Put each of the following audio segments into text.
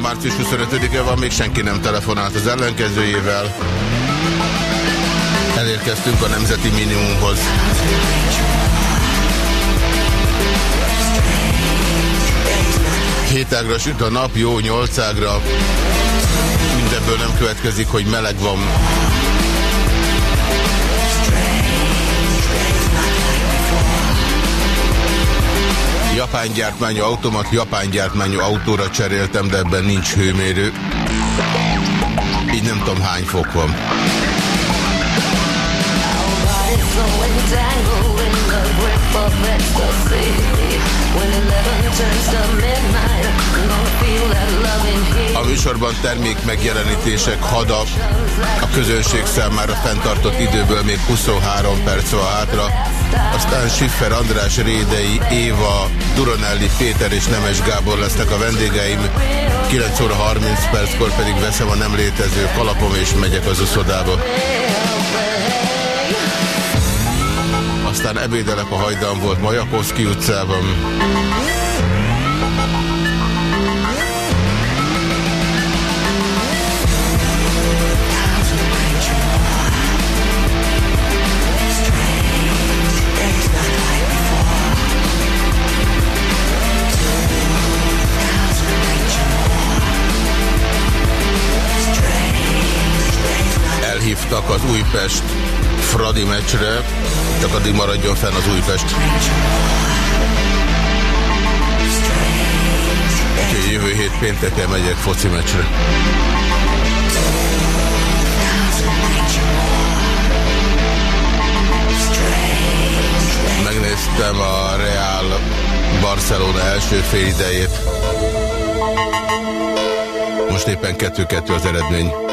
március 25-e van, még senki nem telefonált az ellenkezőjével. Elérkeztünk a nemzeti minimumhoz. Hétágra süt a nap, jó nyolcágra. Mindebből nem következik, hogy meleg van. Japán gyártmányú automat, japán gyártmányú autóra cseréltem, de ebben nincs hőmérő. Így nem tudom hány fok van. A műsorban termék megjelenítések hada a közönség számára fenntartott időből még 23 perc van hátra. Aztán Siffer András, Rédei, Éva, Duronelli, Péter és Nemes Gábor lesznek a vendégeim. 9 óra 30 perckor pedig veszem a nem létező kalapom és megyek az uszodába. Aztán ebédelek a hajdan volt Majakovszki utcában. Elhívtak az Újpest Fradi meccsre, csak addig maradjon fenn az Újpest. Úgyhogy jövő hét pénteken megyek foci meccsre. Megnéztem a Real Barcelona első fél idejét. Most éppen 2-2 az eredmény.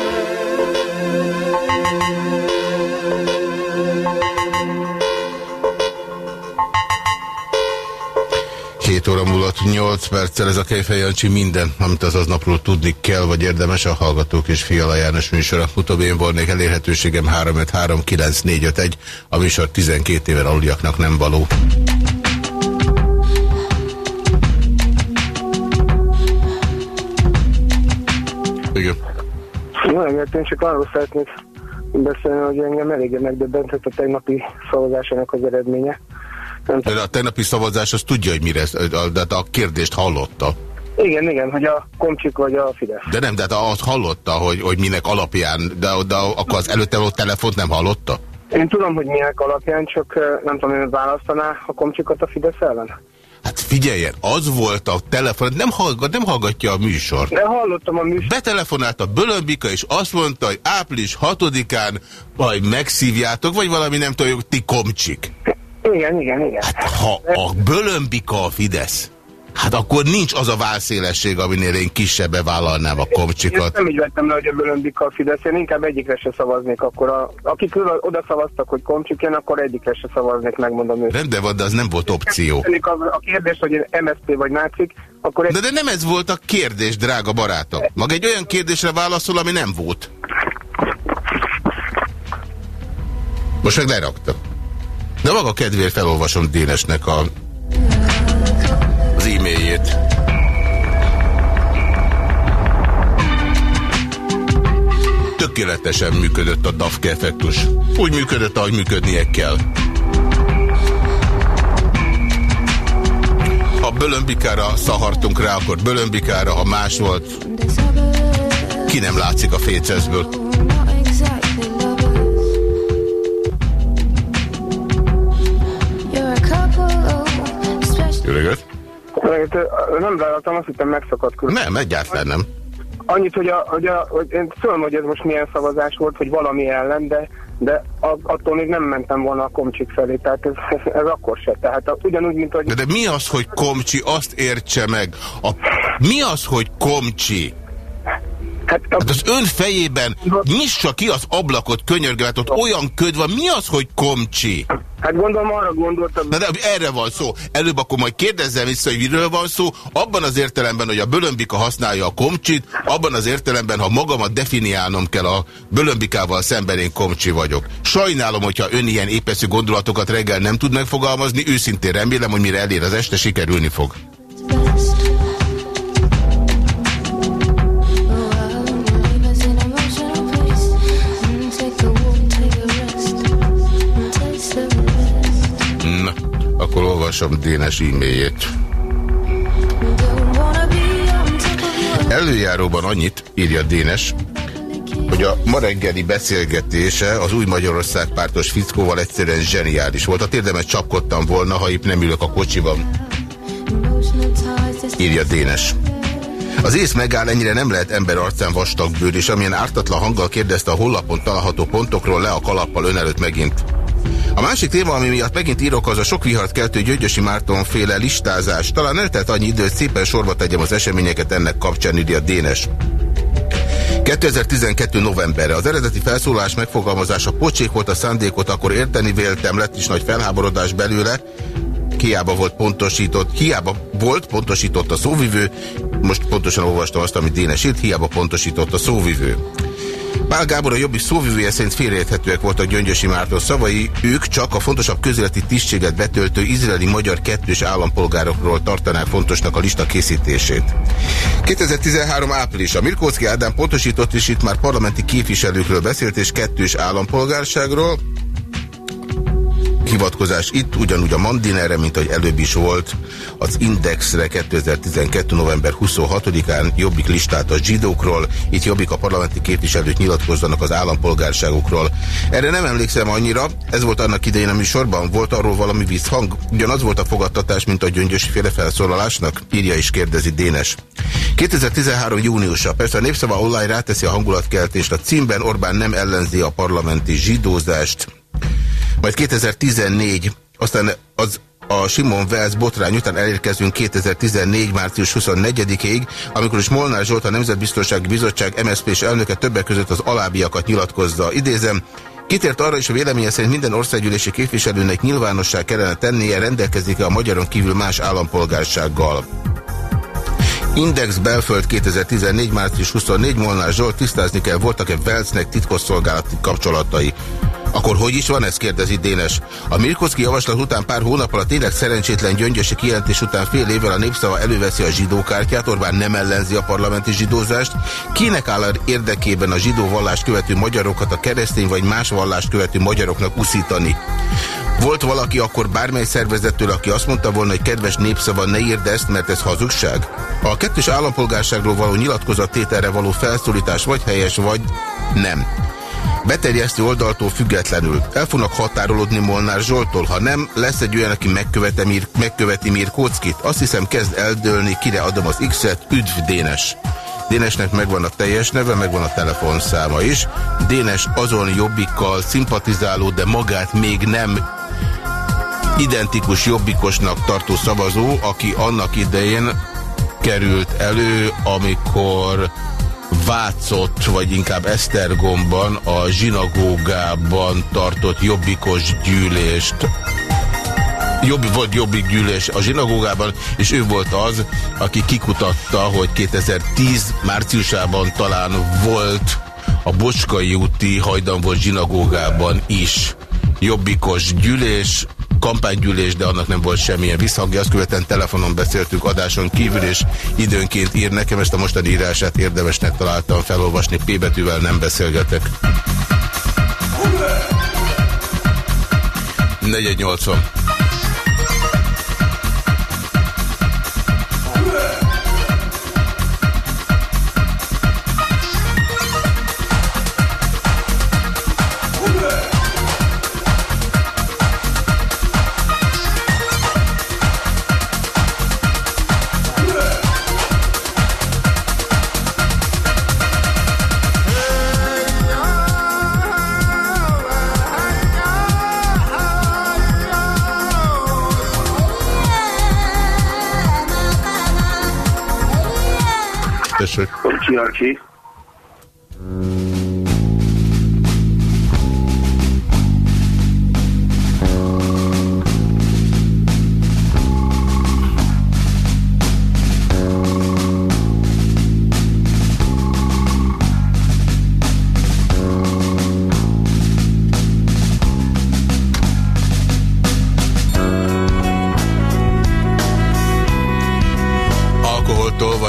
7 óra múlott 8 perccel ez a Kejfej Jancsi minden, amit az aznapról tudni kell, vagy érdemes a Hallgatók és Fiala János műsora. Utóbbi én volnék elérhetőségem 3539451, a műsor 12 éven aluliaknak nem való. Igen. Jó reggelt, én csak arról szeretnék beszélni, hogy engem eléggé megdöbbentett a tegnapi szavazásának az eredménye. Nem De a tegnapi szavazás az tudja, hogy mire, de a kérdést hallotta. Igen, igen, hogy a Komcsik vagy a Fidesz. De nem, de hát azt hallotta, hogy, hogy minek alapján, de, de akkor az előtte volt telefont nem hallotta? Én tudom, hogy milyenek alapján, csak eh, nem tudom, hogy választaná a Komcsikot a Fidesz ellen. Hát figyeljen, az volt a telefon, nem, hallgat, nem hallgatja a műsort. De hallottam a műsort. Betelefonált a Bölömbika, és azt mondta, hogy április 6-án majd megszívjátok, vagy valami nem tudom, hogy ti komcsik. Igen, igen, igen. Hát ha a Bölömbika a Fidesz, Hát akkor nincs az a válszélesség, aminél én kisebbe vállalnám a komcsikat. Én nem így vettem le, hogy Bölömbika a Fidesz, én inkább egyikre se szavaznék, akkor a, akik oda szavaztak, hogy komcsik jön, akkor egyikre se szavaznék, megmondom őt. Rendben van, de az nem volt opció. A kérdés, hogy én MSZP vagy nácik, akkor... Egy... De, de nem ez volt a kérdés, drága barátom. Maga egy olyan kérdésre válaszol, ami nem volt. Most meg lerakta. De maga kedvéért felolvasom Dénesnek a, e-mailjét. Tökéletesen működött a DAFK effektus. Úgy működött, ahogy működnie kell. Ha bölömbikára szahartunk rá, akkor bölömbikára, ha más volt, ki nem látszik a fécezből. Jó reggelt! Nem vállaltam, azt hittem megszakadt külön. Nem, egyáltalán nem. Annyit, hogy, a, hogy, a, hogy én tudom, hogy ez most milyen szavazás volt, hogy valami ellen, de, de attól még nem mentem volna a komcsik felé, tehát ez, ez, ez akkor se. Tehát a, ugyanúgy, mint hogy... De, de mi az, hogy komcsi? Azt értse meg. A, mi az, hogy komcsi? Hát, a... hát az ön fejében nyissa ki az ablakot könyörgő, hát ott olyan köd van. Mi az, hogy komcsi? Hát gondolom arra gondoltam. Na de erre van szó. Előbb akkor majd kérdezzem vissza, hogy miről van szó. Abban az értelemben, hogy a bölömbika használja a komcsit, abban az értelemben, ha magamat definiálnom kell a bölömbikával szemben, én komcsi vagyok. Sajnálom, hogyha ön ilyen épeszű gondolatokat reggel nem tud megfogalmazni, őszintén remélem, hogy mire elér az este, sikerülni fog. Akkor olvasom Dénes e-mailjét. Előjáróban annyit, írja Dénes, hogy a ma reggeli beszélgetése az új Magyarország pártos fickóval egyszerűen zseniális volt. A érdemes csapkodtam volna, ha épp nem ülök a kocsiban. Írja Dénes. Az ész megáll, ennyire nem lehet ember arcán vastagbőr, és amilyen ártatlan hanggal kérdezte a hollapon található pontokról le a kalappal ön előtt megint. A másik téma, ami miatt megint írok, az a sok vihart keltő Gyöngyösi Márton féle listázás. Talán nem tett annyi időt, szépen sorba tegyem az eseményeket ennek kapcsán, írja Dénes. 2012. novemberre az eredeti felszólás megfogalmazása pocsék volt a szándékot, akkor érteni véltem, lett is nagy felháborodás belőle, hiába volt pontosított, hiába volt pontosított a szóvivő, most pontosan olvastam azt, amit Dénes írt, hiába pontosított a szóvivő. Pál Gábor a jobbik szóvivője szerint félreérthetőek voltak Gyöngyösi Márton szavai, ők csak a fontosabb közéleti tisztséget betöltő izraeli-magyar kettős állampolgárokról tartanák fontosnak a lista készítését. 2013 április. A Mirkóczki Ádám pontosított, és itt már parlamenti képviselőkről beszélt, és kettős állampolgárságról, hivatkozás itt, ugyanúgy a Mandinerre, mint ahogy előbb is volt, az Indexre 2012. november 26-án jobbik listát a zsidókról, itt jobbik a parlamenti képviselők nyilatkozzanak az állampolgárságokról. Erre nem emlékszem annyira, ez volt annak idején a műsorban, volt arról valami visszhang, ugyanaz volt a fogadtatás, mint a gyöngyösi féle felszólalásnak, írja és kérdezi Dénes. 2013. júniusa, persze a Népszava online ráteszi a hangulatkeltést, a címben Orbán nem ellenzi a parlamenti zsidózást, majd 2014, aztán az a Simon Wells botrány után elérkezünk 2014. március 24-ig, amikor is Molnár Zsolt a Nemzetbiztonsági Bizottság MSZP-s elnöke többek között az alábbiakat nyilatkozza. Idézem, Kitért arra is a véleménye szerint minden országgyűlési képviselőnek nyilvánosság kellene tennie, rendelkezik-e a magyaron kívül más állampolgársággal. Index Belföld 2014. március 24. Molnár Zsolt tisztázni kell, voltak-e Velcnek titkosszolgálati kapcsolatai. Akkor hogy is van ez, kérdezi Dénes. A Mirkoszki javaslat után pár hónap a tényleg szerencsétlen gyöngyösi kijelentés után fél évvel a népszava előveszi a zsidókártyát, Orbán nem ellenzi a parlamenti zsidózást. Kinek áll érdekében a zsidó vallást követő magyarokat a keresztény vagy más vallást követő magyaroknak uszítani? Volt valaki akkor bármely szervezettől, aki azt mondta volna, hogy kedves népszava, ne írd ezt, mert ez hazugság? A kettős állampolgárságról való nyilatkozat tételre való felszólítás vagy helyes, vagy nem. Beterjesztő oldaltól függetlenül el fognak határolódni Molnár Zsoltól, ha nem, lesz egy olyan, aki Mir, megköveti Mirkockit. Azt hiszem kezd eldőlni, kire adom az X-et, üdv Dénes. Dénesnek megvan a teljes neve, megvan a telefonszáma is. Dénes azon jobbikkal szimpatizáló, de magát még nem identikus jobbikosnak tartó szavazó, aki annak idején került elő, amikor Vácott, vagy inkább Esztergomban a zsinagógában tartott jobbikos gyűlést. Jobb volt jobbik gyűlés a zsinagógában, és ő volt az, aki kikutatta, hogy 2010 márciusában talán volt a Bocskai úti hajdan volt zsinagógában is. Jobbikos gyűlés, kampánygyűlés, de annak nem volt semmilyen visszhangja. Azt követően telefonon beszéltünk adáson kívül, és időnként ír nekem, ezt a mostani írását érdemesnek találtam felolvasni. P betűvel nem beszélgetek. 480. Tessék. Kocsi,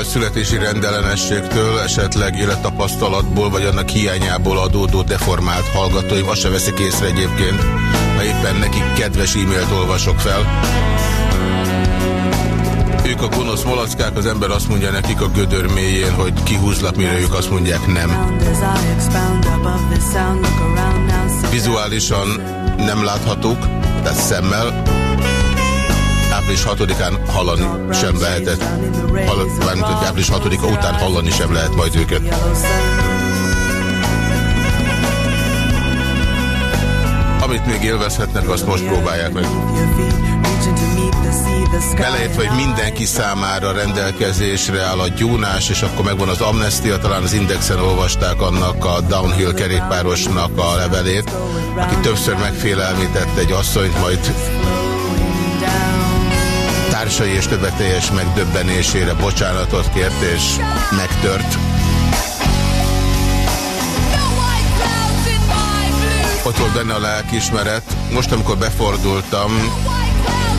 születési rendellenességtől, esetleg élettapasztalatból, vagy annak hiányából adódó deformált hallgatóim, azt se veszik észre egyébként, ha éppen nekik kedves e-mailt olvasok fel. Ők a gonosz malackák, az ember azt mondja nekik a gödör mélyén, hogy kihúzlak, mire ők azt mondják nem. Vizuálisan nem láthatók, tehát szemmel, április 6-án hallani sem lehetett. Mármint, hogy április 6-a után hallani sem lehet majd őket. Amit még élvezhetnek, azt most próbálják meg. Beleértve, hogy mindenki számára rendelkezésre áll a gyúnás, és akkor megvan az amnestia, talán az Indexen olvasták annak a downhill kerékpárosnak a levelét, aki többször megfélelmített egy asszonyt, majd társai és többek teljes megdöbbenésére bocsánatot kért és megtört. Ott volt benne a lelkismeret. Most, amikor befordultam,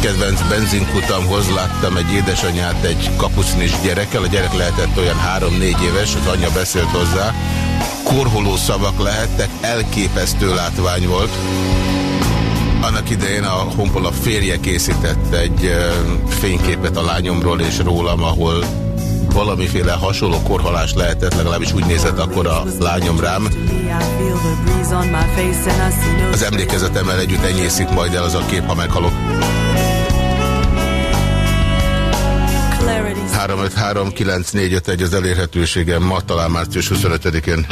kedvenc benzinkutamhoz láttam egy édesanyát egy kapusznis gyerekkel. A gyerek lehetett olyan 3-4 éves, az anyja beszélt hozzá. Korholó szavak lehettek, elképesztő látvány volt. Annak idején a Honpola férje készített egy fényképet a lányomról és rólam, ahol valamiféle hasonló korhalás lehetett, legalábbis úgy nézett akkor a lányom rám. Az emlékezetemmel együtt enyészik majd el az a kép, ha meghalok. 353 945 az elérhetőségem ma, talán március 25-én.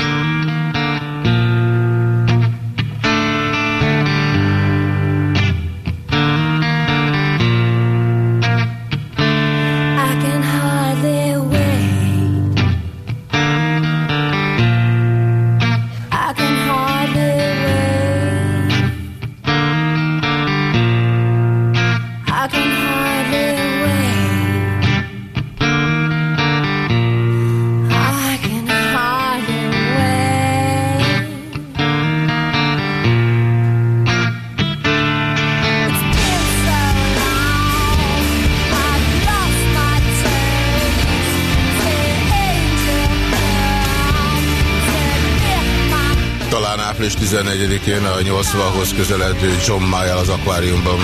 Április 14-én a 80-hoz közeledő John Mayall az akváriumban.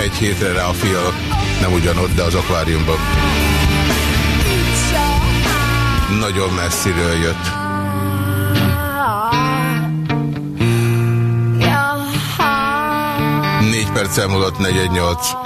Egy hétre rá a fialak, nem ugyanott, de az akváriumban. Nagyon messziről jött. Négy perc elmúlott 418.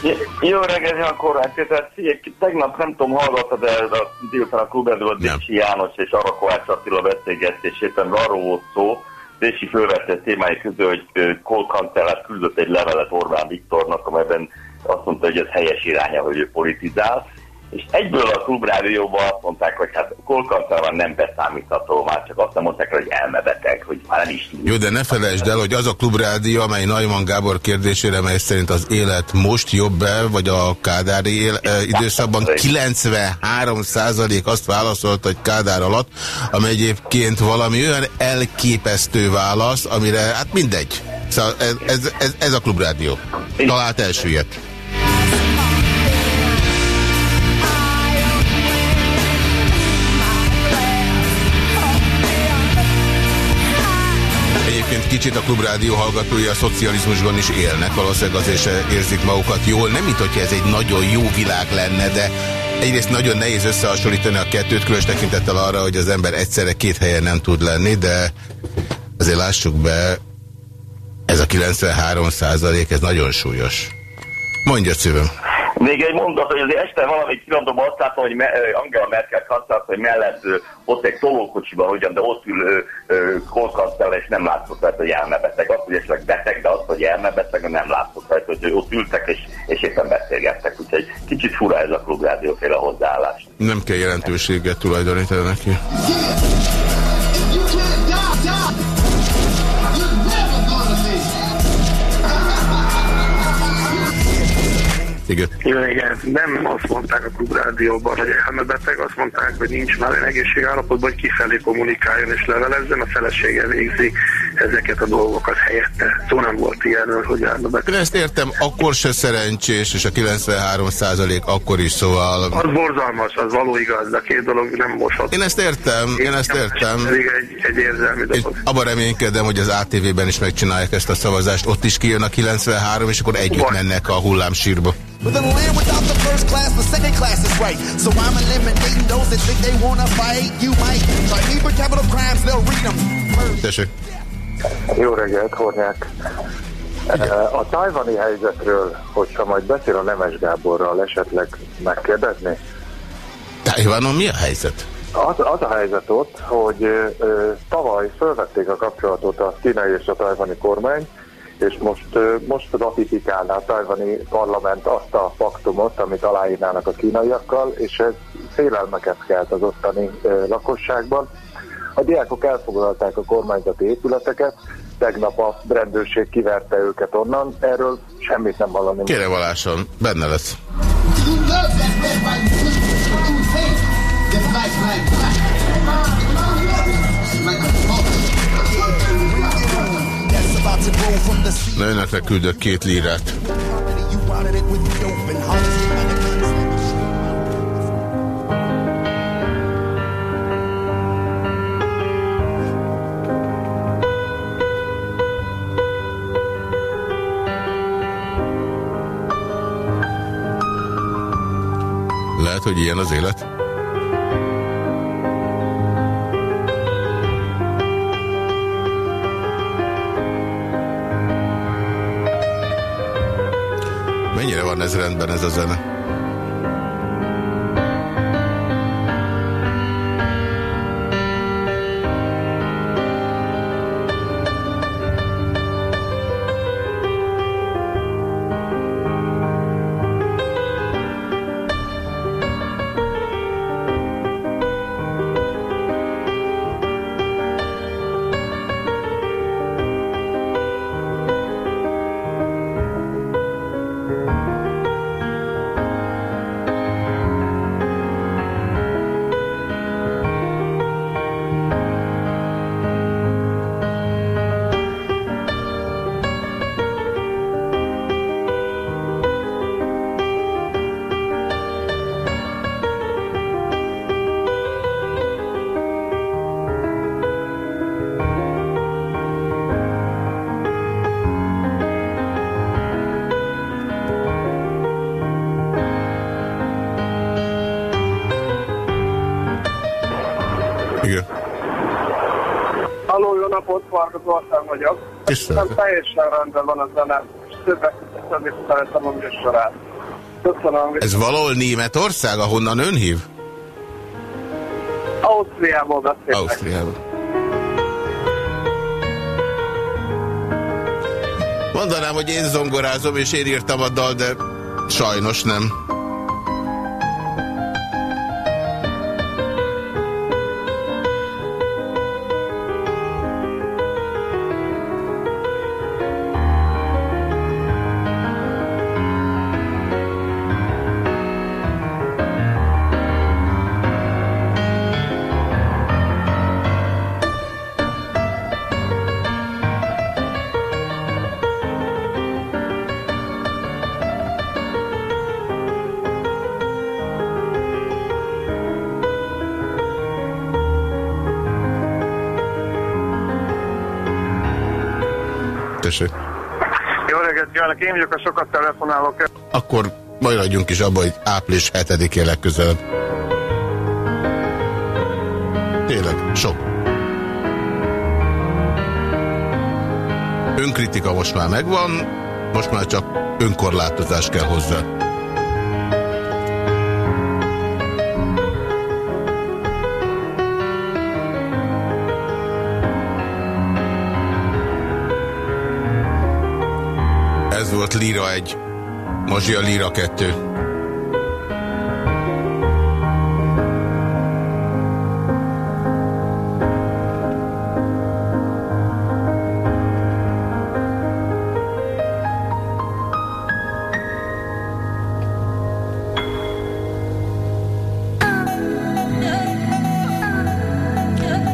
Péter! Jó reggelt, a Korán Péter. Tegnap nem tudom, hallgattad de a délután a klubedről Décsi János és Arra Kovács Attila beszélgetésében arról volt szó, Décsi fölvette témái közül, hogy Kolkantellát küldött egy levelet Orbán Viktornak, amelyben azt mondta, hogy ez helyes iránya, hogy ő politizál és egyből a klubrádióban azt mondták, hogy hát Kolkantalban nem beszámítható, már csak azt nem mondták, hogy elmebeteg, hogy már nem is Jó, de ne felejtsd el, hogy az a klubrádió, amely Najman Gábor kérdésére, mely szerint az élet most jobb-e, vagy a Kádári él, e, időszakban 93 százalék azt válaszolt, hogy Kádár alatt, ami egyébként valami olyan elképesztő válasz, amire hát mindegy. Szóval ez, ez, ez, ez a klubrádió. Talált elsüllyedt. Kicsit a klubrádió hallgatói a szocializmusban is élnek, valószínűleg azért se érzik magukat jól. Nem mint hogyha ez egy nagyon jó világ lenne, de egyrészt nagyon nehéz összehasonlítani a kettőt, különös tekintettel arra, hogy az ember egyszerre két helyen nem tud lenni, de azért lássuk be, ez a 93 százalék, ez nagyon súlyos. Mondja szívem. Még egy mondat, hogy azért este valami pillanatban azt láttam, hogy Angela Merkel kancellár, hogy mellett ott egy tolókocsiban, hogyan, de ott ül Kolkancellár, és nem látszott rajta, hogy elmebeteg. Azt, hogy esetleg beteg, de azt, hogy elmebeteg, nem látszott rajta, hogy ott ültek, és, és éppen beszélgettek. Úgyhogy kicsit fura ez a klubrádióféle hozzáállás. Nem kell jelentőséget tulajdonítani neki. Igen. Igen. Nem azt mondták a klubrádióban, hogy elmebeteg, azt mondták, hogy nincs már egészségállapotban, hogy kifelé kommunikáljon és levelezzen, a felesége végzi ezeket a dolgokat helyette. Szó nem volt ilyenről, hogy elmebeteg. Én ezt értem, akkor se szerencsés, és a 93% akkor is, szóval... Az borzalmas, az való igaz, de két dolog nem moshat. Én ezt értem, én, én ezt értem. Ez egy, egy érzelmi dolog. Abban reménykedem, hogy az ATV-ben is megcsinálják ezt a szavazást, ott is kijön a 93, és akkor együtt mennek a hullámsírba. But the land without the first class, the second class is right. So I'm eliminating those that think they wanna fight. You might try me for capital crimes, they'll read them. Tessék. Jó reggelt, Hornyák. A tajvani helyzetről, hogyha majd beszél a Nemes Gáborral, esetleg megkérdezni? Tajvanon mi a helyzet? Az, az a helyzet ott, hogy ö, tavaly felvették a kapcsolatot a kínai és a tajvani kormány, és most, most ratifikálná a tajvani parlament azt a faktumot, amit aláírnának a kínaiakkal, és ez félelmeket kelt az ottani lakosságban. A diákok elfoglalták a kormányzati épületeket, tegnap a rendőrség kiverte őket onnan, erről semmit nem hallani. Kérem Valáson, benne lesz. Na önökre küldök két lírát. Lehet, hogy ilyen az élet? van ez rendben ez a zene? Nem teljesen rendben van a zene, többek köszönni szeretem a műsorát. Köszönöm. Ez valahol Németország, ahonnan ön hív? Ausztriából beszélek. Ausztriából. Mondanám, hogy én zongorázom, és én írtam a dal, de sajnos nem. Tessék. Jó reggelt kívánok, én vagyok, a sokat telefonálok. Akkor maradjunk is abban, hogy április 7-én legközelebb. Tényleg, sok. Önkritika most már megvan, most már csak önkorlátozás kell hozzá. Lira 1, most Lira 2.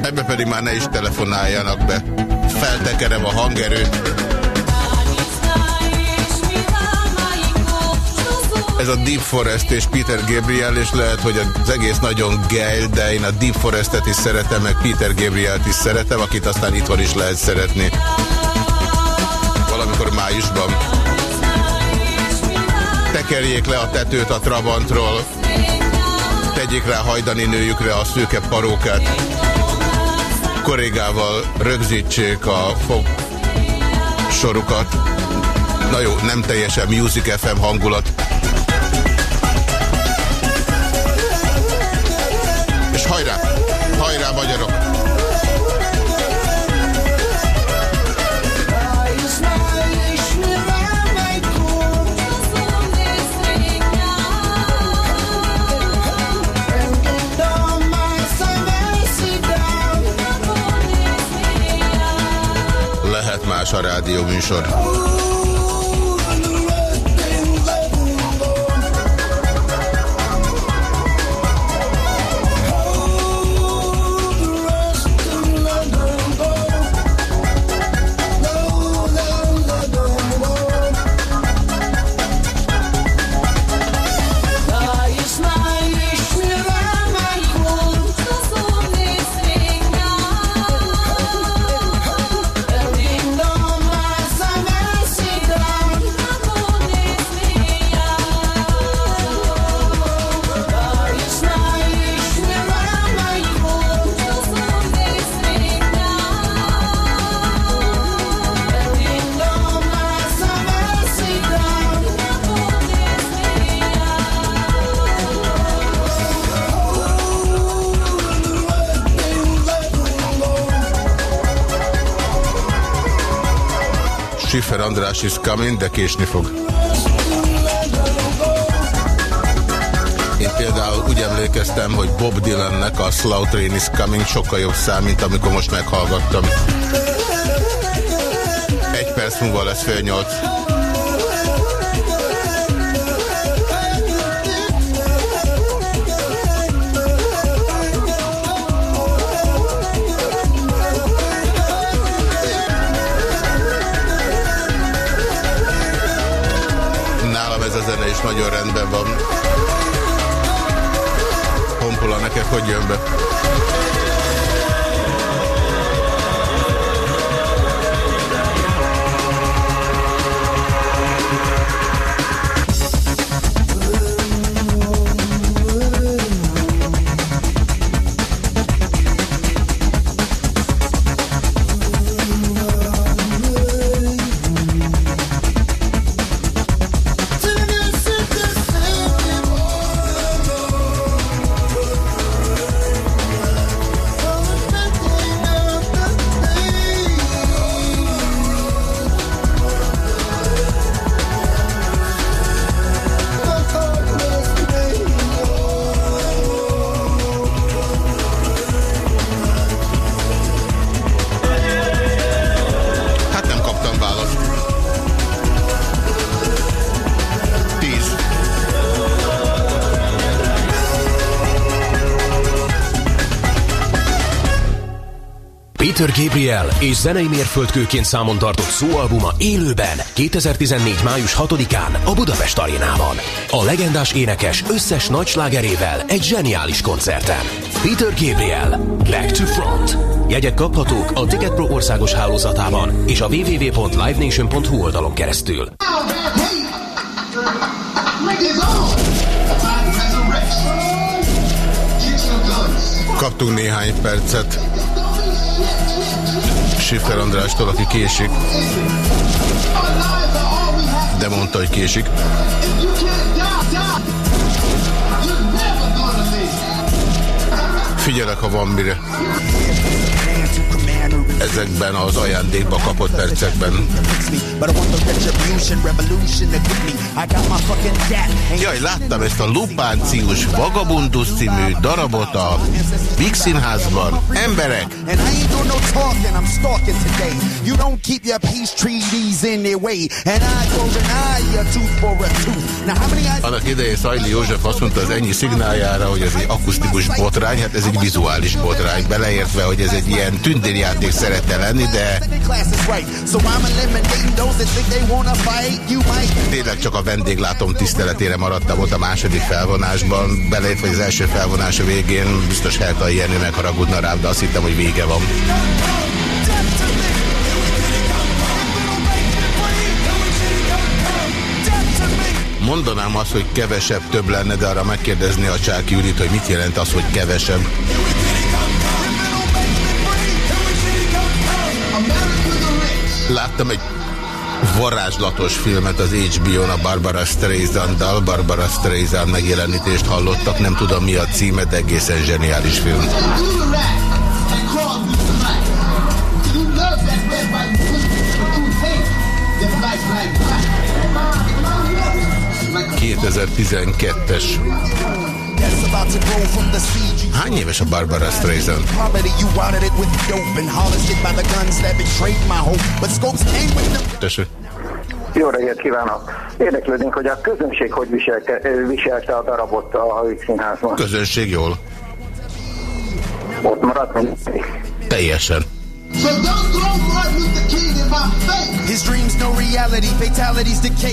Ebbe pedig már ne is telefonáljanak be. Feltekerem a hangerőt. Ez a Deep Forest és Peter Gabriel, és lehet, hogy az egész nagyon geil, de én a Deep Forestet is szeretem, meg Peter Gabrielt is szeretem, akit aztán itthon is lehet szeretni. Valamikor májusban. Tekerjék le a tetőt a Trabantról, tegyék rá hajdani nőjükre a szőke parókát, korrigával rögzítsék a fog sorukat. Na jó, nem teljesen Music FM hangulat. A rádió műsor. Is coming, de késni fog. Én például úgy emlékeztem, hogy Bob Dylannek a Slow Train is coming sokkal jobb szám, mint amikor most meghallgattam. Egy perc múlva lesz fél nyolc. Is nagyon rendben van. Honpola, neked hogy jön be? Peter Gabriel és zenei mérföldkőként számon tartott szóalbuma élőben 2014. május 6-án a Budapest arénában. A legendás énekes összes nagy slágerével egy zseniális koncerten. Peter Gabriel, Back to Front. Jegyek kaphatók a Ticketpro országos hálózatában és a www.livenation.hu oldalon keresztül. Kaptunk néhány percet Siffer Andrástól, aki késik. De mondta, hogy késik. Figyelek, ha van mire ezekben az ajándékba kapott percekben. Jaj, láttam ezt a Lupáncius Vagabundus című darabot a Big Színházban. Emberek! Annak idején Szajli József azt mondta az ennyi szignáljára, hogy ez egy akusztikus botrány, hát ez egy vizuális botrány, beleértve, hogy ez egy ilyen tündérjáték szerette lenni, de tényleg csak a vendéglátom tiszteletére maradtam ott a második felvonásban, hogy az első felvonás a végén biztos Heltai Jenő megharagudna rám, de azt hittem, hogy vége van. Mondanám azt, hogy kevesebb több lenne, de arra megkérdezni a Csák Judit, hogy mit jelent az, hogy kevesebb. Láttam egy varázslatos filmet az HBO-n a Barbara Streisand-dal. Barbara Streisand megjelenítést hallottak, nem tudom mi a címe, de egészen zseniális film. 2012-es. Hány éves a Barbara Streisand? Tessék. Jó reggelt kívánok! Érdeklődünk, hogy a közönség hogy viselte, viselte a darabot a Havik Színházban. Közönség jól. Ott maradt Teljesen.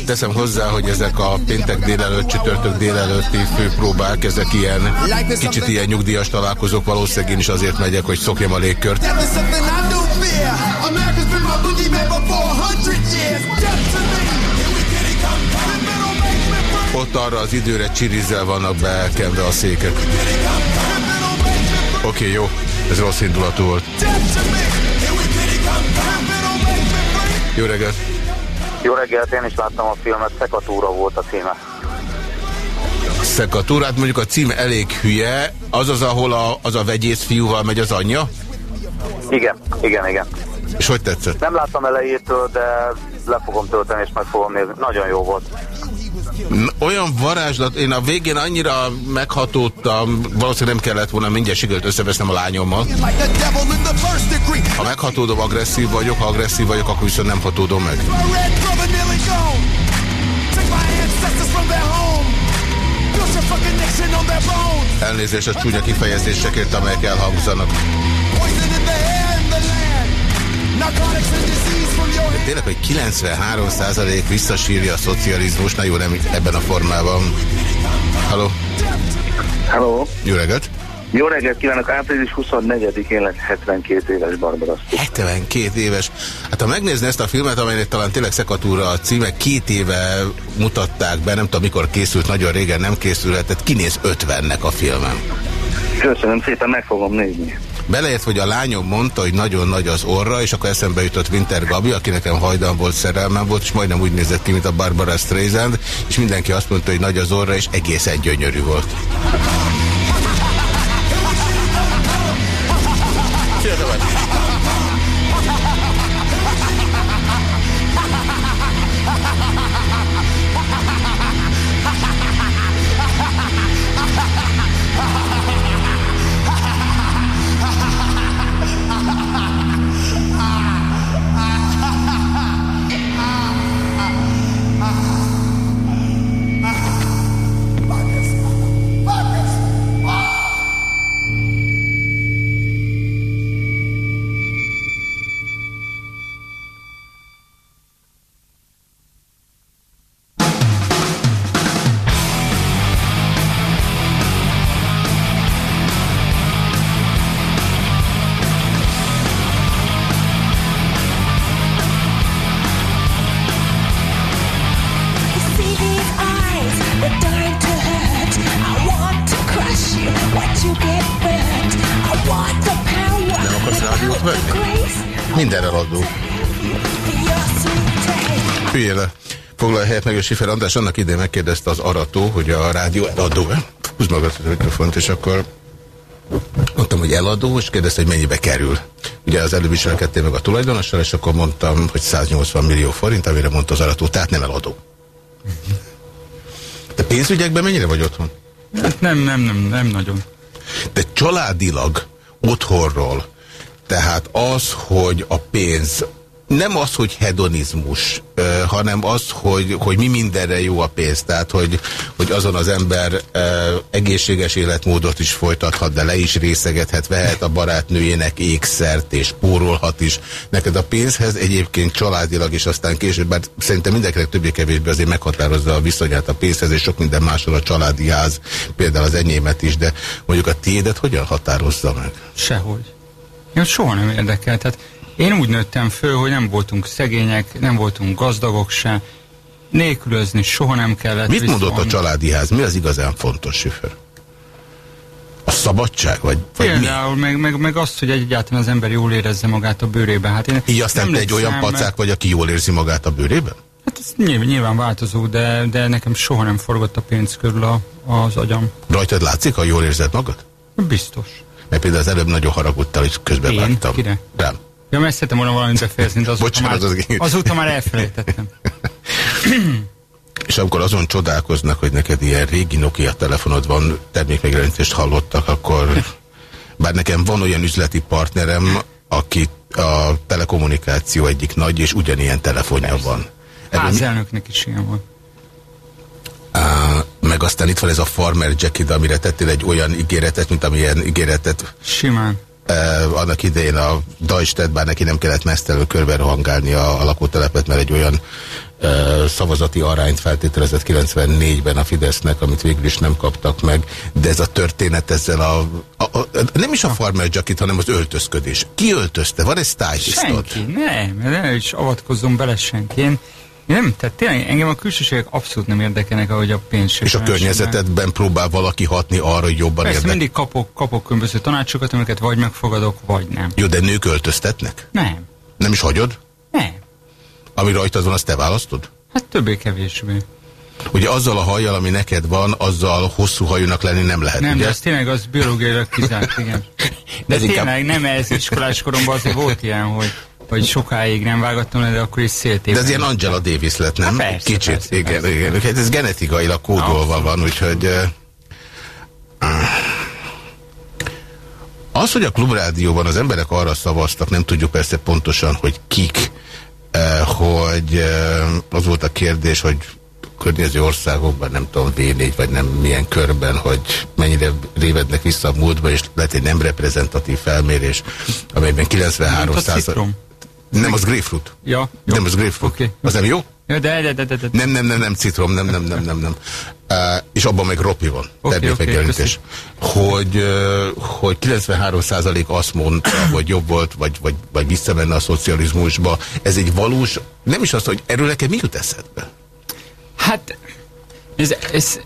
Teszem hozzá, hogy ezek a péntek délelőtt, csütörtök délelőtti főpróbák, ezek ilyen kicsit ilyen nyugdíjas találkozók, valószínűleg én is azért megyek, hogy szokjam a légkört. Ott arra az időre csirizzel vannak bekenve a székek. Oké, okay, jó. Ez rossz indulatú volt. Jó reggelt! Jó reggelt, én is láttam a filmet, Szekatúra volt a címe. Szekatúra, hát mondjuk a cím elég hülye, az az, ahol a, az a vegyész fiúval megy az anyja? Igen, igen, igen. És hogy tetszett? Nem láttam elejétől, de le fogom tölteni és meg fogom nézni. Nagyon jó volt. Olyan varázslat, én a végén annyira meghatódtam, valószínűleg nem kellett volna, mindjárt sikerült összevesznem a lányommal. Ha meghatódom, agresszív vagyok, ha agresszív vagyok, akkor viszont nem hatódom meg. Elnézést a csúnya kifejezésekért, amelyek elhangzanak. De tényleg, hogy 93% visszasírja a szocializmus, na jó, nem ebben a formában. Halló? Halló? Jó reggelt! Jó reggelt kívánok! Április 24-én lesz 72 éves Barbara 72 éves. Hát ha megnézni ezt a filmet, amelynek talán tényleg Szekatúra a címe, két éve mutatták be, nem tudom mikor készült, nagyon régen nem készülhetett, kinéz 50-nek a filmen. Köszönöm szépen, meg fogom nézni. Beleért, hogy a lányom mondta, hogy nagyon nagy az orra, és akkor eszembe jutott Winter Gabi, aki nekem hajdan volt, szerelmem volt, és majdnem úgy nézett ki, mint a Barbara Streisand, és mindenki azt mondta, hogy nagy az orra, és egészen gyönyörű volt. Sifer András. Annak idén megkérdezte az arató, hogy a rádió eladó-e? Húzd magad a mikrofont, és akkor mondtam, hogy eladó, és kérdezte, hogy mennyibe kerül. Ugye az előbb viselkedtél meg a tulajdonossal, és akkor mondtam, hogy 180 millió forint, amire mondta az arató, tehát nem eladó. Te pénzügyekben mennyire vagy otthon? Hát nem, nem, nem, nem nagyon. De családilag otthonról, tehát az, hogy a pénz nem az, hogy hedonizmus, hanem az, hogy, hogy mi mindenre jó a pénz. Tehát, hogy, hogy azon az ember egészséges életmódot is folytathat, de le is részegethet, vehet a barátnőjének ékszert, és pórolhat is. Neked a pénzhez egyébként családilag, és aztán később, bár szerintem mindenkinek többé-kevésbé azért meghatározza a viszonyát a pénzhez, és sok minden máshol a családi ház, például az enyémet is, de mondjuk a tiédet hogyan határozza meg? Sehogy. Én soha nem érdekel. Tehát én úgy nőttem föl, hogy nem voltunk szegények, nem voltunk gazdagok se, nélkülözni soha nem kellett. Mit viszont... mondott a családi ház? Mi az igazán fontos, Süfer? A szabadság? Vagy, vagy Például, mi? meg, meg, meg azt, hogy egyáltalán az ember jól érezze magát a bőrében. Hát én Így aztán te egy olyan pacák vagy, aki jól érzi magát a bőrében? Hát ez nyilván, nyilván változó, de, de nekem soha nem forgott a pénz körül a, az agyam. Rajtad látszik, ha jól érzed magad? Biztos. Mert például az előbb nagyon haragudtál, és közben Én? vágtam. Kire? Rám. Ja, mert szeretem volna valamit befejezni, de azóta, Bocsánat, már, az azóta már elfelejtettem. És amikor azon csodálkoznak, hogy neked ilyen régi Nokia telefonod van, termékmegjelenítést hallottak, akkor bár nekem van olyan üzleti partnerem, aki a telekommunikáció egyik nagy, és ugyanilyen telefonja Persze. van. Házelnöknek is ilyen van. Á, meg aztán itt van ez a Farmer Jacket, amire tettél egy olyan ígéretet, mint amilyen ígéretet. Simán eh, annak idején a Dajsted, bár neki nem kellett mesztelő körbe rohangálni a, a lakótelepet, mert egy olyan eh, szavazati arányt feltételezett 94-ben a Fidesznek, amit végül is nem kaptak meg, de ez a történet ezzel a, a, a nem is a farmer jacket, hanem az öltözködés. Ki öltözte? Van egy stylistod? Senki, nem, nem is avatkozzon bele senki. Nem, tehát tényleg engem a külsőségek abszolút nem érdekelnek, ahogy a pénz És a környezetedben próbál valaki hatni arra, hogy jobban Persze mindig kapok, kapok különböző tanácsokat, amiket vagy megfogadok, vagy nem. Jó, de nők öltöztetnek? Nem. Nem is hagyod? Nem. Ami rajtad van, azt te választod? Hát többé-kevésbé. Ugye azzal a hajjal, ami neked van, azzal hosszú hajúnak lenni nem lehet, Nem, ugye? de az tényleg az biológiailag kizárt, igen. De Ez tényleg inkább- nem ez iskolás koromban azért volt ilyen, hogy, hogy sokáig nem vágattam le, de akkor is széltében. De ez ilyen Angela Davis lett, nem? Hát persze, Kicsit, persze, igen, persze. igen. Hát ez genetikailag kódolva van, úgyhogy... Az, hogy a klubrádióban az emberek arra szavaztak, nem tudjuk persze pontosan, hogy kik, hogy az volt a kérdés, hogy környező országokban, nem tudom, V4, vagy nem milyen körben, hogy mennyire révednek vissza a múltba, és lehet egy nem reprezentatív felmérés, amelyben 93 Mint a citrom. Nem, az grapefruit. Ja, jó. Nem, az grapefruit. Oké. Az nem jó? De, de, de, de, de. Nem, nem, nem, nem, citrom, nem, nem, nem, nem, nem. Uh, és abban meg ropi van, Oké, termékmegjelenítés. Hogy, uh, hogy 93% azt mondta, hogy jobb volt, vagy, vagy, vagy visszamenne a szocializmusba. Ez egy valós, nem is az, hogy erről neked mi jut eszedbe? Hát, ez, ez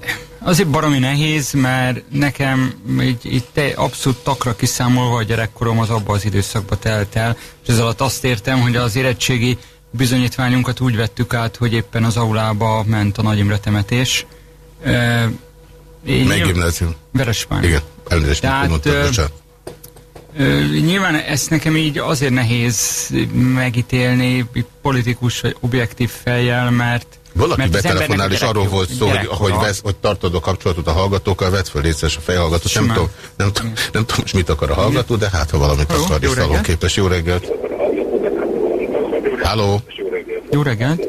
azért baromi nehéz, mert nekem így, így te abszolút takra kiszámolva a gyerekkorom az abba az időszakba telt el, és ez alatt azt értem, hogy az érettségi bizonyítványunkat úgy vettük át, hogy éppen az aulába ment a Nagy Imre temetés. E, én Mely nyilv- gimnázium? Verespány. Igen, elnézést, Tehát, Nyilván ezt nekem így azért nehéz megítélni politikus vagy objektív fejjel, mert Valaki betelefonál, és arról volt szó, hogy, hogy, vesz, hogy tartod a kapcsolatot a hallgatókkal, vedd föl részes a fejhallgatót. Nem tudom, nem, tudom, nem tudom, most mit akar a hallgató, de hát, ha valamit Jó, akar, és szalonképes. Jó reggelt! Halló! Jó reggelt!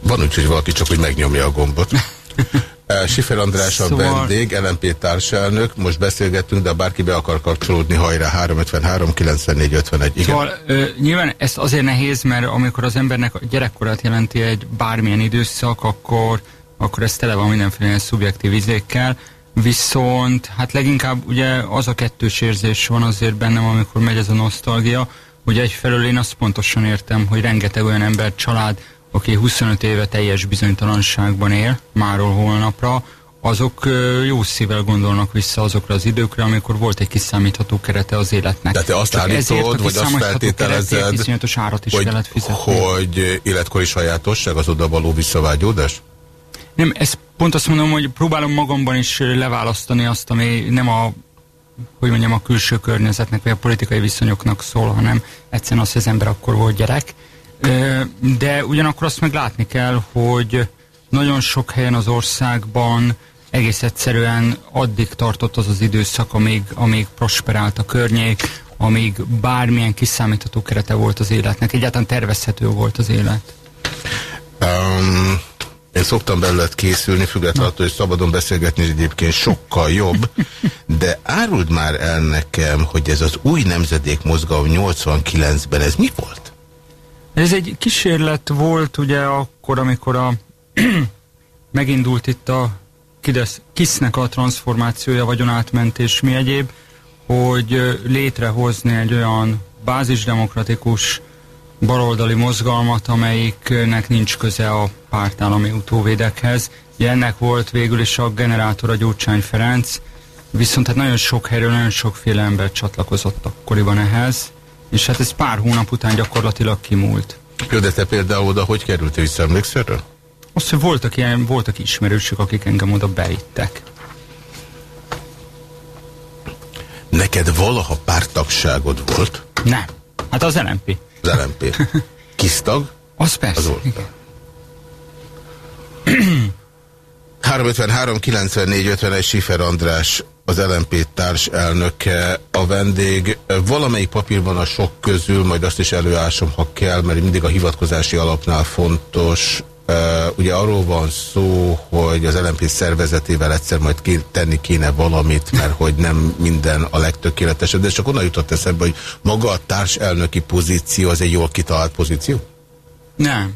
Van úgy, hogy valaki csak úgy megnyomja a gombot. Eh, Sifer András a Szóval- vendég, LMP társelnök, most beszélgettünk, de bárki be akar kapcsolódni, hajrá 353 94 51. Igen. Szóval ö, nyilván ez azért nehéz, mert amikor az embernek a gyerekkorát jelenti egy bármilyen időszak, akkor, akkor ez tele van mindenféle szubjektív izékkel, viszont hát leginkább ugye az a kettős érzés van azért bennem, amikor megy ez a nosztalgia, hogy egyfelől én azt pontosan értem, hogy rengeteg olyan ember, család, aki 25 éve teljes bizonytalanságban él, máról holnapra, azok jó szívvel gondolnak vissza azokra az időkre, amikor volt egy kiszámítható kerete az életnek. Tehát te azt Csak állítod, vagy azt feltételezed, árat is hogy, hogy életkori sajátosság az oda való visszavágyódás? Nem, ez pont azt mondom, hogy próbálom magamban is leválasztani azt, ami nem a hogy mondjam, a külső környezetnek, vagy a politikai viszonyoknak szól, hanem egyszerűen az, hogy az ember akkor volt gyerek. De ugyanakkor azt meg látni kell, hogy nagyon sok helyen az országban egész egyszerűen addig tartott az az időszak, amíg, amíg prosperált a környék, amíg bármilyen kiszámítható kerete volt az életnek, egyáltalán tervezhető volt az élet. Um, én szoktam belőled készülni, függetlenül attól, hogy szabadon beszélgetni egyébként sokkal jobb, de áruld már el nekem, hogy ez az új nemzedék mozgalom 89-ben, ez mi volt? Ez egy kísérlet volt ugye akkor, amikor a megindult itt a KISZ-nek a transformációja, vagyonátmentés, mi egyéb, hogy létrehozni egy olyan bázisdemokratikus baloldali mozgalmat, amelyiknek nincs köze a pártállami utóvédekhez. Ugye ennek volt végül is a generátora Gyurcsány Ferenc, viszont hát nagyon sok helyről nagyon sokféle ember csatlakozott akkoriban ehhez, és hát ez pár hónap után gyakorlatilag kimúlt. Jó, de te például oda hogy kerültél vissza, emlékszel rá? Azt, hogy voltak ilyen, voltak ismerősök, akik engem oda bevittek. Neked valaha pártagságod volt? Nem. Hát az LMP. Az LMP. Kisztag? Az persze. Az volt. igen. 353 94 51 Sifer András, az LMP társelnöke, a vendég. Valamelyik papírban a sok közül, majd azt is előásom, ha kell, mert mindig a hivatkozási alapnál fontos. Ugye arról van szó, hogy az LMP szervezetével egyszer majd ké tenni kéne valamit, mert hogy nem minden a legtökéletesebb, de csak onnan jutott eszembe, hogy maga a társelnöki pozíció az egy jól kitalált pozíció? Nem.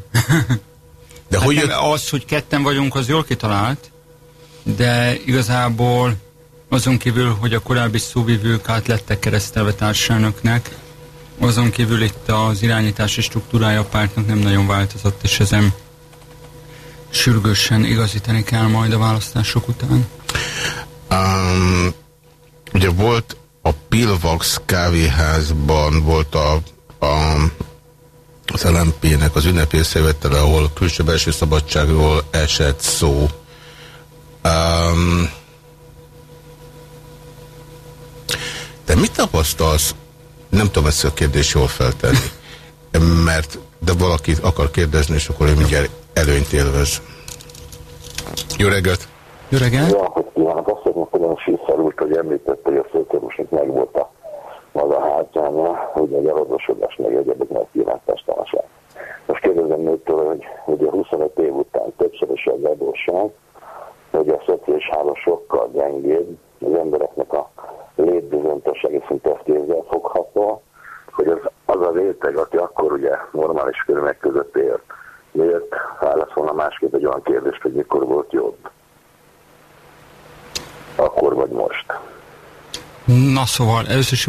De Hát hogy nem, jött, az, hogy ketten vagyunk, az jól kitalált, de igazából azon kívül, hogy a korábbi szóvivők át lettek keresztelve társelnöknek, azon kívül itt az irányítási struktúrája a pártnak nem nagyon változott, és ezen sürgősen igazítani kell majd a választások után. Um, ugye volt a Pilvax kávéházban volt a, a az LMP-nek az ünnepészövetele, ahol külső-belső szabadságról esett szó. Um, te mit tapasztalsz? Nem tudom ezt a kérdést jól feltenni, mert de valaki akar kérdezni, és akkor ő mindjárt előnyt élvez. Jó reggelt! Jó reggelt! Jó napot kívánok! Azt szeretném kérdezni, síszarult, hogy említette, hogy a főkörúsnak meg volt a maga hátrányja, hogy egy eladósodás meg egyebek meg kilátástalanság. Most kérdezem nőtől, hogy ugye 25 év után többszörös az adósság, hogy a szociális háló sokkal gyengébb, az embereknek a létbizonyossági szinte ezt kézzel fogható, hogy az, az a réteg, aki akkor ugye normális körülmények között élt, miért válaszolna másképp egy olyan kérdést, hogy mikor volt jobb? Akkor vagy most. Na szóval, először is.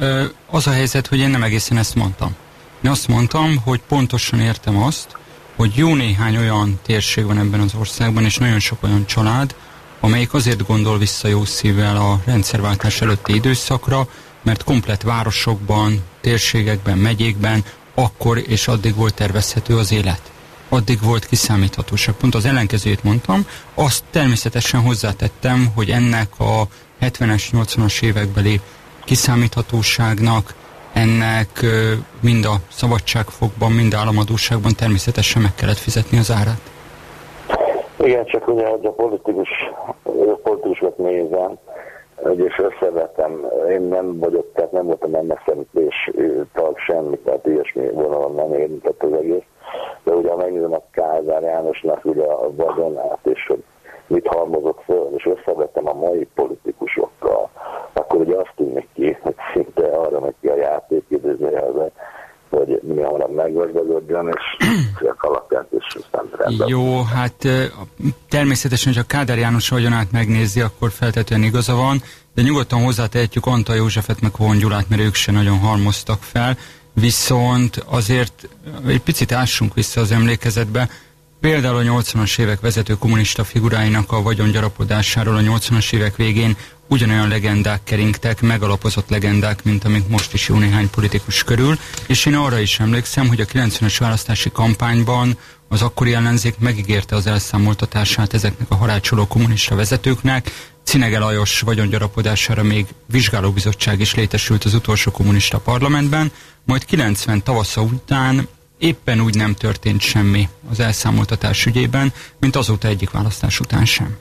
Ö, Az a helyzet, hogy én nem egészen ezt mondtam. Én azt mondtam, hogy pontosan értem azt, hogy jó néhány olyan térség van ebben az országban, és nagyon sok olyan család, amelyik azért gondol vissza jó szívvel a rendszerváltás előtti időszakra, mert komplet városokban, térségekben, megyékben akkor és addig volt tervezhető az élet. Addig volt kiszámíthatóság. Pont az ellenkezőjét mondtam. Azt természetesen hozzátettem, hogy ennek a 70-es, 80-as évekbeli kiszámíthatóságnak, ennek mind a szabadságfokban, mind államadóságban természetesen meg kellett fizetni az árát. Igen, csak ugye, hogy a politikus, politikusokat nézem, és összevetem, én nem vagyok, tehát nem voltam MSZNT-s tag semmi, tehát ilyesmi vonalon nem érintett az egész, de ugye ha megnézem a Kázár Jánosnak ugye a vagyonát, és hogy mit halmozott föl, és összevetem a mai politikusokkal, akkor ugye azt tűnik ki, hogy szinte arra megy ki a játék időzőjelben, hogy mi hamarabb meggazdagodjon, és a kalapját, és aztán rendben. Jó, hát természetesen, hogy a Kádár János vagyonát megnézi, akkor feltetően igaza van, de nyugodtan hozzátehetjük Antal Józsefet meg Von Gyulát, mert ők se nagyon halmoztak fel, viszont azért egy picit ássunk vissza az emlékezetbe, például a 80-as évek vezető kommunista figuráinak a vagyongyarapodásáról a 80-as évek végén ugyanolyan legendák keringtek, megalapozott legendák, mint amik most is jó néhány politikus körül, és én arra is emlékszem, hogy a 90-es választási kampányban az akkori ellenzék megígérte az elszámoltatását ezeknek a harácsoló kommunista vezetőknek, Cinege Lajos vagyongyarapodására még vizsgálóbizottság is létesült az utolsó kommunista parlamentben, majd 90 tavasza után éppen úgy nem történt semmi az elszámoltatás ügyében, mint azóta egyik választás után sem.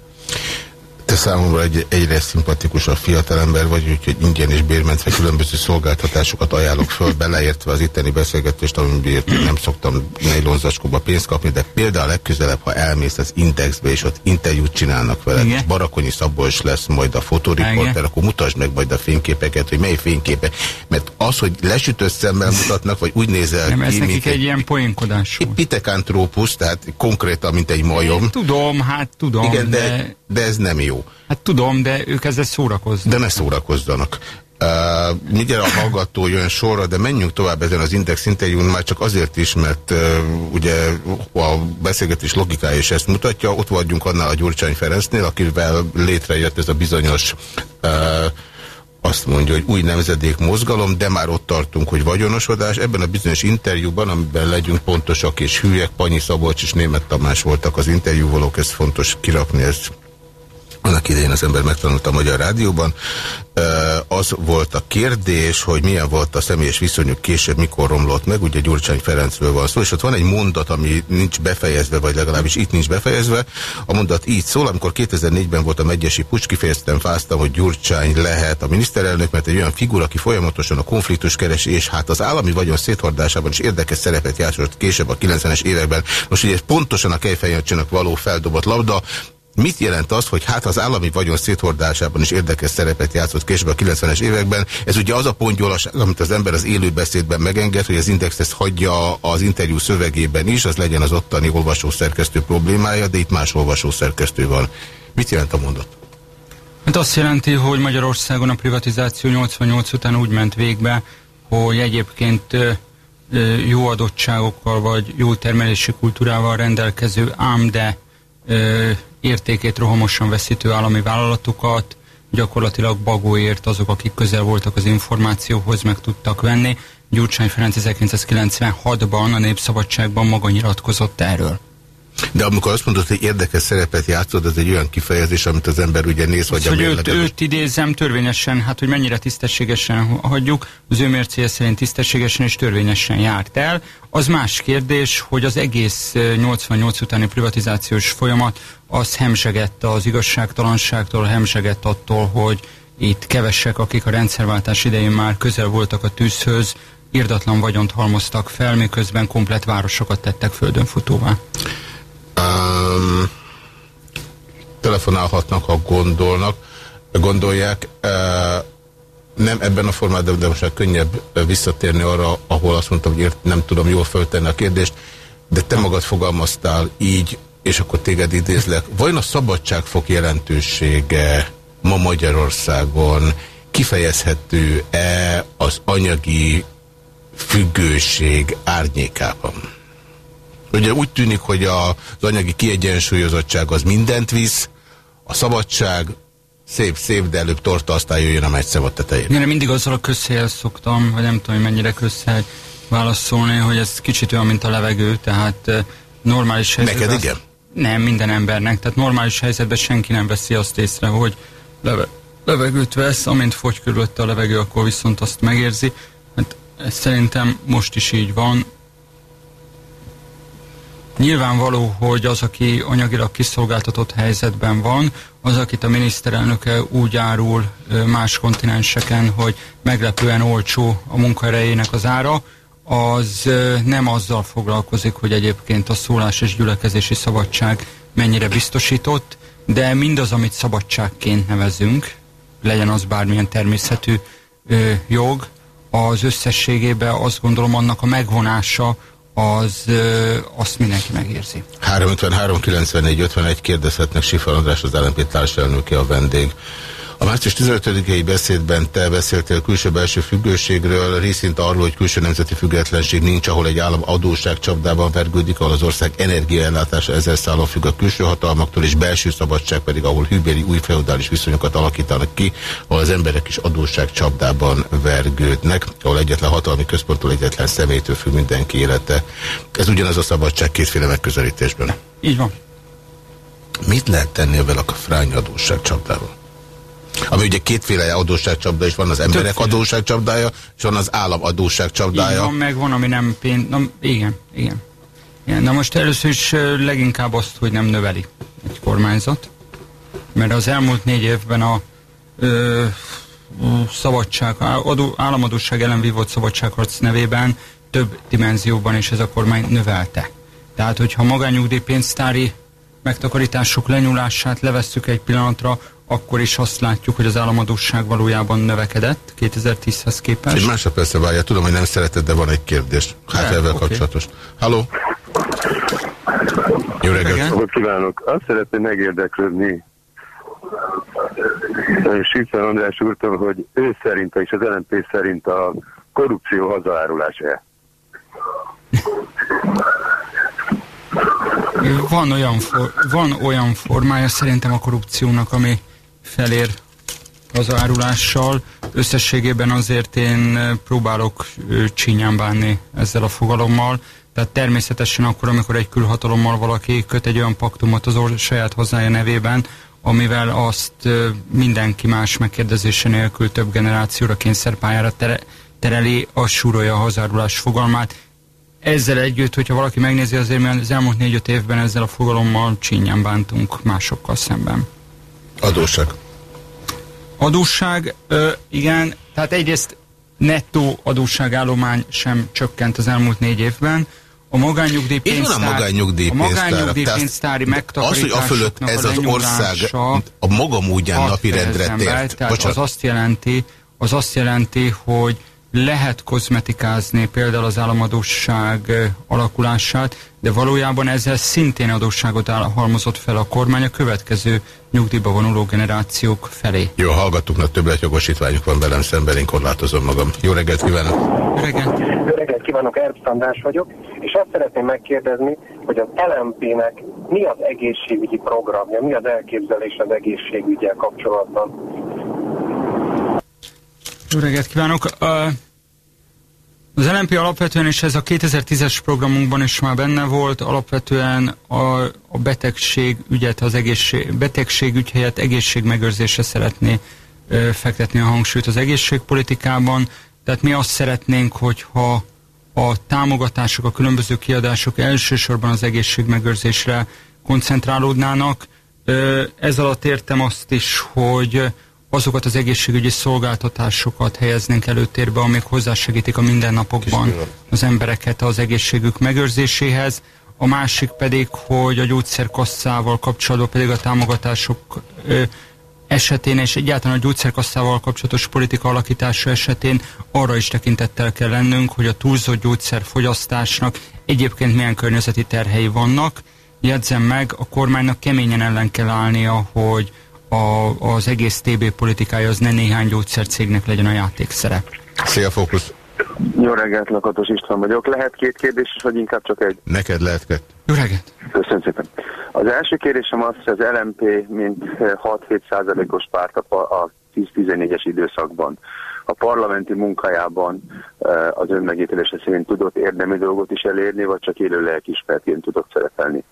Te számomra egy, egyre szimpatikusabb fiatalember vagy, úgyhogy ingyen és bérmentve különböző szolgáltatásokat ajánlok föl, beleértve az itteni beszélgetést, amiért nem szoktam nejlonzacskóba pénzt kapni, de például legközelebb, ha elmész az Indexbe, és ott interjút csinálnak veled, és Barakonyi Szabolcs lesz majd a fotoriporter, akkor mutasd meg majd a fényképeket, hogy mely fényképek. Mert az, hogy lesütött szemmel mutatnak, vagy úgy nézel nem, ki, ez nekik egy, egy ilyen poénkodás. Pitekantrópusz, tehát konkrétan, mint egy majom. Én tudom, hát tudom, Igen, de, de, de ez nem jó. Hát tudom, de ők ezzel szórakoznak. De ne szórakozzanak. Uh, mindjárt a hallgató jön sorra, de menjünk tovább ezen az Index interjún, már csak azért is, mert uh, ugye a beszélgetés logikája is ezt mutatja. Ott vagyunk annál a Gyurcsány Ferencnél, akivel létrejött ez a bizonyos uh, azt mondja, hogy új nemzedék mozgalom, de már ott tartunk, hogy vagyonosodás. Ebben a bizonyos interjúban, amiben legyünk pontosak és hülyek, Panyi Szabolcs és Német Tamás voltak az interjúvolók, ez fontos kirakni, ez annak idején az ember megtanulta a Magyar Rádióban. Az volt a kérdés, hogy milyen volt a személyes viszonyuk később, mikor romlott meg, ugye Gyurcsány Ferencről van szó, és ott van egy mondat, ami nincs befejezve, vagy legalábbis itt nincs befejezve. A mondat így szól, amikor 2004-ben volt a megyesi pucs, kifejeztem, fáztam, hogy Gyurcsány lehet a miniszterelnök, mert egy olyan figura, aki folyamatosan a konfliktus keresi, és hát az állami vagyon széthordásában is érdekes szerepet játszott később a 90-es években. Most ugye pontosan a kejfejjöncsének való feldobott labda, Mit jelent az, hogy hát az állami vagyon széthordásában is érdekes szerepet játszott később a 90-es években? Ez ugye az a pontgyólaság, amit az ember az élőbeszédben megenged, hogy az Index ezt hagyja az interjú szövegében is, az legyen az ottani olvasószerkesztő problémája, de itt más olvasószerkesztő van. Mit jelent a mondat? Hát azt jelenti, hogy Magyarországon a privatizáció 88 után úgy ment végbe, hogy egyébként jó adottságokkal vagy jó termelési kultúrával rendelkező, ám de értékét rohamosan veszítő állami vállalatokat, gyakorlatilag bagóért azok, akik közel voltak az információhoz, meg tudtak venni. Gyurcsány Ferenc 1996-ban a Népszabadságban maga nyilatkozott erről. De amikor azt mondod, hogy érdekes szerepet játszod, az egy olyan kifejezés, amit az ember ugye néz, vagy az, hogy őt, őt idézem törvényesen, hát hogy mennyire tisztességesen hagyjuk, az ő mércéje szerint tisztességesen és törvényesen járt el. Az más kérdés, hogy az egész 88 utáni privatizációs folyamat az hemzsegett az igazságtalanságtól, hemzsegett attól, hogy itt kevesek, akik a rendszerváltás idején már közel voltak a tűzhöz, irdatlan vagyont halmoztak fel, miközben komplet városokat tettek földön futóvá. Um, telefonálhatnak, ha gondolnak, gondolják. Uh, nem ebben a formában, de most már könnyebb visszatérni arra, ahol azt mondtam, hogy ért, nem tudom jól föltenni a kérdést, de te magad fogalmaztál így, és akkor téged idézlek. Vajon a szabadságfok jelentősége ma Magyarországon kifejezhető-e az anyagi függőség árnyékában? Ugye úgy tűnik, hogy a, az anyagi kiegyensúlyozottság az mindent visz, a szabadság szép, szép, de előbb torta, aztán jöjjön a megy a tetején. Én mindig azzal a közhelyel szoktam, vagy nem tudom, hogy mennyire közhely válaszolni, hogy ez kicsit olyan, mint a levegő, tehát normális helyzetben... Neked igen? Nem, minden embernek. Tehát normális helyzetben senki nem veszi azt észre, hogy leve, levegőt vesz, amint fogy körülötte a levegő, akkor viszont azt megérzi. Hát ez szerintem most is így van. Nyilvánvaló, hogy az, aki anyagilag kiszolgáltatott helyzetben van, az, akit a miniszterelnöke úgy árul más kontinenseken, hogy meglepően olcsó a munkaerejének az ára, az nem azzal foglalkozik, hogy egyébként a szólás és gyülekezési szabadság mennyire biztosított, de mindaz, amit szabadságként nevezünk, legyen az bármilyen természetű jog, az összességében azt gondolom annak a megvonása az ö, azt mindenki megérzi. 353 94 51 kérdezhetnek Sifa András, az LNP társelnöke a vendég. A március 15-i beszédben te beszéltél külső-belső függőségről, részint arról, hogy külső nemzeti függetlenség nincs, ahol egy állam adósság csapdában vergődik, ahol az ország energiaellátása ezer szálon függ a külső hatalmaktól, és belső szabadság pedig, ahol hűbéri új feudális viszonyokat alakítanak ki, ahol az emberek is adósság csapdában vergődnek, ahol egyetlen hatalmi központtól, egyetlen személytől függ mindenki élete. Ez ugyanaz a szabadság kétféle megközelítésben. Így van. Mit lehet tenni ebben a frány adósságcsapdával? Ami ugye kétféle adósságcsapda is van, az emberek Többféle. adósságcsapdája, és van az állam Így adósságcsapdája. van, meg van, ami nem pénz... Na, igen, igen. igen. Na most először is leginkább azt, hogy nem növeli egy kormányzat, mert az elmúlt négy évben a ö, szabadság, adó, államadóság ellen vívott szabadságharc nevében több dimenzióban is ez a kormány növelte. Tehát, hogyha magányugdíjpénztári megtakarítások lenyúlását levesszük egy pillanatra, akkor is azt látjuk, hogy az államadóság valójában növekedett 2010-hez képest. Egy másodpercre várja, tudom, hogy nem szereted, de van egy kérdés. Hát ezzel oké. kapcsolatos. Halló? Jó reggelt! Napot kívánok! Azt szeretném megérdeklődni Siffer András úrtól, hogy ő szerint és az LNP szerint a korrupció hazaárulás-e? Van olyan, for, van olyan formája szerintem a korrupciónak, ami felér az árulással. Összességében azért én próbálok ö, csínyán bánni ezzel a fogalommal. Tehát természetesen akkor, amikor egy külhatalommal valaki köt egy olyan paktumot az or- saját hazája nevében, amivel azt mindenki más megkérdezése nélkül több generációra kényszerpályára tere, tereli, az súrolja a hazárulás fogalmát. Ezzel együtt, hogyha valaki megnézi, azért mi az elmúlt négy-öt évben ezzel a fogalommal csínyán bántunk másokkal szemben. Adósság. Adósság, ö, igen, tehát egyrészt nettó adósságállomány sem csökkent az elmúlt négy évben. A Itt magányugdíjpénztár, van a a magányugdíjpénztári Tehát Az, hogy afölött megtakarításoknak ez a az ország a maga módján napirendre tért. Tehát az azt jelenti, az azt jelenti, hogy lehet kozmetikázni például az államadóság alakulását, de valójában ezzel szintén adósságot áll- halmozott fel a kormány a következő nyugdíjba vonuló generációk felé. Jó, hallgatóknak többletjogosítványuk van velem szemben, én korlátozom magam. Jó reggelt kívánok! Reggelt! Jó reggelt kívánok, Erbsz András vagyok, és azt szeretném megkérdezni, hogy az LMP-nek mi az egészségügyi programja, mi az elképzelés az egészségügyel kapcsolatban? Jó reggelt kívánok! Az LNP alapvetően, és ez a 2010-es programunkban is már benne volt, alapvetően a, a betegség ügyet, az egészség, betegségügy helyett egészségmegőrzésre szeretné ö, fektetni a hangsúlyt az egészségpolitikában. Tehát mi azt szeretnénk, hogyha a támogatások, a különböző kiadások elsősorban az egészségmegőrzésre koncentrálódnának. Ez alatt értem azt is, hogy azokat az egészségügyi szolgáltatásokat helyeznénk előtérbe, amik hozzásegítik a mindennapokban az embereket az egészségük megőrzéséhez. A másik pedig, hogy a gyógyszerkasszával kapcsolatban pedig a támogatások ö, esetén és egyáltalán a gyógyszerkasszával kapcsolatos politika alakítása esetén arra is tekintettel kell lennünk, hogy a túlzott gyógyszerfogyasztásnak egyébként milyen környezeti terhei vannak. Jegyzem meg, a kormánynak keményen ellen kell állnia, hogy a, az egész TB politikája az ne néhány gyógyszercégnek legyen a játékszerep. Szia, Fókusz! Jó reggelt, Lakatos István vagyok. Lehet két kérdés, is, vagy inkább csak egy? Neked lehet kettő. Jó reggelt! Köszönöm szépen. Az első kérdésem az, hogy az LMP mint 6-7 százalékos párt a 10-14-es időszakban a parlamenti munkájában eh, az önmegítélése szerint tudott érdemi dolgot is elérni, vagy csak élő lelkismertként tudott szerepelni?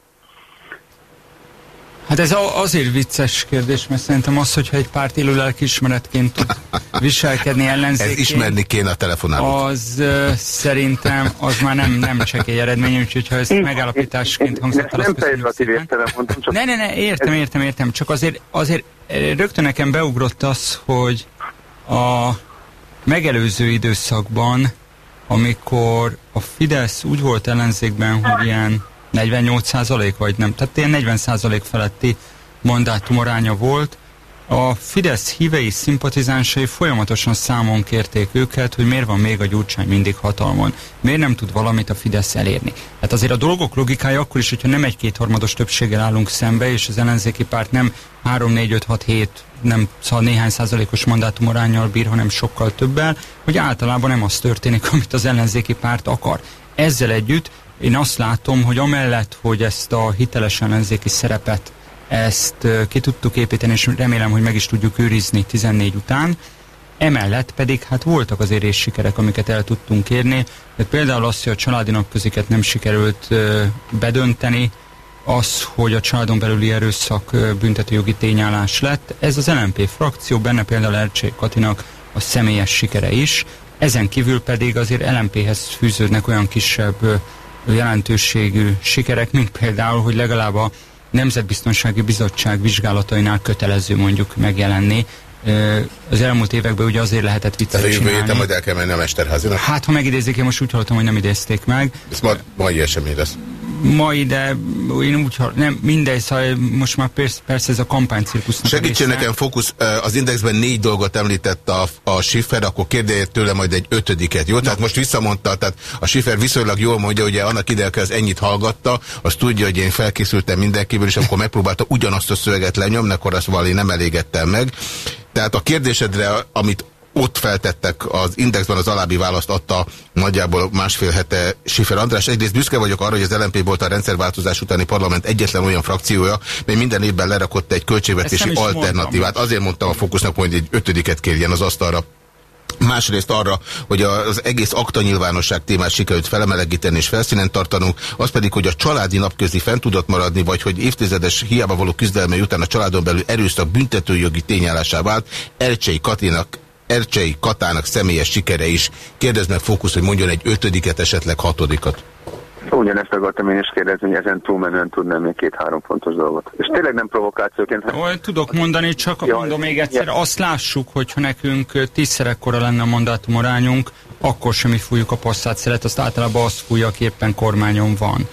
Hát ez azért vicces kérdés, mert szerintem az, hogyha egy párt élő lelkiismeretként tud viselkedni Ez ellenzékén, ismerni kéne a telefonálót. az uh, szerintem az már nem, nem csekély eredmény, úgyhogy ha ezt megállapításként hangzott el, Nem pejoratív szépen. értelem mondtam, csak Ne, ne, ne, értem, értem, értem, csak azért, azért eh, rögtön nekem beugrott az, hogy a megelőző időszakban, amikor a Fidesz úgy volt ellenzékben, hogy ilyen 48 százalék vagy nem, tehát ilyen 40 százalék feletti mandátumaránya volt, a Fidesz hívei, szimpatizánsai folyamatosan számon kérték őket, hogy miért van még a Gyurcsány mindig hatalmon. Miért nem tud valamit a Fidesz elérni. Hát azért a dolgok logikája akkor is, hogyha nem egy kétharmados többséggel állunk szembe, és az ellenzéki párt nem 3, 4, 5, 6, 7, nem szóval néhány százalékos mandátumorányjal bír, hanem sokkal többel, hogy általában nem az történik, amit az ellenzéki párt akar. Ezzel együtt én azt látom, hogy amellett, hogy ezt a hiteles ellenzéki szerepet ezt ki tudtuk építeni, és remélem, hogy meg is tudjuk őrizni 14 után. Emellett pedig hát voltak azért és sikerek, amiket el tudtunk érni. De például az, hogy a családi napköziket nem sikerült bedönteni, az, hogy a családon belüli erőszak büntetőjogi tényállás lett. Ez az LNP frakció, benne például Ercsé Katinak a személyes sikere is. Ezen kívül pedig azért LNP-hez fűződnek olyan kisebb jelentőségű sikerek, mint például, hogy legalább a Nemzetbiztonsági Bizottság vizsgálatainál kötelező mondjuk megjelenni. Az elmúlt években ugye azért lehetett viccet Tehát a jövő héten majd el kell menni a Mesterházinak? Hát, ha megidézik, én most úgy hallottam, hogy nem idézték meg. Ez ma, mai esemény lesz mai, de én úgy, nem, mindegy, szóval most már persze, persze ez a kampánycirkusznak Segítsen nekem fókusz, az indexben négy dolgot említett a, a Schiffer, akkor kérdeljél tőle majd egy ötödiket, jó? No. Tehát most visszamondta, tehát a Schiffer viszonylag jól mondja, hogy annak ide az ennyit hallgatta, azt tudja, hogy én felkészültem mindenkiből, és akkor megpróbálta ugyanazt a szöveget lenyomni, akkor azt valami nem elégettem meg. Tehát a kérdésedre, amit ott feltettek az Indexben az alábbi választ adta nagyjából másfél hete Sifer András. Egyrészt büszke vagyok arra, hogy az LNP volt a rendszerváltozás utáni parlament egyetlen olyan frakciója, mely minden évben lerakott egy költségvetési alternatívát. Azért mondtam a fókusznak, hogy egy ötödiket kérjen az asztalra. Másrészt arra, hogy az egész akta nyilvánosság témát sikerült felemelegíteni és felszínen tartanunk, az pedig, hogy a családi napközi fent tudott maradni, vagy hogy évtizedes hiába való küzdelme után a családon belül erőszak büntetőjogi tényállásá vált, Ercsei Katinak Ercsei Katának személyes sikere is. Kérdezd meg Fókusz, hogy mondjon egy ötödiket, esetleg hatodikat. Ugyanezt akartam én is kérdezni, hogy ezen túlmenően tudnám még két-három fontos dolgot. És tényleg nem provokációként. Olyan tudok mondani, csak Jaj, mondom még egyszer, ja. azt lássuk, hogyha nekünk tízszer ekkora lenne a mandátumorányunk, akkor semmi fújjuk a passzát szeret, azt általában azt fújja, aki éppen kormányon van.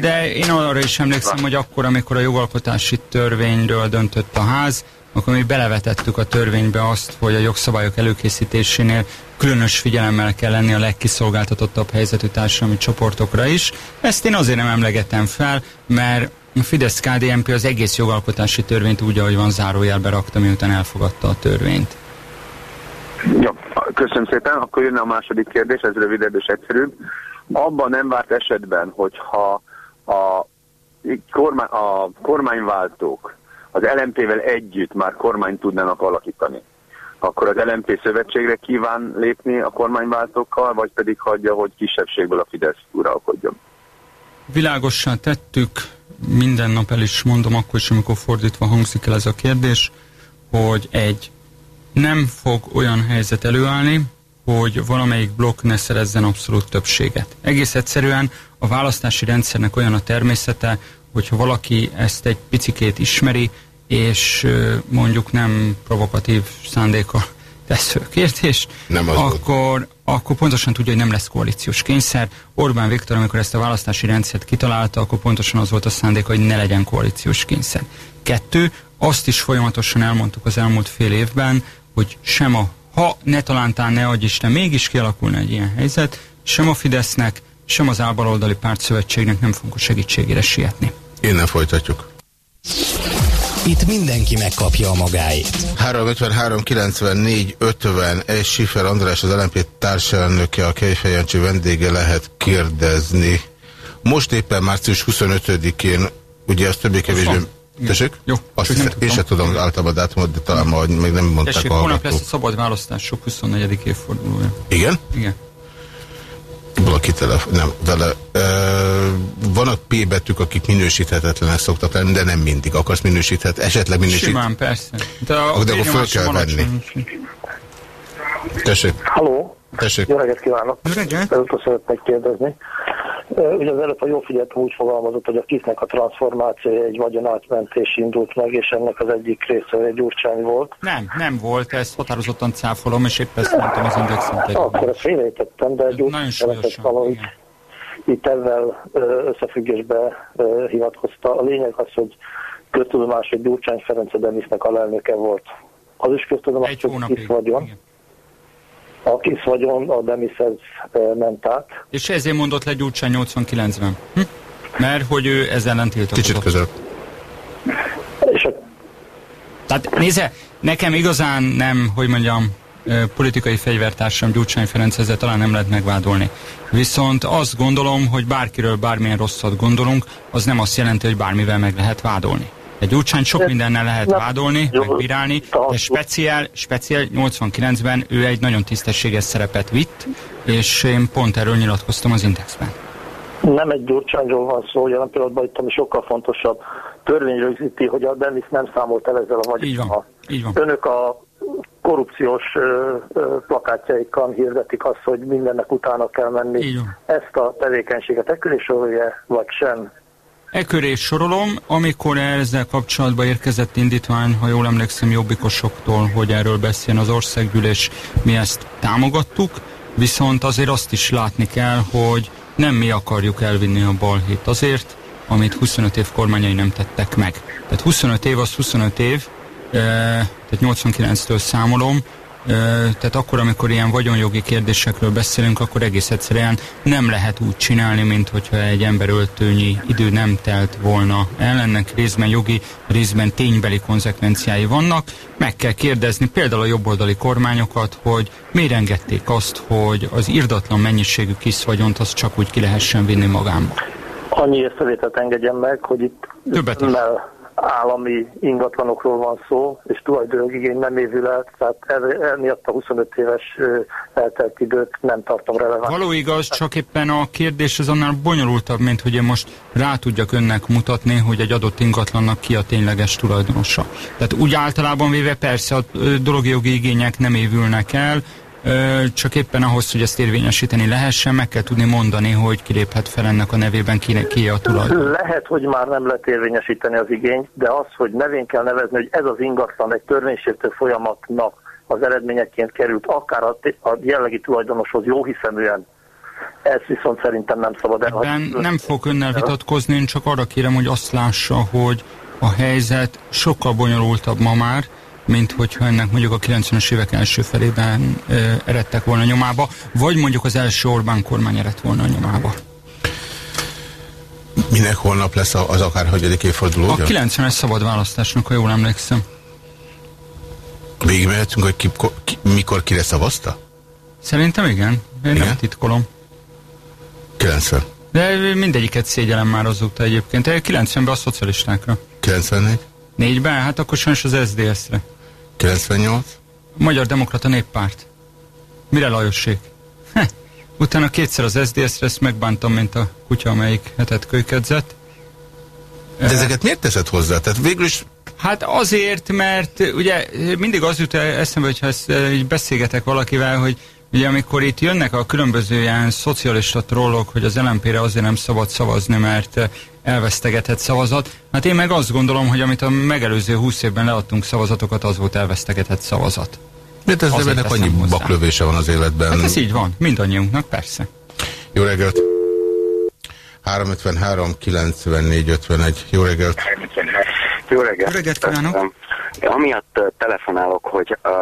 De én arra is emlékszem, hogy akkor, amikor a jogalkotási törvényről döntött a ház, akkor mi belevetettük a törvénybe azt, hogy a jogszabályok előkészítésénél különös figyelemmel kell lenni a legkiszolgáltatottabb helyzetű társadalmi csoportokra is. Ezt én azért nem emlegetem fel, mert a fidesz KDNP az egész jogalkotási törvényt úgy, ahogy van zárójelbe rakta, miután elfogadta a törvényt. Jó, köszönöm szépen. Akkor jönne a második kérdés, ez rövidebb és egyszerűbb. Abban nem várt esetben, hogyha a, kormány, a kormányváltók az LMP-vel együtt már kormányt tudnának alakítani, akkor az LMP szövetségre kíván lépni a kormányváltókkal, vagy pedig hagyja, hogy kisebbségből a Fidesz uralkodjon? Világosan tettük, minden nap el is mondom, akkor is, amikor fordítva hangzik el ez a kérdés, hogy egy, nem fog olyan helyzet előállni, hogy valamelyik blokk ne szerezzen abszolút többséget. Egész egyszerűen a választási rendszernek olyan a természete, hogyha valaki ezt egy picikét ismeri, és mondjuk nem provokatív szándéka tesz kérdést, nem akkor, akkor pontosan tudja, hogy nem lesz koalíciós kényszer. Orbán Viktor, amikor ezt a választási rendszert kitalálta, akkor pontosan az volt a szándék, hogy ne legyen koalíciós kényszer. Kettő, azt is folyamatosan elmondtuk az elmúlt fél évben, hogy sem a, ha ne talántán ne adj Isten, mégis kialakulna egy ilyen helyzet, sem a Fidesznek, sem az álbaloldali pártszövetségnek nem fogunk a segítségére sietni. Innen folytatjuk. Itt mindenki megkapja a magáét. 353 94 50 egy Sifer András, az LNP társelnöke, a Kejfejancsi vendége lehet kérdezni. Most éppen március 25-én, ugye ezt többé-kevésbé... Tessék? Jó. Azt hiszem, én sem tudom általában dátumot, de talán majd még nem mondták Tessék, a holnap lesz a szabad választások 24. évfordulója. Igen? Igen. Valaki telefon, nem, vele. E, vannak P betűk, akik minősíthetetlenek szoktak lenni, de nem mindig. Akarsz minősíthet, esetleg minősít. Simán, persze. De, a de akkor föl kell venni. Tessék. Halló. Tessék. Jó reggelt kívánok. Jó reggelt. Először szeretnék kérdezni. Ugye az előbb a jó figyelt úgy fogalmazott, hogy a kisznek a transformációja egy vagyon átmentés indult meg, és ennek az egyik része egy gyurcsány volt. Nem, nem volt, ezt határozottan cáfolom, és épp ezt mondtam az indexen. Akkor ezt félrejtettem, de gyurcsány valahogy itt ezzel összefüggésbe hivatkozta. A lényeg az, hogy köztudomás, hogy Gyurcsány Ferenc a Denisnek alelnöke volt. Az is köztudomás, hogy kis vagyon. Igen. A kis vagyon a Demishez ment át. És ezért mondott le Gyurcsány 89-ben. Hm? Mert hogy ő ezzel ellen tiltakozott. Kicsit közel. És a... Tehát nézze, nekem igazán nem, hogy mondjam, politikai fegyvertársam Gyurcsány Ferenc ezzel talán nem lehet megvádolni. Viszont azt gondolom, hogy bárkiről bármilyen rosszat gondolunk, az nem azt jelenti, hogy bármivel meg lehet vádolni. Egy Gyurcsány sok mindennel lehet vádolni, megbírálni, de speciál, speciál 89-ben ő egy nagyon tisztességes szerepet vitt, és én pont erről nyilatkoztam az Indexben. Nem egy Gyurcsányról van szó, jelen pillanatban itt ami sokkal fontosabb törvény rögzíti, hogy a Denis nem számolt el ezzel a vagyonnal. Önök a korrupciós ö, ö, plakátjaikkal hirdetik azt, hogy mindennek utána kell menni. Ezt a tevékenységet is vagy sem? E sorolom, amikor ezzel kapcsolatban érkezett indítvány, ha jól emlékszem, jobbikosoktól, hogy erről beszéljen az országgyűlés, mi ezt támogattuk, viszont azért azt is látni kell, hogy nem mi akarjuk elvinni a balhét azért, amit 25 év kormányai nem tettek meg. Tehát 25 év az 25 év, tehát 89-től számolom, tehát akkor, amikor ilyen vagyonjogi kérdésekről beszélünk, akkor egész egyszerűen nem lehet úgy csinálni, mint hogyha egy emberöltőnyi idő nem telt volna el. Ennek részben jogi, részben ténybeli konzekvenciái vannak. Meg kell kérdezni például a jobboldali kormányokat, hogy miért engedték azt, hogy az irdatlan mennyiségű kis vagyont azt csak úgy ki lehessen vinni magámba. Annyi észrevételt engedjen meg, hogy itt Többet is állami ingatlanokról van szó, és tulajdonigény nem évül el, tehát emiatt a 25 éves eltelt időt nem tartom releváns. Való igaz, csak éppen a kérdés az annál bonyolultabb, mint hogy én most rá tudjak önnek mutatni, hogy egy adott ingatlannak ki a tényleges tulajdonosa. Tehát úgy általában véve persze a dologjogi igények nem évülnek el, csak éppen ahhoz, hogy ezt érvényesíteni lehessen, meg kell tudni mondani, hogy kiléphet fel ennek a nevében, ki, ki a tulajdon. Lehet, hogy már nem lehet érvényesíteni az igényt, de az, hogy nevén kell nevezni, hogy ez az ingatlan egy törvénysértő folyamatnak az eredményeként került, akár a, a jellegi tulajdonoshoz jó hiszeműen, ez viszont szerintem nem szabad el. nem fog önnel vitatkozni, én csak arra kérem, hogy azt lássa, hogy a helyzet sokkal bonyolultabb ma már, mint hogyha ennek mondjuk a 90-es évek első felében ö, eredtek volna nyomába, vagy mondjuk az első Orbán kormány eredt volna a nyomába. Minek holnap lesz az akár hagyadik évforduló? A 90-es szabad választásnak, ha jól emlékszem. Végigmehetünk, hogy ki, ki, mikor kire szavazta? Szerintem igen. Én igen? nem titkolom. 90. De mindegyiket szégyelem már azóta egyébként. 90-ben a szocialistákra. 94? Négyben? Hát akkor sajnos az SZDSZ-re. 98? Magyar Demokrata Néppárt. Mire Lajossék? Heh. Utána kétszer az SZDSZ-re, ezt megbántam, mint a kutya, amelyik hetet kölykedzett. De ezeket miért teszed hozzá? Tehát végül is... Hát azért, mert ugye mindig az jut eszembe, hogyha ezt így beszélgetek valakivel, hogy Ugye amikor itt jönnek a különböző ilyen szocialista trollok, hogy az LMP-re azért nem szabad szavazni, mert elvesztegetett szavazat, hát én meg azt gondolom, hogy amit a megelőző 20 évben leadtunk szavazatokat, az volt elvesztegetett szavazat. De ez ennek annyi hozzá. baklövése van az életben. Hát ez így van, mindannyiunknak, persze. Jó reggelt! 353 94 51. Jó reggelt! Jó reggelt! Jó reggelt kívánok! Amiatt telefonálok, hogy uh,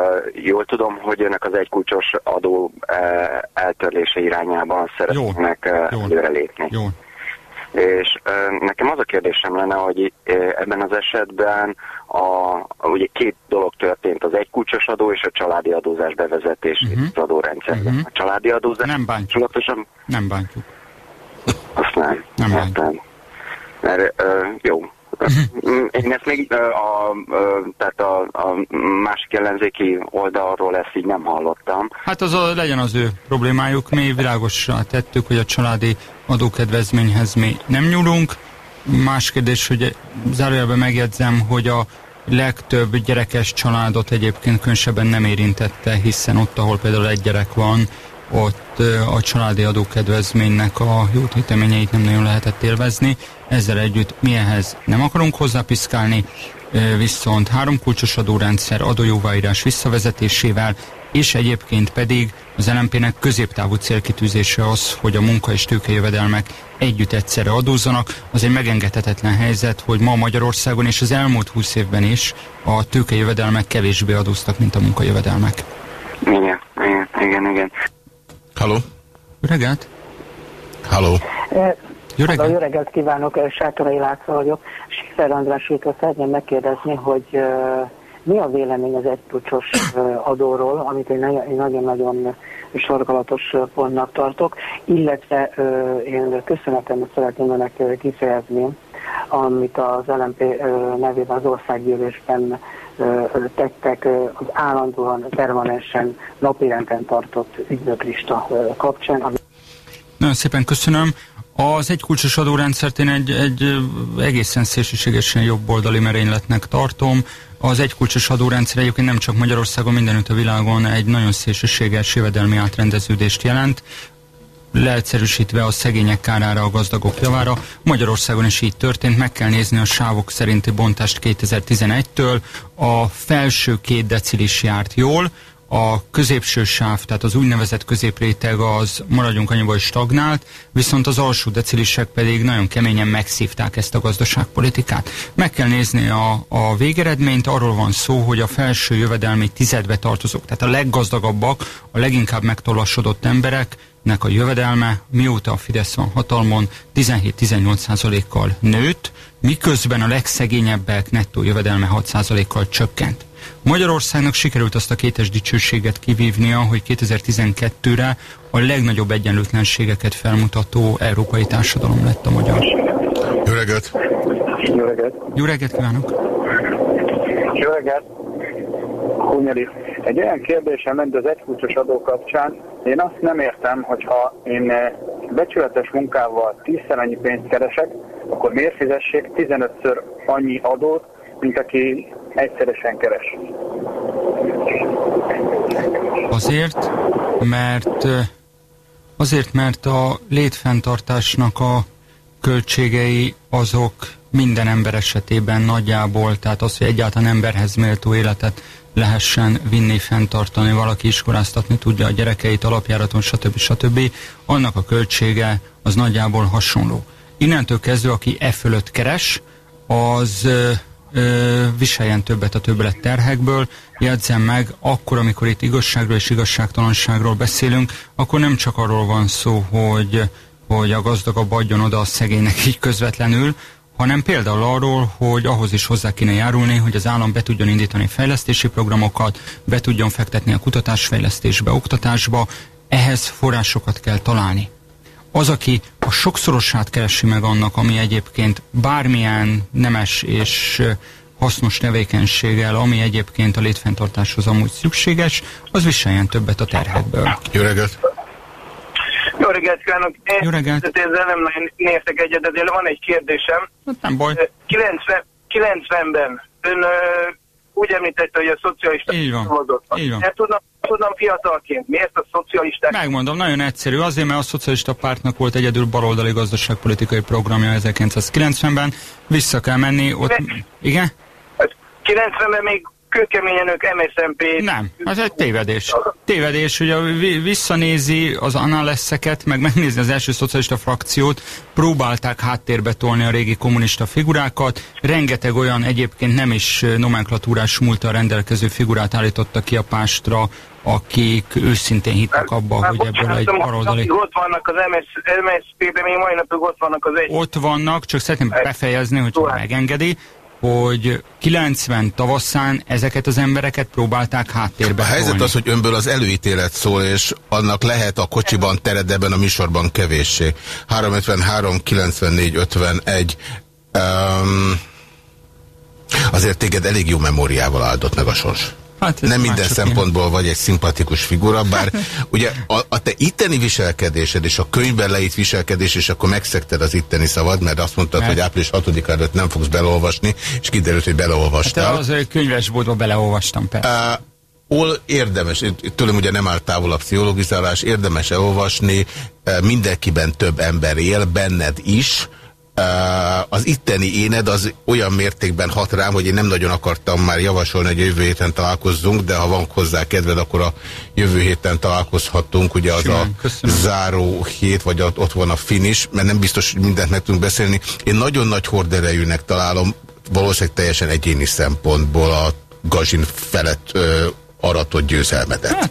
jól tudom, hogy önök az egykulcsos adó uh, eltörlése irányában szeretnének uh, előrelépni. Jó. És uh, nekem az a kérdésem lenne, hogy uh, ebben az esetben a, ugye két dolog történt, az egykulcsos adó és a családi adózás bevezetés uh-huh. az adórendszerben. Uh-huh. A családi adózás... Nem bántjuk. Nem bántjuk. Azt nem. Nem bántjuk. Mert uh, jó, én ezt még a, a, tehát a, a másik ellenzéki oldalról ezt így nem hallottam. Hát az a, legyen az ő problémájuk. Mi világosra tettük, hogy a családi adókedvezményhez mi nem nyúlunk. Más kérdés, hogy zárójelben megjegyzem, hogy a legtöbb gyerekes családot egyébként különösebben nem érintette, hiszen ott, ahol például egy gyerek van, ott a családi adókedvezménynek a jótéteményeit nem nagyon lehetett élvezni. Ezzel együtt mi ehhez nem akarunk hozzápiszkálni. viszont három kulcsos adórendszer adójóváírás visszavezetésével, és egyébként pedig az LMP-nek középtávú célkitűzése az, hogy a munka és tőkejövedelmek együtt egyszerre adózzanak. Az egy megengedhetetlen helyzet, hogy ma Magyarországon és az elmúlt 20 évben is a tőkejövedelmek kevésbé adóztak, mint a munkajövedelmek. Igen, igen, igen, igen. Halló? Jó reggelt! Halló? Jó reggelt! Jó reggelt kívánok, Sátorai László vagyok. Sifer András úrtól szeretném megkérdezni, hogy uh, mi a vélemény az egytucsos adóról, amit én nagyon-nagyon sorgalatos pontnak tartok, illetve én köszönetemet szeretném önnek kifejezni, amit az LMP nevében az országgyűlésben tettek az állandóan, permanensen napirenden tartott ügynöklista kapcsán. Ami... Nagyon szépen köszönöm. Az egykulcsos adórendszert én egy, egy egészen szélsőségesen jobboldali merényletnek tartom. Az egykulcsos adórendszer egyébként nem csak Magyarországon, mindenütt a világon egy nagyon szélsőséges jövedelmi átrendeződést jelent leegyszerűsítve a szegények kárára, a gazdagok javára. Magyarországon is így történt, meg kell nézni a sávok szerinti bontást 2011-től. A felső két decilis járt jól, a középső sáv, tehát az úgynevezett középréteg az maradjunk annyiba, hogy stagnált, viszont az alsó decilisek pedig nagyon keményen megszívták ezt a gazdaságpolitikát. Meg kell nézni a, a végeredményt, arról van szó, hogy a felső jövedelmi tizedbe tartozók, tehát a leggazdagabbak, a leginkább megtolasodott emberek nek a jövedelme, mióta a Fidesz van hatalmon, 17-18%-kal nőtt, miközben a legszegényebbek nettó jövedelme 6%-kal csökkent. Magyarországnak sikerült azt a kétes dicsőséget kivívnia, hogy 2012-re a legnagyobb egyenlőtlenségeket felmutató európai társadalom lett a magyar. Jó reggelt! Jó reggelt! Jó reggelt kívánok! Jó reggelt! Hunyeli. Egy olyan kérdésem ment az egykulcsos adó kapcsán. Én azt nem értem, hogyha én eh, becsületes munkával tízszer annyi pénzt keresek, akkor miért fizessék 15-ször annyi adót, mint aki egyszeresen keres? Azért, mert eh, azért, mert a létfenntartásnak a költségei azok minden ember esetében nagyjából, tehát az, hogy egyáltalán emberhez méltó életet lehessen vinni, fenntartani, valaki iskoláztatni tudja a gyerekeit alapjáraton, stb. stb. Annak a költsége az nagyjából hasonló. Innentől kezdve, aki e fölött keres, az ö, viseljen többet a többlet terhekből, jegyzem meg, akkor, amikor itt igazságról és igazságtalanságról beszélünk, akkor nem csak arról van szó, hogy, hogy a gazdagabb adjon oda a szegénynek így közvetlenül, hanem például arról, hogy ahhoz is hozzá kéne járulni, hogy az állam be tudjon indítani fejlesztési programokat, be tudjon fektetni a kutatásfejlesztésbe, oktatásba, ehhez forrásokat kell találni. Az, aki a sokszorosát keresi meg annak, ami egyébként bármilyen nemes és hasznos tevékenységgel, ami egyébként a létfenntartáshoz amúgy szükséges, az viseljen többet a terhekből. Jó reggelt! Jó reggelt kívánok! Én Jó reggelt! ezzel nem nagyon értek egyet, de van egy kérdésem. Hát nem baj. 90, 90-ben ön ö, úgy említette, hogy a szocialista Így van. szavazott. Így van. Nem tudnam, tudnam fiatalként, miért a szocialisták... Megmondom, nagyon egyszerű. Azért, mert a szocialista pártnak volt egyedül baloldali gazdaságpolitikai programja 1990-ben. Vissza kell menni, ott... Igen? 90-ben még kőkeményen ők MSZMP... Nem, az egy tévedés. Tévedés, vi- visszanézi az analeszeket, meg megnézi az első szocialista frakciót, próbálták háttérbe tolni a régi kommunista figurákat, rengeteg olyan egyébként nem is nomenklatúrás múltal rendelkező figurát állítottak ki a pástra, akik őszintén hittek abba, hogy ebből egy baloldali... Ott vannak az MS, MSZP-ben, még mai napig ott vannak az egy... Ott vannak, csak szeretném befejezni, hogy megengedi, hogy 90 tavaszán ezeket az embereket próbálták háttérbe A helyzet tolni. az, hogy önből az előítélet szól, és annak lehet a kocsiban tered, ebben a műsorban kevéssé. 353 94 51 um, azért téged elég jó memóriával áldott meg a sors. Hát Nem minden szempontból vagy egy szimpatikus figura, bár ugye a, a te itteni viselkedésed és a könyvben leírt viselkedés, és akkor megszekted az itteni szavad, mert azt mondtad, Mert- hogy április 6 előtt nem fogsz beleolvasni, és kiderült, hogy Hát beleolvastál. az ö, könyvesboltba beleolvastam persze. Uh, hol érdemes, tőlem ugye nem áll távol a pszichologizálás, érdemes elolvasni, uh, mindenkiben több ember él, benned is, az itteni éned az olyan mértékben hat rám, hogy én nem nagyon akartam már javasolni, hogy jövő héten találkozzunk, de ha van hozzá kedved, akkor a jövő héten találkozhatunk, ugye az Simán, a köszönöm. záró hét, vagy ott van a finish, mert nem biztos, hogy mindent meg tudunk beszélni. Én nagyon nagy horderejűnek találom, valószínűleg teljesen egyéni szempontból a Gazsin felett ö, aratott győzelmedet. Hát,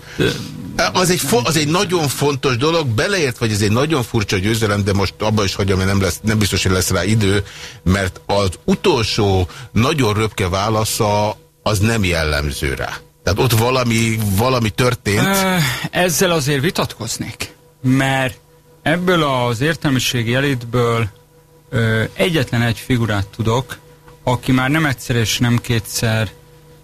az egy, az egy nagyon fontos dolog, beleért, vagy ez egy nagyon furcsa győzelem, de most abban is hagyom, mert nem, lesz, nem biztos, hogy lesz rá idő, mert az utolsó nagyon röpke válasza az nem jellemző rá. Tehát ott valami, valami történt. Ezzel azért vitatkoznék, mert ebből az értelmiségi elitből egyetlen egy figurát tudok, aki már nem egyszer és nem kétszer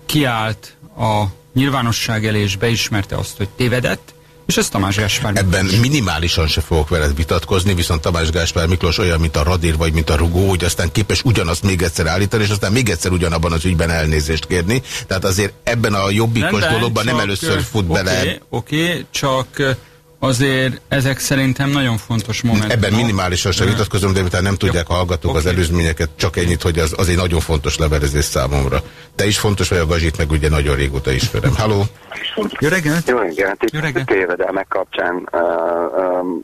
kiállt a nyilvánosság elé és beismerte azt, hogy tévedett, és ez Tamás Gáspár Miklós. Ebben minimálisan se fogok veled vitatkozni, viszont Tamás Gáspár Miklós olyan, mint a radír vagy mint a rugó, hogy aztán képes ugyanazt még egyszer állítani, és aztán még egyszer ugyanabban az ügyben elnézést kérni. Tehát azért ebben a jobbikos Rendben, dologban nem először fut okay, bele. Oké, okay, csak azért ezek szerintem nagyon fontos moment. Ebben minimálisan sem vitatkozom, de miután nem tudják a hallgatók okay. az előzményeket, csak ennyit, hogy az, az egy nagyon fontos levelezés számomra. Te is fontos vagy a Gazsit, meg ugye nagyon régóta ismerem. Halló! Jó reggelt! Jó reggelt! Itt Jó reggelt. tévedelmek kapcsán uh,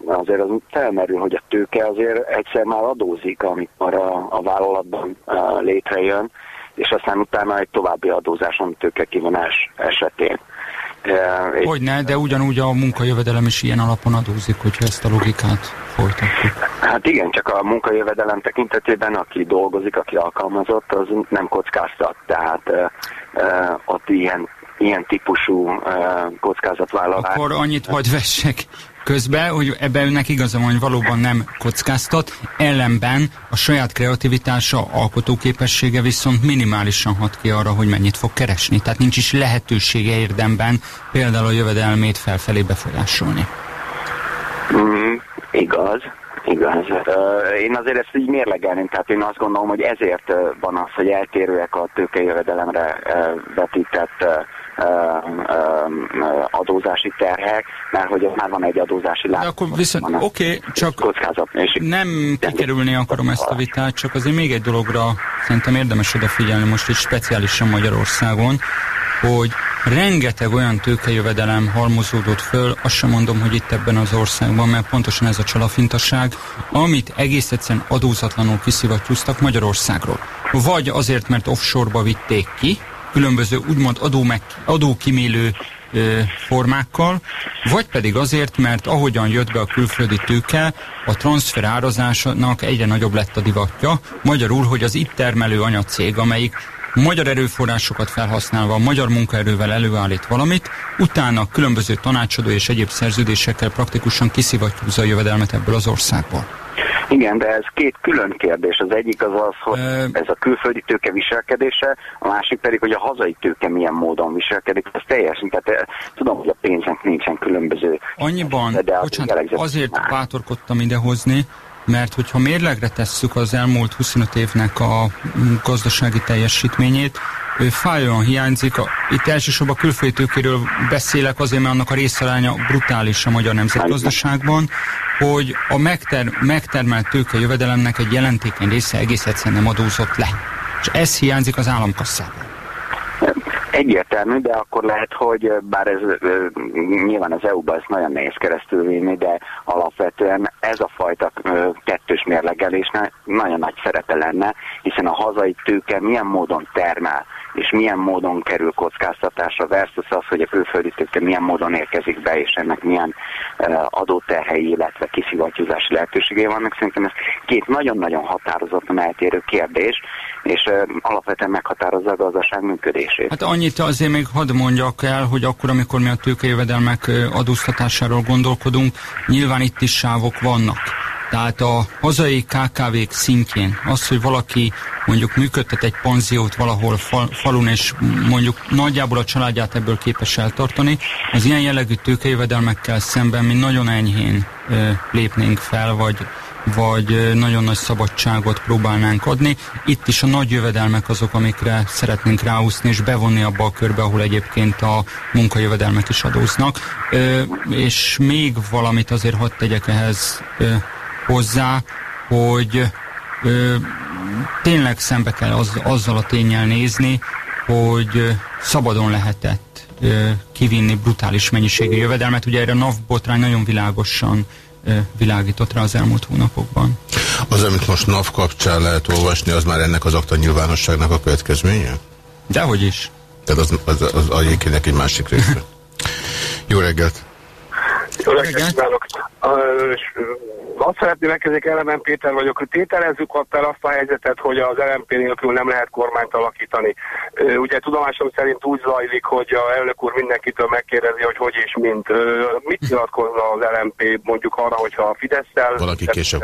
uh, azért az felmerül, hogy a tőke azért egyszer már adózik, amikor a, a vállalatban uh, létrejön, és aztán utána egy további adózáson tőke kivonás esetén. Hogy ne, de ugyanúgy a munkajövedelem is ilyen alapon adózik, hogyha ezt a logikát folytatjuk. Hát igen, csak a munkajövedelem tekintetében, aki dolgozik, aki alkalmazott, az nem kockáztat. Tehát uh, uh, ott ilyen, ilyen típusú uh, kockázatvállalás. Akkor annyit hagy vessek közben, hogy ebben önnek igaza van, hogy valóban nem kockáztat, ellenben a saját kreativitása, alkotóképessége viszont minimálisan hat ki arra, hogy mennyit fog keresni. Tehát nincs is lehetősége érdemben például a jövedelmét felfelé befolyásolni. Mm, igaz, igaz. Én azért ezt így mérlegelném, tehát én azt gondolom, hogy ezért van az, hogy eltérőek a tőkejövedelemre vetített adózási terhek, mert hogy már van egy adózási lát. akkor viszont, oké, okay, csak kockázat. És nem kikerülni akarom ezt a vitát, csak azért még egy dologra szerintem érdemes odafigyelni most egy speciálisan Magyarországon, hogy rengeteg olyan tőkejövedelem halmozódott föl, azt sem mondom, hogy itt ebben az országban, mert pontosan ez a csalafintaság, amit egész egyszerűen adózatlanul kiszivattyúztak Magyarországról. Vagy azért, mert offshore-ba vitték ki, különböző úgymond adó meg, adókimélő formákkal, vagy pedig azért, mert ahogyan jött be a külföldi tőke, a transfer árazásnak egyre nagyobb lett a divatja. Magyarul, hogy az itt termelő anyacég, amelyik magyar erőforrásokat felhasználva, magyar munkaerővel előállít valamit, utána különböző tanácsadó és egyéb szerződésekkel praktikusan kiszivattyúzza a jövedelmet ebből az országból. Igen, de ez két külön kérdés. Az egyik az az, hogy ez a külföldi tőke viselkedése, a másik pedig, hogy a hazai tőke milyen módon viselkedik. Ez teljesen, tehát tudom, hogy a pénznek nincsen különböző. Annyiban, de bocsánat, azért már. bátorkodtam idehozni, mert hogyha mérlegre tesszük az elmúlt 25 évnek a gazdasági teljesítményét, fájóan hiányzik. Itt elsősorban a külföldi tőkéről beszélek azért, mert annak a részaránya brutális a magyar nemzetgazdaságban, hogy a megter megtermelt tőke jövedelemnek egy jelentékeny része egész egyszerűen nem adózott le. És ez hiányzik az államkasszában. Egyértelmű, de akkor lehet, hogy bár ez nyilván az EU-ban ez nagyon nehéz keresztül vinni, de alapvetően ez a fajta kettős mérlegelésnek nagyon nagy szerepe lenne, hiszen a hazai tőke milyen módon termel, és milyen módon kerül kockáztatásra versus az, hogy a külföldi tőke milyen módon érkezik be, és ennek milyen adóterhei, illetve kiszivattyúzási lehetőségei vannak. Szerintem ez két nagyon-nagyon határozottan eltérő kérdés, és alapvetően meghatározza a gazdaság működését. Hát annyit azért még hadd mondjak el, hogy akkor, amikor mi a tőkejövedelmek adóztatásáról gondolkodunk, nyilván itt is sávok vannak. Tehát a hazai KKV-k szintjén az, hogy valaki mondjuk működtet egy panziót valahol fal, falun, és mondjuk nagyjából a családját ebből képes eltartani, az ilyen jellegű tőkejövedelmekkel szemben mi nagyon enyhén ö, lépnénk fel, vagy vagy nagyon nagy szabadságot próbálnánk adni. Itt is a nagy jövedelmek azok, amikre szeretnénk ráúszni és bevonni abba a körbe, ahol egyébként a munkajövedelmek is adóznak. És még valamit azért hadd tegyek ehhez hozzá, hogy tényleg szembe kell az, azzal a tényel nézni, hogy szabadon lehetett kivinni brutális mennyiségű jövedelmet. Ugye erre a NAV botrány nagyon világosan világított rá az elmúlt hónapokban. Az, amit most NAV kapcsán lehet olvasni, az már ennek az akta nyilvánosságnak a következménye? Dehogy is. Tehát az, az, az, az egy másik része. Jó reggelt! Jó reggelt kívánok! Azt szeretném megkezdeni, Elemen Péter vagyok. Tételezzük ott el azt a helyzetet, hogy az LMP nélkül nem lehet kormányt alakítani. Ugye tudomásom szerint úgy zajlik, hogy a elnök úr mindenkitől megkérdezi, hogy hogy és mint. Mit nyilatkozna az LMP mondjuk arra, hogyha a Fidesz-tel, Valaki később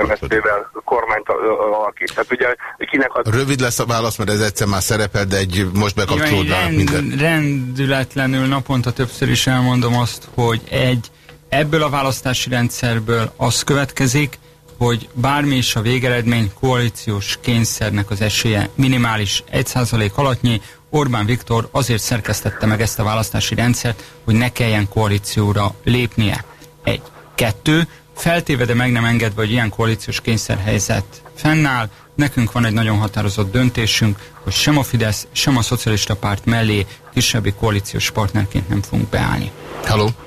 kormányt alakít? Tehát ugye kinek az... Rövid lesz a válasz, mert ez egyszer már szerepel, de egy most bekapcsolódnánk rend, minden. Rendületlenül naponta többször is elmondom azt, hogy egy Ebből a választási rendszerből az következik, hogy bármi is a végeredmény koalíciós kényszernek az esélye minimális 1% alattnyi. Orbán Viktor azért szerkesztette meg ezt a választási rendszert, hogy ne kelljen koalícióra lépnie. Egy. Kettő. Feltéve, de meg nem engedve, hogy ilyen koalíciós kényszerhelyzet fennáll, nekünk van egy nagyon határozott döntésünk, hogy sem a Fidesz, sem a Szocialista Párt mellé kisebbi koalíciós partnerként nem fogunk beállni. Hello!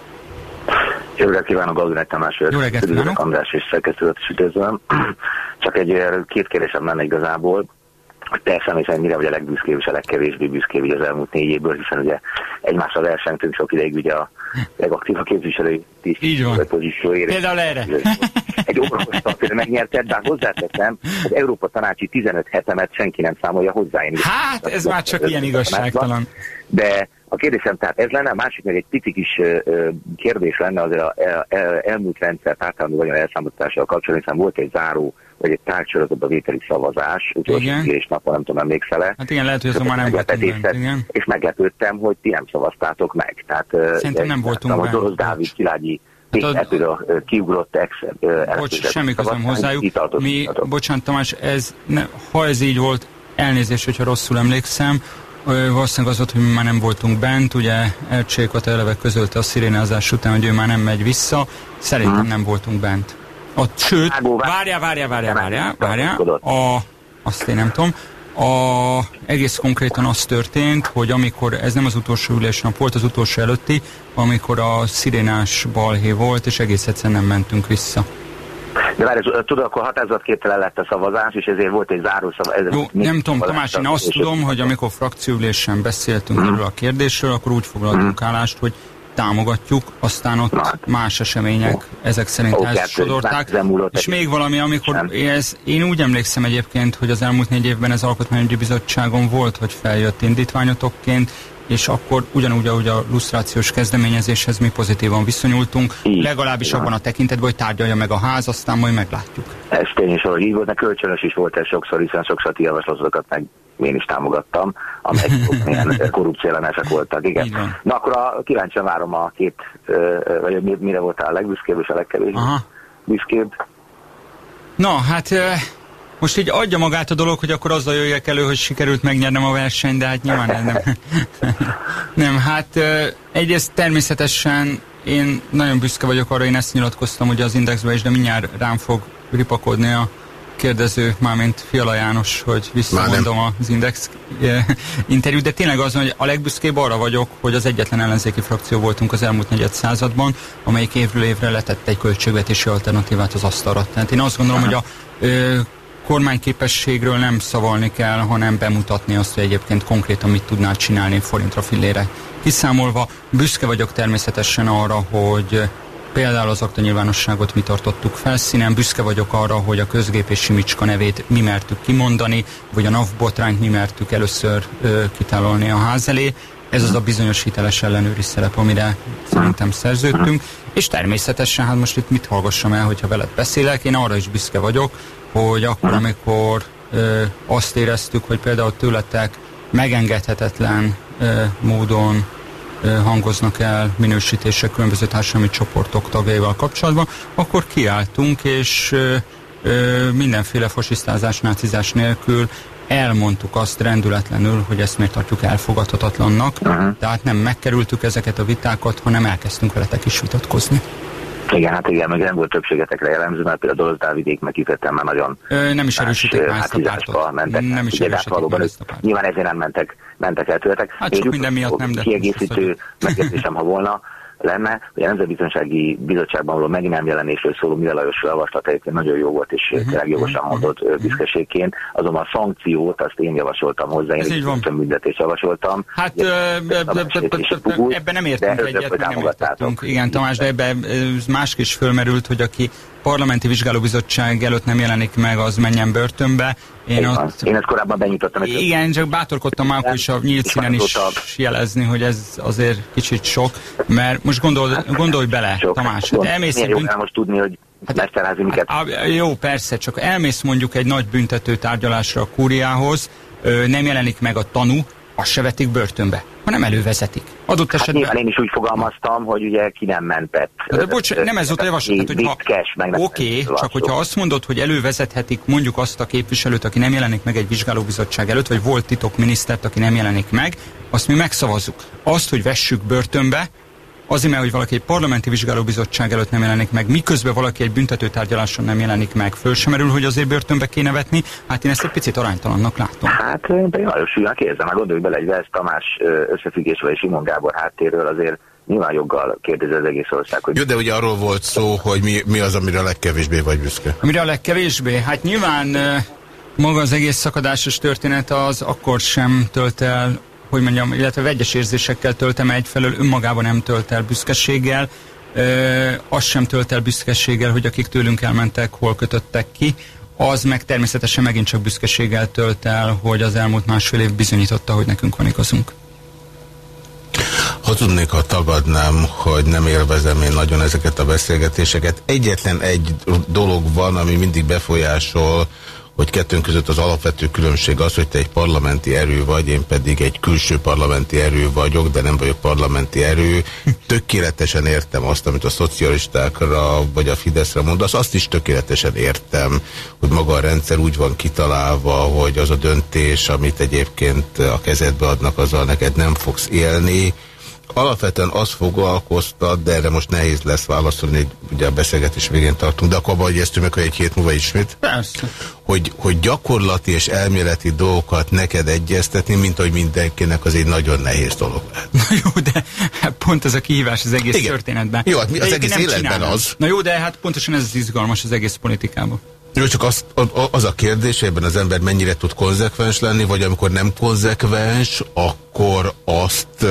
Jó reggelt kívánok, Gazdaság Tamás Jó reggelt kívánok. András és szerkesztőt is üdvözlöm. Csak egy két kérdésem lenne igazából hogy te személy szerint mire vagy a legbüszkébb és a legkevésbé büszkébb az elmúlt négy évből, hiszen ugye egymással versenytünk sok ideig ugye a legaktívabb képviselői pozícióért. Például erre. Egy orvostal például megnyerted, de hozzáteszem, hogy Európa tanácsi 15 hetemet senki nem számolja hozzá. Én hát, ez már csak ilyen igazságtalan. De a kérdésem tehát ez lenne, a másik meg egy pici kis kérdés lenne azért a el, el, elmúlt rendszer társadalmi vagyon elszámoltatással kapcsolatban, hiszen volt egy záró, vagy egy tárgysorozatba vételi szavazás, utolsó napon, nem tudom, emlékszel-e. Hát igen, lehet, hogy azon már nem bent, igen. És meglepődtem, hogy ti nem szavaztátok meg. Tehát, Szerintem nem voltunk bent. Hogy Dávid Kilágyi Hát a... kiugrott ex Bocs, semmi közöm hozzájuk. Mi, bocsánat Tamás, ez ne, ha ez így volt, elnézést, hogyha rosszul emlékszem, Valószínűleg az volt, hogy mi már nem voltunk bent, ugye Ercsékot eleve közölte a szirénázás után, hogy ő már nem megy vissza. Szerintem hmm. nem voltunk bent. Ott, sőt, várjál, várjál, várjál, várjál, várjál, a, azt én nem tudom, a, egész konkrétan az történt, hogy amikor, ez nem az utolsó ülésnap volt, az utolsó előtti, amikor a szirénás balhé volt, és egész egyszerűen nem mentünk vissza. De várj, tudod, akkor határozatképtelen lett a szavazás, és ezért volt egy zárószavazás. Jó, nem tudom, Tamás, én azt tudom, hogy amikor frakcióülésen beszéltünk hmm. erről a kérdésről, akkor úgy foglaltunk hmm. állást, hogy támogatjuk, aztán ott hát. más események ezek szerint oh, elsodorták. És még valami, amikor ez, én úgy emlékszem egyébként, hogy az elmúlt négy évben ez alkotmányügyi bizottságon volt, hogy feljött indítványotokként, és akkor ugyanúgy, ahogy a lusztrációs kezdeményezéshez mi pozitívan viszonyultunk, így, legalábbis abban a tekintetben, hogy tárgyalja meg a ház, aztán majd meglátjuk. Ez tény is, hogy így volt, kölcsönös is volt ez sokszor, hiszen sokszor ti javaslatokat meg én is támogattam, amelyek milyen korrupcióellenesek voltak. Igen. Na akkor a, kíváncsian várom a két, vagy mire voltál a legbüszkébb és a legkevésbé büszkébb. Na, hát most így adja magát a dolog, hogy akkor azzal jöjjek elő, hogy sikerült megnyernem a versenyt, de hát nyilván nem. nem, hát egyrészt természetesen én nagyon büszke vagyok arra, én ezt nyilatkoztam ugye az Indexben is, de mindjárt rám fog ripakodni a kérdező, mármint Fiala János, hogy visszamondom az Index interjút, de tényleg az, hogy a legbüszkébb arra vagyok, hogy az egyetlen ellenzéki frakció voltunk az elmúlt negyed században, amelyik évről évre letett egy költségvetési alternatívát az asztalra. Tehát én azt gondolom, hogy a ö, kormányképességről nem szavalni kell, hanem bemutatni azt, hogy egyébként konkrétan mit tudnál csinálni forintra fillére. Kiszámolva büszke vagyok természetesen arra, hogy például az akta nyilvánosságot mi tartottuk felszínen, büszke vagyok arra, hogy a közgép és Simicska nevét mi mertük kimondani, vagy a NAV botrányt mi mertük először ö, kitálolni a ház elé. Ez az a bizonyos hiteles ellenőri szerep, amire szerintem szerződtünk. És természetesen, hát most itt mit hallgassam el, hogyha veled beszélek, én arra is büszke vagyok, hogy akkor, amikor ö, azt éreztük, hogy például tőletek megengedhetetlen ö, módon ö, hangoznak el minősítések különböző társadalmi csoportok tagjaival kapcsolatban, akkor kiálltunk, és ö, ö, mindenféle fasisztázás, nácizás nélkül elmondtuk azt rendületlenül, hogy ezt miért tartjuk elfogadhatatlannak, uh -huh. tehát nem megkerültük ezeket a vitákat, hanem elkezdtünk veletek is vitatkozni. Igen, hát igen, meg nem volt többségetekre jellemző, mert például a Dolozdálvidék meg kifejezetten már nagyon Ö, nem is erősítik már ezt a mentek. Nem is Ugye, hát valóban ők nyilván ezért nem mentek, mentek el tőletek. Hát sok minden miatt nem, de- Kiegészítő megjegyzésem, ha volna, lenne, hogy a Nemzetbiztonsági Bizottságban való meg nem jelenésről szóló Mire Lajos javaslat egyébként nagyon jó volt, és Mhm. tényleg jogosan mondott ö, büszkeségként, azonban a szankciót azt én javasoltam hozzá, én így büntetést javasoltam. Hát ebben nem értünk egyet, nem értettünk. Igen, Tamás, de ebben más is fölmerült, hogy aki parlamenti vizsgálóbizottság előtt nem jelenik meg, az menjen börtönbe. Én, van. ott, Én ezt korábban benyújtottam. egy- igen, csak bátorkodtam már akkor is a nyílt színen is jelezni, hogy ez azért kicsit sok, mert most gondol, gondolj bele, Sok. Tamás, hát elmész Milyen jó most tudni, hogy Mesterházi miket Jó, persze, csak elmész mondjuk egy nagy büntető tárgyalásra a kúriához, nem jelenik meg a tanú, azt se vetik börtönbe, hanem elővezetik. Adott Hát esetben... én is úgy fogalmaztam, hogy ugye ki nem mentett. De bocs, nem ez volt a javaslat, Oké, okay, csak hogyha azt mondod, hogy elővezethetik mondjuk azt a képviselőt, aki nem jelenik meg egy vizsgálóbizottság előtt, vagy volt titok minisztert, aki nem jelenik meg, azt mi megszavazzuk. Azt, hogy vessük börtönbe, azért, mert hogy valaki egy parlamenti vizsgálóbizottság előtt nem jelenik meg, miközben valaki egy büntetőtárgyaláson nem jelenik meg, föl sem merül, hogy azért börtönbe kéne vetni, hát én ezt egy picit aránytalannak látom. Hát én nagyon sűrűnek érzem, meg gondolj bele egy Vesz Tamás összefüggésvel és Simon Gábor háttérről azért nyilván joggal kérdezi az egész ország, hogy Jó, de ugye arról volt szó, hogy mi, mi az, amire a legkevésbé vagy büszke. Amire a legkevésbé? Hát nyilván maga az egész szakadásos történet az akkor sem tölt el, hogy mondjam, illetve vegyes érzésekkel töltem egyfelől, önmagában nem tölt el büszkeséggel, ö, az sem tölt el büszkeséggel, hogy akik tőlünk elmentek, hol kötöttek ki, az meg természetesen megint csak büszkeséggel tölt el, hogy az elmúlt másfél év bizonyította, hogy nekünk van igazunk. Ha tudnék, ha tagadnám, hogy nem élvezem én nagyon ezeket a beszélgetéseket. Egyetlen egy dolog van, ami mindig befolyásol, hogy kettőnk között az alapvető különbség az, hogy te egy parlamenti erő vagy, én pedig egy külső parlamenti erő vagyok, de nem vagyok parlamenti erő. Tökéletesen értem azt, amit a szocialistákra vagy a Fideszre mondasz, azt is tökéletesen értem, hogy maga a rendszer úgy van kitalálva, hogy az a döntés, amit egyébként a kezedbe adnak, azzal neked nem fogsz élni. Alapvetően az foglalkoztat, de erre most nehéz lesz válaszolni, ugye a beszélgetés végén tartunk, de akkor abban egyeztünk meg, hogy egy hét múlva ismét. Persze. Hogy, hogy gyakorlati és elméleti dolgokat neked egyeztetni, mint hogy mindenkinek az egy nagyon nehéz dolog. Na jó, de hát pont ez a kihívás az egész Igen. történetben. Jó, hát mi- az egyébként egész életben csinálnám. az. Na jó, de hát pontosan ez az izgalmas az egész politikában. Jó, csak az, az a kérdés, ebben az ember mennyire tud konzekvens lenni, vagy amikor nem konzekvens, akkor azt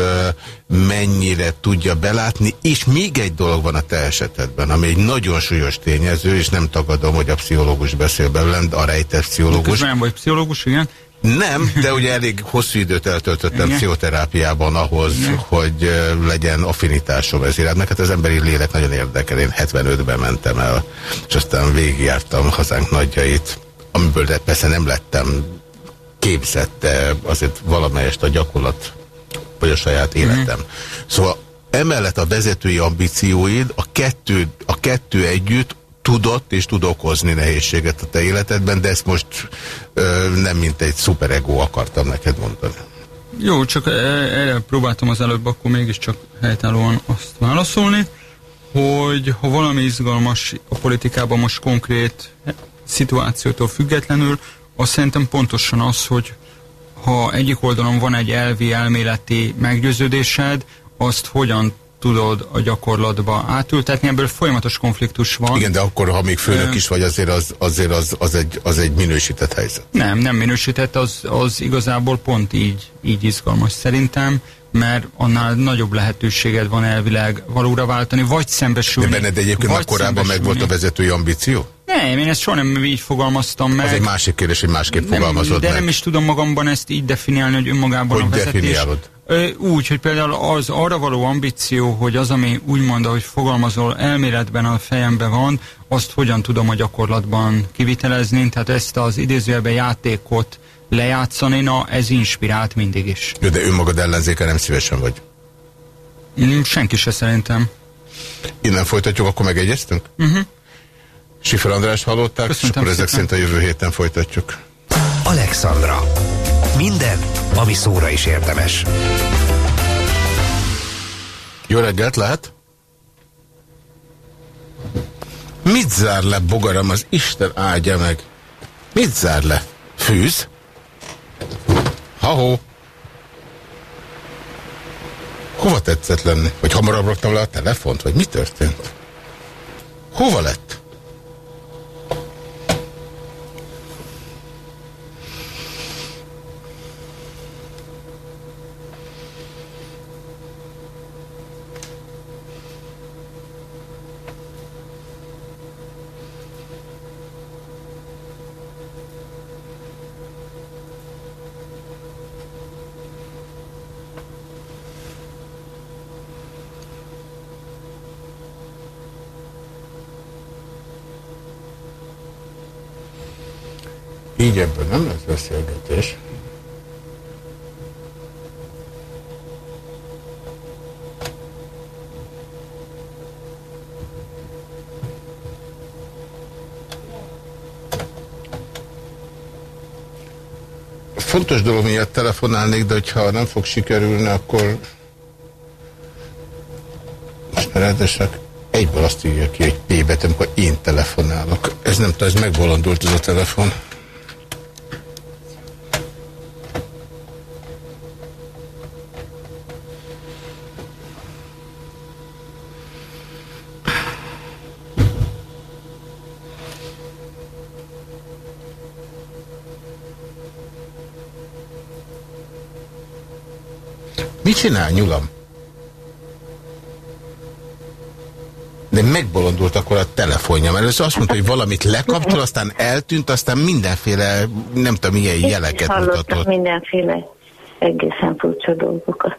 mennyire tudja belátni, és még egy dolog van a te esetedben, ami egy nagyon súlyos tényező, és nem tagadom, hogy a pszichológus beszél belőlem, a rejtett pszichológus. Nem vagy pszichológus, igen? Nem, de ugye elég hosszú időt eltöltöttem Igen. pszichoterápiában ahhoz, Igen. hogy legyen affinitásom ez iránt. Meg hát az emberi lélek nagyon érdekel. Én 75-ben mentem el, és aztán végigjártam hazánk nagyjait, amiből de persze nem lettem képzett, de azért valamelyest a gyakorlat vagy a saját életem. Szóval emellett a vezetői ambícióid, a kettő, a kettő együtt tudott és tud okozni nehézséget a te életedben, de ezt most ö, nem mint egy szuperego akartam neked mondani. Jó, csak erre próbáltam az előbb akkor mégiscsak helytállóan azt válaszolni, hogy ha valami izgalmas a politikában most konkrét szituációtól függetlenül, az szerintem pontosan az, hogy ha egyik oldalon van egy elvi elméleti meggyőződésed, azt hogyan tudod a gyakorlatba átültetni, ebből folyamatos konfliktus van. Igen, de akkor, ha még főnök is vagy, azért az, azért az, az, egy, az egy minősített helyzet. Nem, nem minősített, az, az igazából pont így, így izgalmas szerintem, mert annál nagyobb lehetőséged van elvileg valóra váltani, vagy De szembesülni. benned egyébként már korábban meg volt a vezetői ambíció? Nem, én ezt soha nem így fogalmaztam meg. Az egy másik kérdés, hogy másképp nem, fogalmazod De meg. nem is tudom magamban ezt így definiálni, hogy önmagában Hogy a vezetés. definiálod? Úgy, hogy például az arra való ambíció, hogy az, ami úgymond, ahogy fogalmazol, elméletben a fejemben van, azt hogyan tudom a gyakorlatban kivitelezni, tehát ezt az idézőjelben játékot lejátszani, na ez inspirált mindig is. Jó, de önmagad ellenzéke nem szívesen vagy. Mm, Senki se szerintem. Innen folytatjuk, akkor megegyeztünk? Uh-huh. Sifer András hallották, Köszöntöm és akkor ezek szépen. szerint a jövő héten folytatjuk. Alexandra. Minden, ami szóra is érdemes. Jó reggelt lehet? zár le, bogaram, az Isten áldja meg? Mit zár le? Fűz? Ha-ho! Hova tetszett lenni? Vagy hamarabb raktam le a telefont? Vagy mi történt? Hova lett? Így ebből nem lesz beszélgetés. Fontos dolog miatt telefonálnék, de hogyha nem fog sikerülni, akkor most ráadásul egyből azt írja ki, hogy P betű, amikor én telefonálok. Ez nem tudom, ez megbolondult ez a telefon. Mit csinál nyulam? De megbolondult akkor a telefonja, mert először azt mondta, hogy valamit lekapcsol, aztán eltűnt, aztán mindenféle, nem tudom, milyen jeleket mutatott. mindenféle egészen furcsa dolgokat.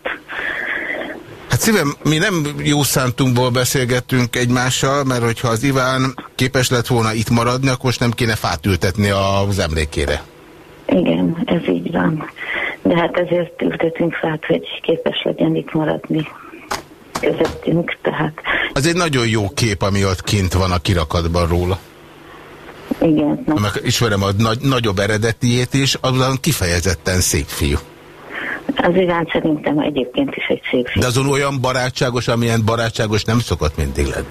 Hát szívem, mi nem jó szántunkból beszélgettünk egymással, mert hogyha az Iván képes lett volna itt maradni, akkor most nem kéne fát ültetni az emlékére. Igen, ez így van. De hát ezért ültetünk fát, hogy képes legyen itt maradni közöttünk, tehát Az egy nagyon jó kép, ami ott kint van a kirakatban róla. igen. Na, Meg ismerem a nagy, nagyobb eredetiét is, azon kifejezetten szép fiú. az Iván szerintem egyébként is egy szép De azon olyan barátságos, amilyen barátságos nem szokott mindig lenni.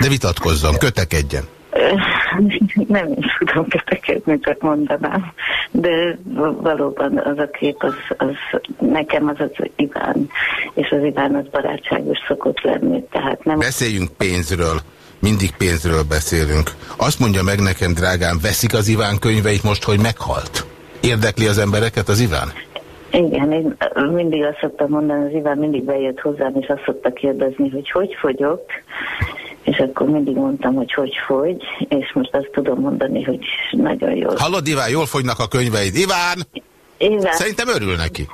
De vitatkozzon, kötekedjen. Nem is tudom kötekedni, csak mondanám. De valóban az a kép, az, az nekem az az Iván, és az Iván az barátságos szokott lenni, tehát nem... Beszéljünk pénzről. Mindig pénzről beszélünk. Azt mondja meg nekem, drágám, veszik az Iván könyveit most, hogy meghalt? Érdekli az embereket az Iván? Igen, én mindig azt szoktam mondani, az Iván mindig bejött hozzám, és azt szokta kérdezni, hogy hogy fogyok, és akkor mindig mondtam, hogy hogy fogy, és most azt tudom mondani, hogy nagyon jól. Hallod, Iván, jól fogynak a könyveid. Iván! Iván. Szerintem örül neki.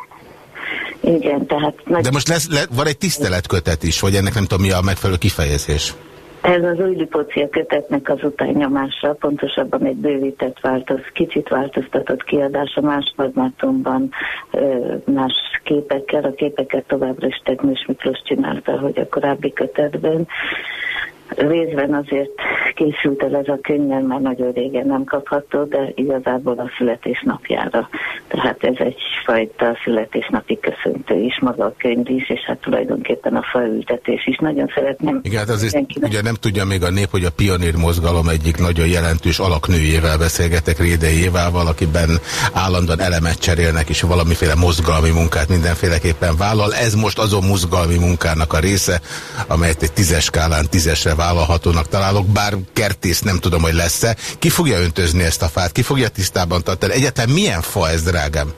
Igen, tehát nagy... De most lesz, le, van egy tiszteletkötet is, vagy ennek nem tudom mi a megfelelő kifejezés. Ez az új lipócia kötetnek az utányomása, pontosabban egy bővített változ, kicsit változtatott kiadása más formátumban, más képekkel. A képeket továbbra is Tegnős Miklós csinálta, hogy a korábbi kötetben. Részben azért készült el ez a könyv, mert már nagyon régen nem kapható, de igazából a születésnapjára. Tehát ez egyfajta születésnapi köszöntő is, maga a könyv is, és hát tulajdonképpen a faültetés is. Nagyon szeretném. Igen, hát azért ugye nem tudja még a nép, hogy a pionír mozgalom egyik nagyon jelentős alaknőjével beszélgetek, Rédei Évával, akiben állandóan elemet cserélnek, és valamiféle mozgalmi munkát mindenféleképpen vállal. Ez most azon mozgalmi munkának a része, amelyet egy tízes skálán tízesre vállalhatónak találok, bár kertész nem tudom, hogy lesz-e. Ki fogja öntözni ezt a fát? Ki fogja tisztában tartani? Egyetem milyen fa ez, drágám?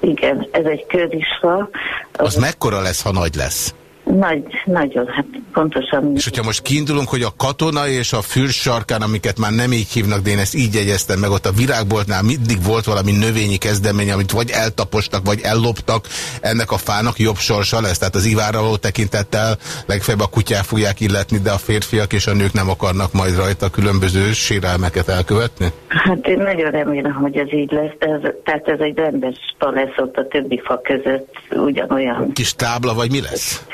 Igen, ez egy körisfa. Az mekkora lesz, ha nagy lesz? Nagy, nagyon, hát pontosan. És hogyha most kiindulunk, hogy a katona és a fürs sarkán, amiket már nem így hívnak, de én ezt így jegyeztem meg, ott a virágboltnál mindig volt valami növényi kezdemény, amit vagy eltapostak, vagy elloptak, ennek a fának jobb sorsa lesz. Tehát az ivára való tekintettel legfeljebb a kutyák fogják illetni, de a férfiak és a nők nem akarnak majd rajta különböző sérelmeket elkövetni? Hát én nagyon remélem, hogy ez így lesz. de Ez, tehát ez egy rendes fa lesz ott a többi fa között, ugyanolyan Kis tábla, vagy mi lesz?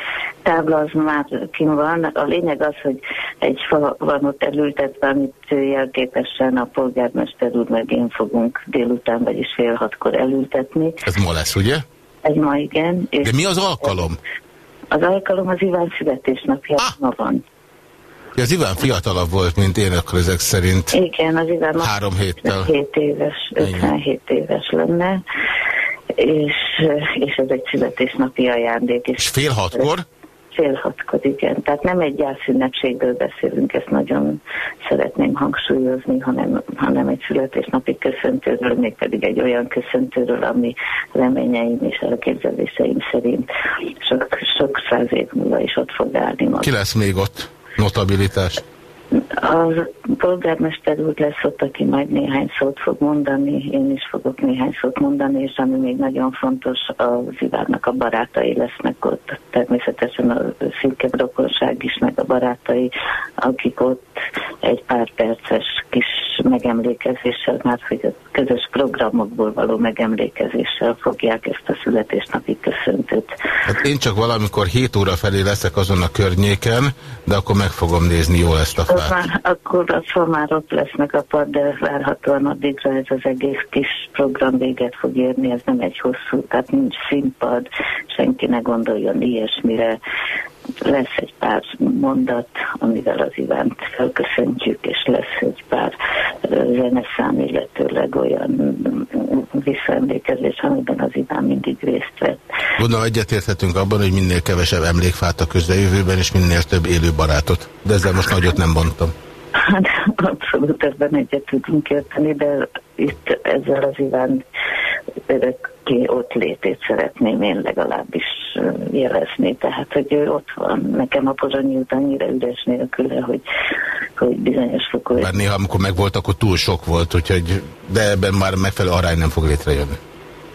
Tábla az már kim van. A lényeg az, hogy egy fa van ott elültetve, amit jelképesen a polgármester úr meg én fogunk délután, vagyis fél hatkor elültetni. Ez ma lesz, ugye? Egy ma igen. És De mi az alkalom? Az alkalom az Iván születésnapja ah. ma van. Az Iván fiatalabb volt, mint én, akkor ezek szerint. Igen, az Iván három héttel. 7 éves, 57 Igen. éves lenne, és, és ez egy születésnapi ajándék. És fél hatkor? Fél hatkor, igen. Tehát nem egy gyászünnepségből beszélünk, ezt nagyon szeretném hangsúlyozni, hanem, hanem egy születésnapi köszöntőről, mégpedig egy olyan köszöntőről, ami reményeim és elképzeléseim szerint sok, sok száz év múlva is ott fog állni. Maga. Ki lesz még ott? Notabilitás? A polgármester úr lesz ott, aki majd néhány szót fog mondani, én is fogok néhány szót mondani, és ami még nagyon fontos, az Ivárnak a barátai lesznek ott, természetesen a szűkebb rokonság is, meg a barátai, akik ott egy pár perces kis megemlékezéssel, már hogy a közös programokból való megemlékezéssel fogják ezt a születésnapi köszöntőt. Hát én csak valamikor 7 óra felé leszek azon a környéken, de akkor meg fogom nézni jól ezt a fát. Már, akkor a már ott lesznek a pad, de várhatóan addigra ez az egész kis program véget fog érni, ez nem egy hosszú, tehát nincs színpad, senki ne gondoljon ilyesmire, lesz egy pár mondat, amivel az Ivánt felköszöntjük, és lesz egy pár zeneszám, illetőleg olyan visszaemlékezés, amiben az Iván mindig részt vett. Gondolom egyetérthetünk abban, hogy minél kevesebb emlékfát a közeljövőben, és minél több élő barátot. De ezzel most nagyot nem mondtam. Hát abszolút ebben egyet tudunk érteni, de itt ezzel az Iván örökké ott létét szeretném én legalábbis jelezni. Tehát, hogy ő ott van. Nekem a pozsonyi út annyira üres nélküle, hogy, hogy bizonyos fokú... Bár néha, amikor meg volt, akkor túl sok volt, úgyhogy, de ebben már megfelelő arány nem fog létrejönni.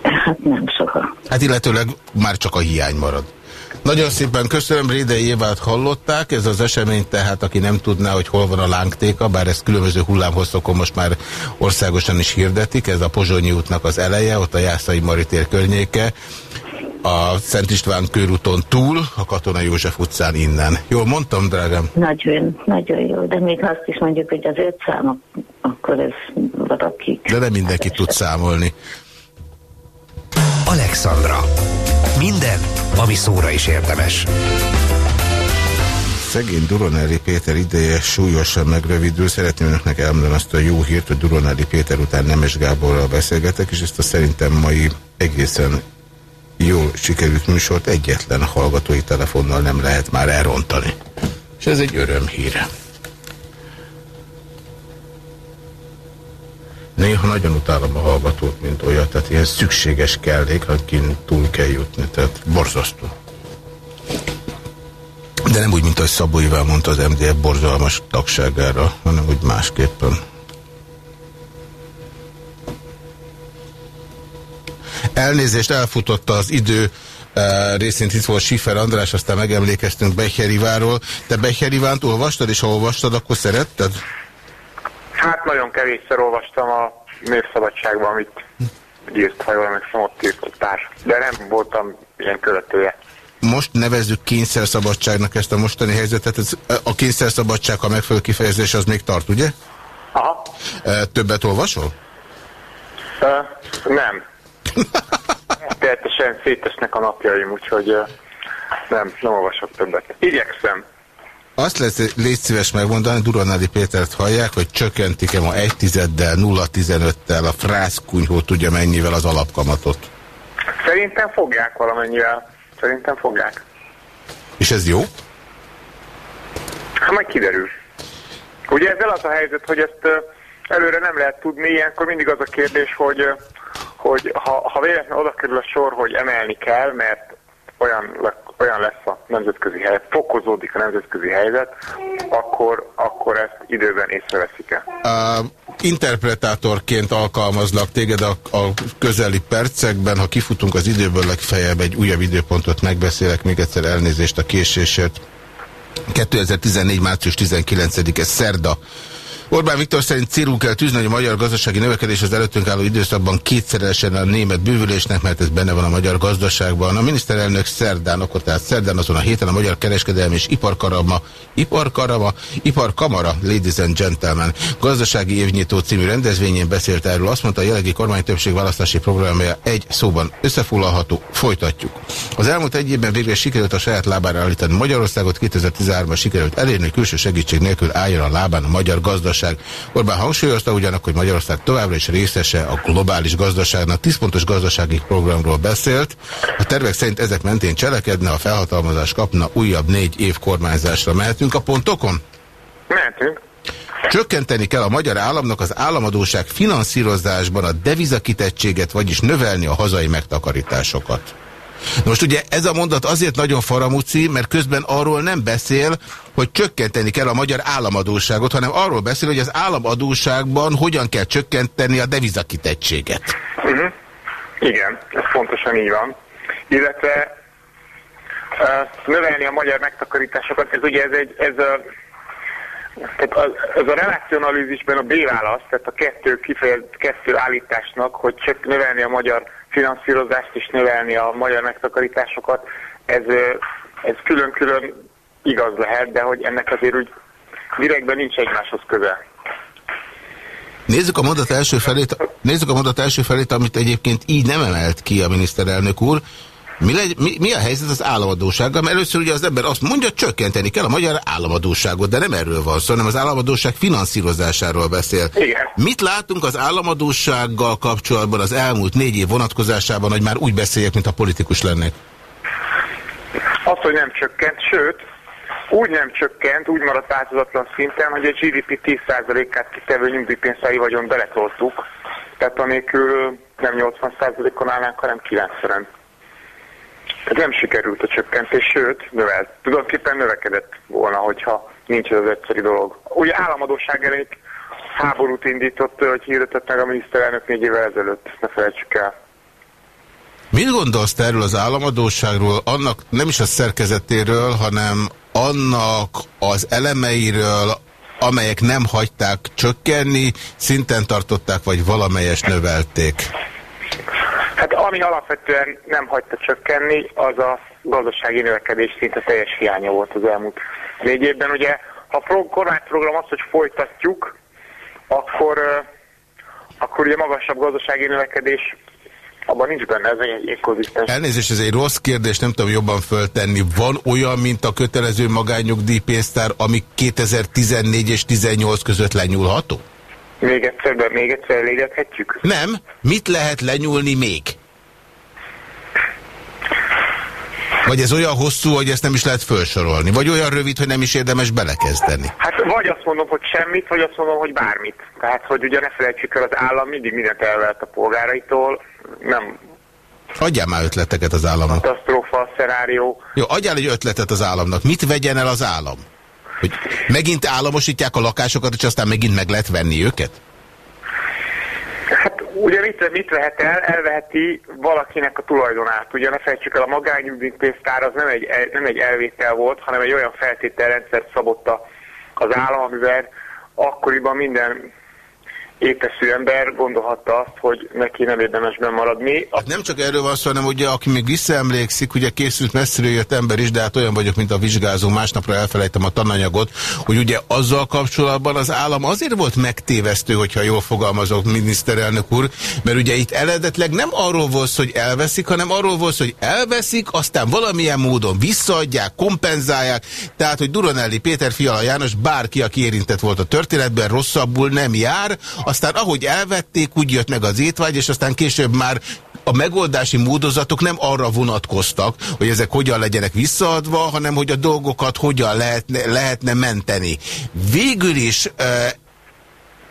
Hát nem soha. Hát illetőleg már csak a hiány marad. Nagyon szépen köszönöm, Rédei Évát hallották, ez az esemény tehát, aki nem tudná, hogy hol van a lángtéka, bár ezt különböző hullámhosszokon most már országosan is hirdetik, ez a Pozsonyi útnak az eleje, ott a Jászai Maritér környéke, a Szent István körúton túl, a Katona József utcán innen. Jól mondtam, drágám? Nagyon, nagyon jó, de még azt is mondjuk, hogy az öt szám, akkor ez valaki. De nem mindenki tud számolni. Alexandra. Minden, ami szóra is érdemes. Szegény Duronelli Péter ideje súlyosan megrövidül. Szeretném önöknek elmondani azt a jó hírt, hogy Duronelli Péter után Nemes Gáborral beszélgetek, és ezt a szerintem mai egészen jól sikerült műsort egyetlen hallgatói telefonnal nem lehet már elrontani. És ez egy örömhíre. Néha nagyon utálom a hallgatót, mint olyat, tehát ilyen szükséges kellék, akin túl kell jutni, tehát borzasztó. De nem úgy, mint ahogy Szabó Iván mondta az MDF borzalmas tagságára, hanem úgy másképpen. Elnézést, elfutotta az idő, uh, részint itt volt Sifer András, aztán megemlékeztünk Becher Iváról. Te Becher Ivánt olvastad, és ha olvastad, akkor szeretted? Hát nagyon kevésszer olvastam a Népszabadságban, amit írt, ha jól emlékszem, ott írt társ. De nem voltam ilyen követője. Most nevezzük kényszerszabadságnak ezt a mostani helyzetet. Ez, a kényszerszabadság, ha megfelelő kifejezés, az még tart, ugye? Aha. Többet olvasol? Uh, nem. Tehetesen szétesnek a napjaim, úgyhogy uh, nem, nem olvasok többet. Igyekszem. Azt lesz, légy szíves megmondani, Duranelli Pétert hallják, hogy csökkentik-e ma egy tizeddel, 0,15-tel a frászkunyhó tudja mennyivel az alapkamatot? Szerintem fogják valamennyivel. Szerintem fogják. És ez jó? Hát majd kiderül. Ugye ezzel az a helyzet, hogy ezt előre nem lehet tudni, ilyenkor mindig az a kérdés, hogy, hogy ha, ha véletlenül oda kerül a sor, hogy emelni kell, mert olyan, olyan lesz a nemzetközi helyzet, fokozódik a nemzetközi helyzet, akkor, akkor ezt időben észreveszik-e? Uh, interpretátorként alkalmazlak téged a, a közeli percekben, ha kifutunk az időből, legfeljebb egy újabb időpontot megbeszélek, még egyszer elnézést a késésért. 2014. március 19-e szerda Orbán Viktor szerint célunk kell tűzni, hogy a magyar gazdasági növekedés az előttünk álló időszakban kétszeresen a német bővülésnek, mert ez benne van a magyar gazdaságban. A miniszterelnök szerdán, akkor tehát szerdán azon a héten a Magyar Kereskedelmi és Iparkarama, Iparkarama, Iparkamara, Ladies and Gentlemen, gazdasági évnyitó című rendezvényén beszélt erről. Azt mondta, a jelenlegi kormány többség választási programja egy szóban összefoglalható, folytatjuk. Az elmúlt egy évben végre sikerült a saját lábára állítani Magyarországot, 2013-ban sikerült elérni, hogy külső segítség nélkül álljon a lábán a magyar gazdaság. Orbán hangsúlyozta ugyanakkor, hogy Magyarország továbbra is részese a globális gazdaságnak. 10 pontos gazdasági programról beszélt. A tervek szerint ezek mentén cselekedne, a felhatalmazás kapna újabb négy év kormányzásra. Mehetünk a pontokon? Mehetünk. Csökkenteni kell a magyar államnak az államadóság finanszírozásban a devizakitettséget, vagyis növelni a hazai megtakarításokat. Most ugye ez a mondat azért nagyon faramúci, mert közben arról nem beszél, hogy csökkenteni kell a magyar államadóságot, hanem arról beszél, hogy az államadóságban hogyan kell csökkenteni a devizakitettséget. Uh -huh. Igen, ez pontosan így van. Illetve uh, növelni a magyar megtakarításokat, ez ugye ez egy, ez a, tehát a, ez a relacionalizmusban a B-válasz, tehát a kettő kifejez, kettő állításnak, hogy csak növelni a magyar finanszírozást és növelni a magyar megtakarításokat, ez, ez külön-külön igaz lehet, de hogy ennek azért úgy direktben nincs egymáshoz közel. Nézzük a mondat első felét, nézzük a mondat első felét, amit egyébként így nem emelt ki a miniszterelnök úr. Mi, legy, mi, mi a helyzet az államadósággal? Mert először ugye az ember azt mondja, csökkenteni kell a magyar államadóságot, de nem erről van szó, hanem az államadóság finanszírozásáról beszél. Igen. Mit látunk az államadósággal kapcsolatban az elmúlt négy év vonatkozásában, hogy már úgy beszéljek, mint a politikus lennék? Azt, hogy nem csökkent, sőt, úgy nem csökkent, úgy maradt változatlan szinten, hogy a GDP 10%-át kitevő nyugdíjpénztári vagyon beletoltuk. Tehát anélkül nem 80%-on állnánk, hanem 90-en. Tehát nem sikerült a csökkentés, sőt, növelt. Tulajdonképpen növekedett volna, hogyha nincs ez az egyszerű dolog. Ugye államadóság elég háborút indított, hogy hirdetett meg a miniszterelnök négy évvel ezelőtt, ne felejtsük el. Mit gondolsz erről az államadóságról, annak nem is a szerkezetéről, hanem annak az elemeiről, amelyek nem hagyták csökkenni, szinten tartották, vagy valamelyest növelték? Hát ami alapvetően nem hagyta csökkenni, az a gazdasági növekedés szinte teljes hiánya volt az elmúlt négy évben. Ugye, ha a kormányprogram azt, hogy folytatjuk, akkor, akkor ugye magasabb gazdasági növekedés abban nincs benne, ez egy konzisztens. Elnézést, ez egy rossz kérdés, nem tudom jobban föltenni. Van olyan, mint a kötelező magányugdíjpénztár, ami 2014 és 18 között lenyúlható? Még egyszer, de még egyszer elégethetjük? Nem. Mit lehet lenyúlni még? Vagy ez olyan hosszú, hogy ezt nem is lehet felsorolni? Vagy olyan rövid, hogy nem is érdemes belekezdeni? Hát vagy azt mondom, hogy semmit, vagy azt mondom, hogy bármit. Tehát, hogy ugye ne felejtsük el, az állam mindig mindent elvelt a polgáraitól, nem... Adjál már ötleteket az államnak. Katasztrófa, szenárió. Jó, adjál egy ötletet az államnak. Mit vegyen el az állam? Hogy megint államosítják a lakásokat, és aztán megint meg lehet venni őket? Hát ugye mit, mit vehet el? Elveheti valakinek a tulajdonát. Ugye ne fejtsük el, a magányugdíjpénztár az nem egy, nem egy elvétel volt, hanem egy olyan feltételrendszert szabott az állam, amivel akkoriban minden éteszű ember gondolhatta azt, hogy neki nem érdemes bemaradni. Hát nem csak erről van szó, hanem ugye, aki még visszaemlékszik, ugye készült messziről jött ember is, de hát olyan vagyok, mint a vizsgázó, másnapra elfelejtem a tananyagot, hogy ugye azzal kapcsolatban az állam azért volt megtévesztő, hogyha jól fogalmazok, miniszterelnök úr, mert ugye itt eredetleg nem arról volt, hogy elveszik, hanem arról volt, hogy elveszik, aztán valamilyen módon visszaadják, kompenzálják, tehát, hogy Duronelli, Péter Fiala János, bárki, aki érintett volt a történetben, rosszabbul nem jár, aztán ahogy elvették, úgy jött meg az étvágy, és aztán később már a megoldási módozatok nem arra vonatkoztak, hogy ezek hogyan legyenek visszaadva, hanem hogy a dolgokat hogyan lehetne, lehetne menteni. Végül is e,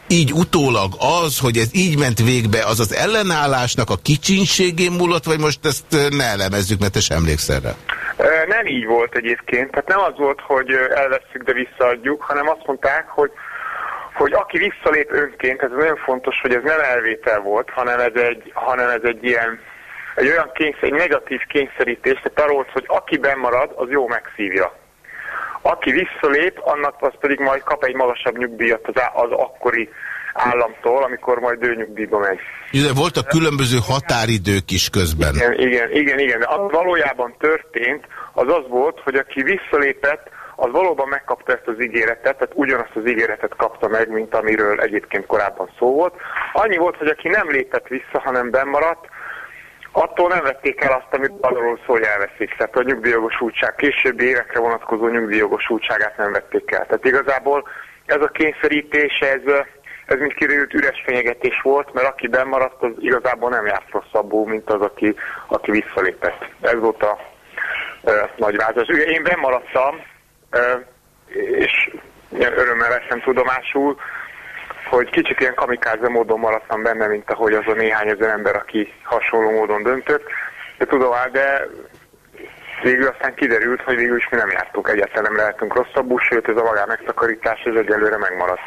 így utólag az, hogy ez így ment végbe, az az ellenállásnak a kicsinségén múlott, vagy most ezt ne elemezzük, mert te sem emlékszel rá? Nem így volt egyébként. Tehát nem az volt, hogy elveszük, de visszaadjuk, hanem azt mondták, hogy hogy aki visszalép önként, ez nagyon fontos, hogy ez nem elvétel volt, hanem ez egy, hanem ez egy ilyen egy olyan kényszer, egy negatív kényszerítés, tehát arról, hogy aki marad, az jó megszívja. Aki visszalép, annak az pedig majd kap egy magasabb nyugdíjat az, az akkori államtól, amikor majd ő nyugdíjba megy. De voltak különböző határidők is közben. Igen, igen, igen, igen. Az valójában történt, az az volt, hogy aki visszalépett, az valóban megkapta ezt az ígéretet, tehát ugyanazt az ígéretet kapta meg, mint amiről egyébként korábban szó volt. Annyi volt, hogy aki nem lépett vissza, hanem bemaradt, attól nem vették el azt, amit arról szól, hogy elveszik. Tehát a nyugdíjogosultság, későbbi évekre vonatkozó nyugdíjogosultságát nem vették el. Tehát igazából ez a kényszerítés, ez, ez mint kiderült üres fenyegetés volt, mert aki bemaradt, az igazából nem járt rosszabbul, mint az, aki, aki visszalépett. Ez volt a e, nagy változás. Ugye én bemaradtam, és örömmel veszem tudomásul, hogy kicsit ilyen kamikáze módon maradtam benne, mint ahogy az a néhány ezer ember, aki hasonló módon döntött. De tudom, de végül aztán kiderült, hogy végül is mi nem jártunk, egyáltalán nem lehetünk rosszabbul, sőt ez a magán megtakarítás ez egyelőre megmaradt.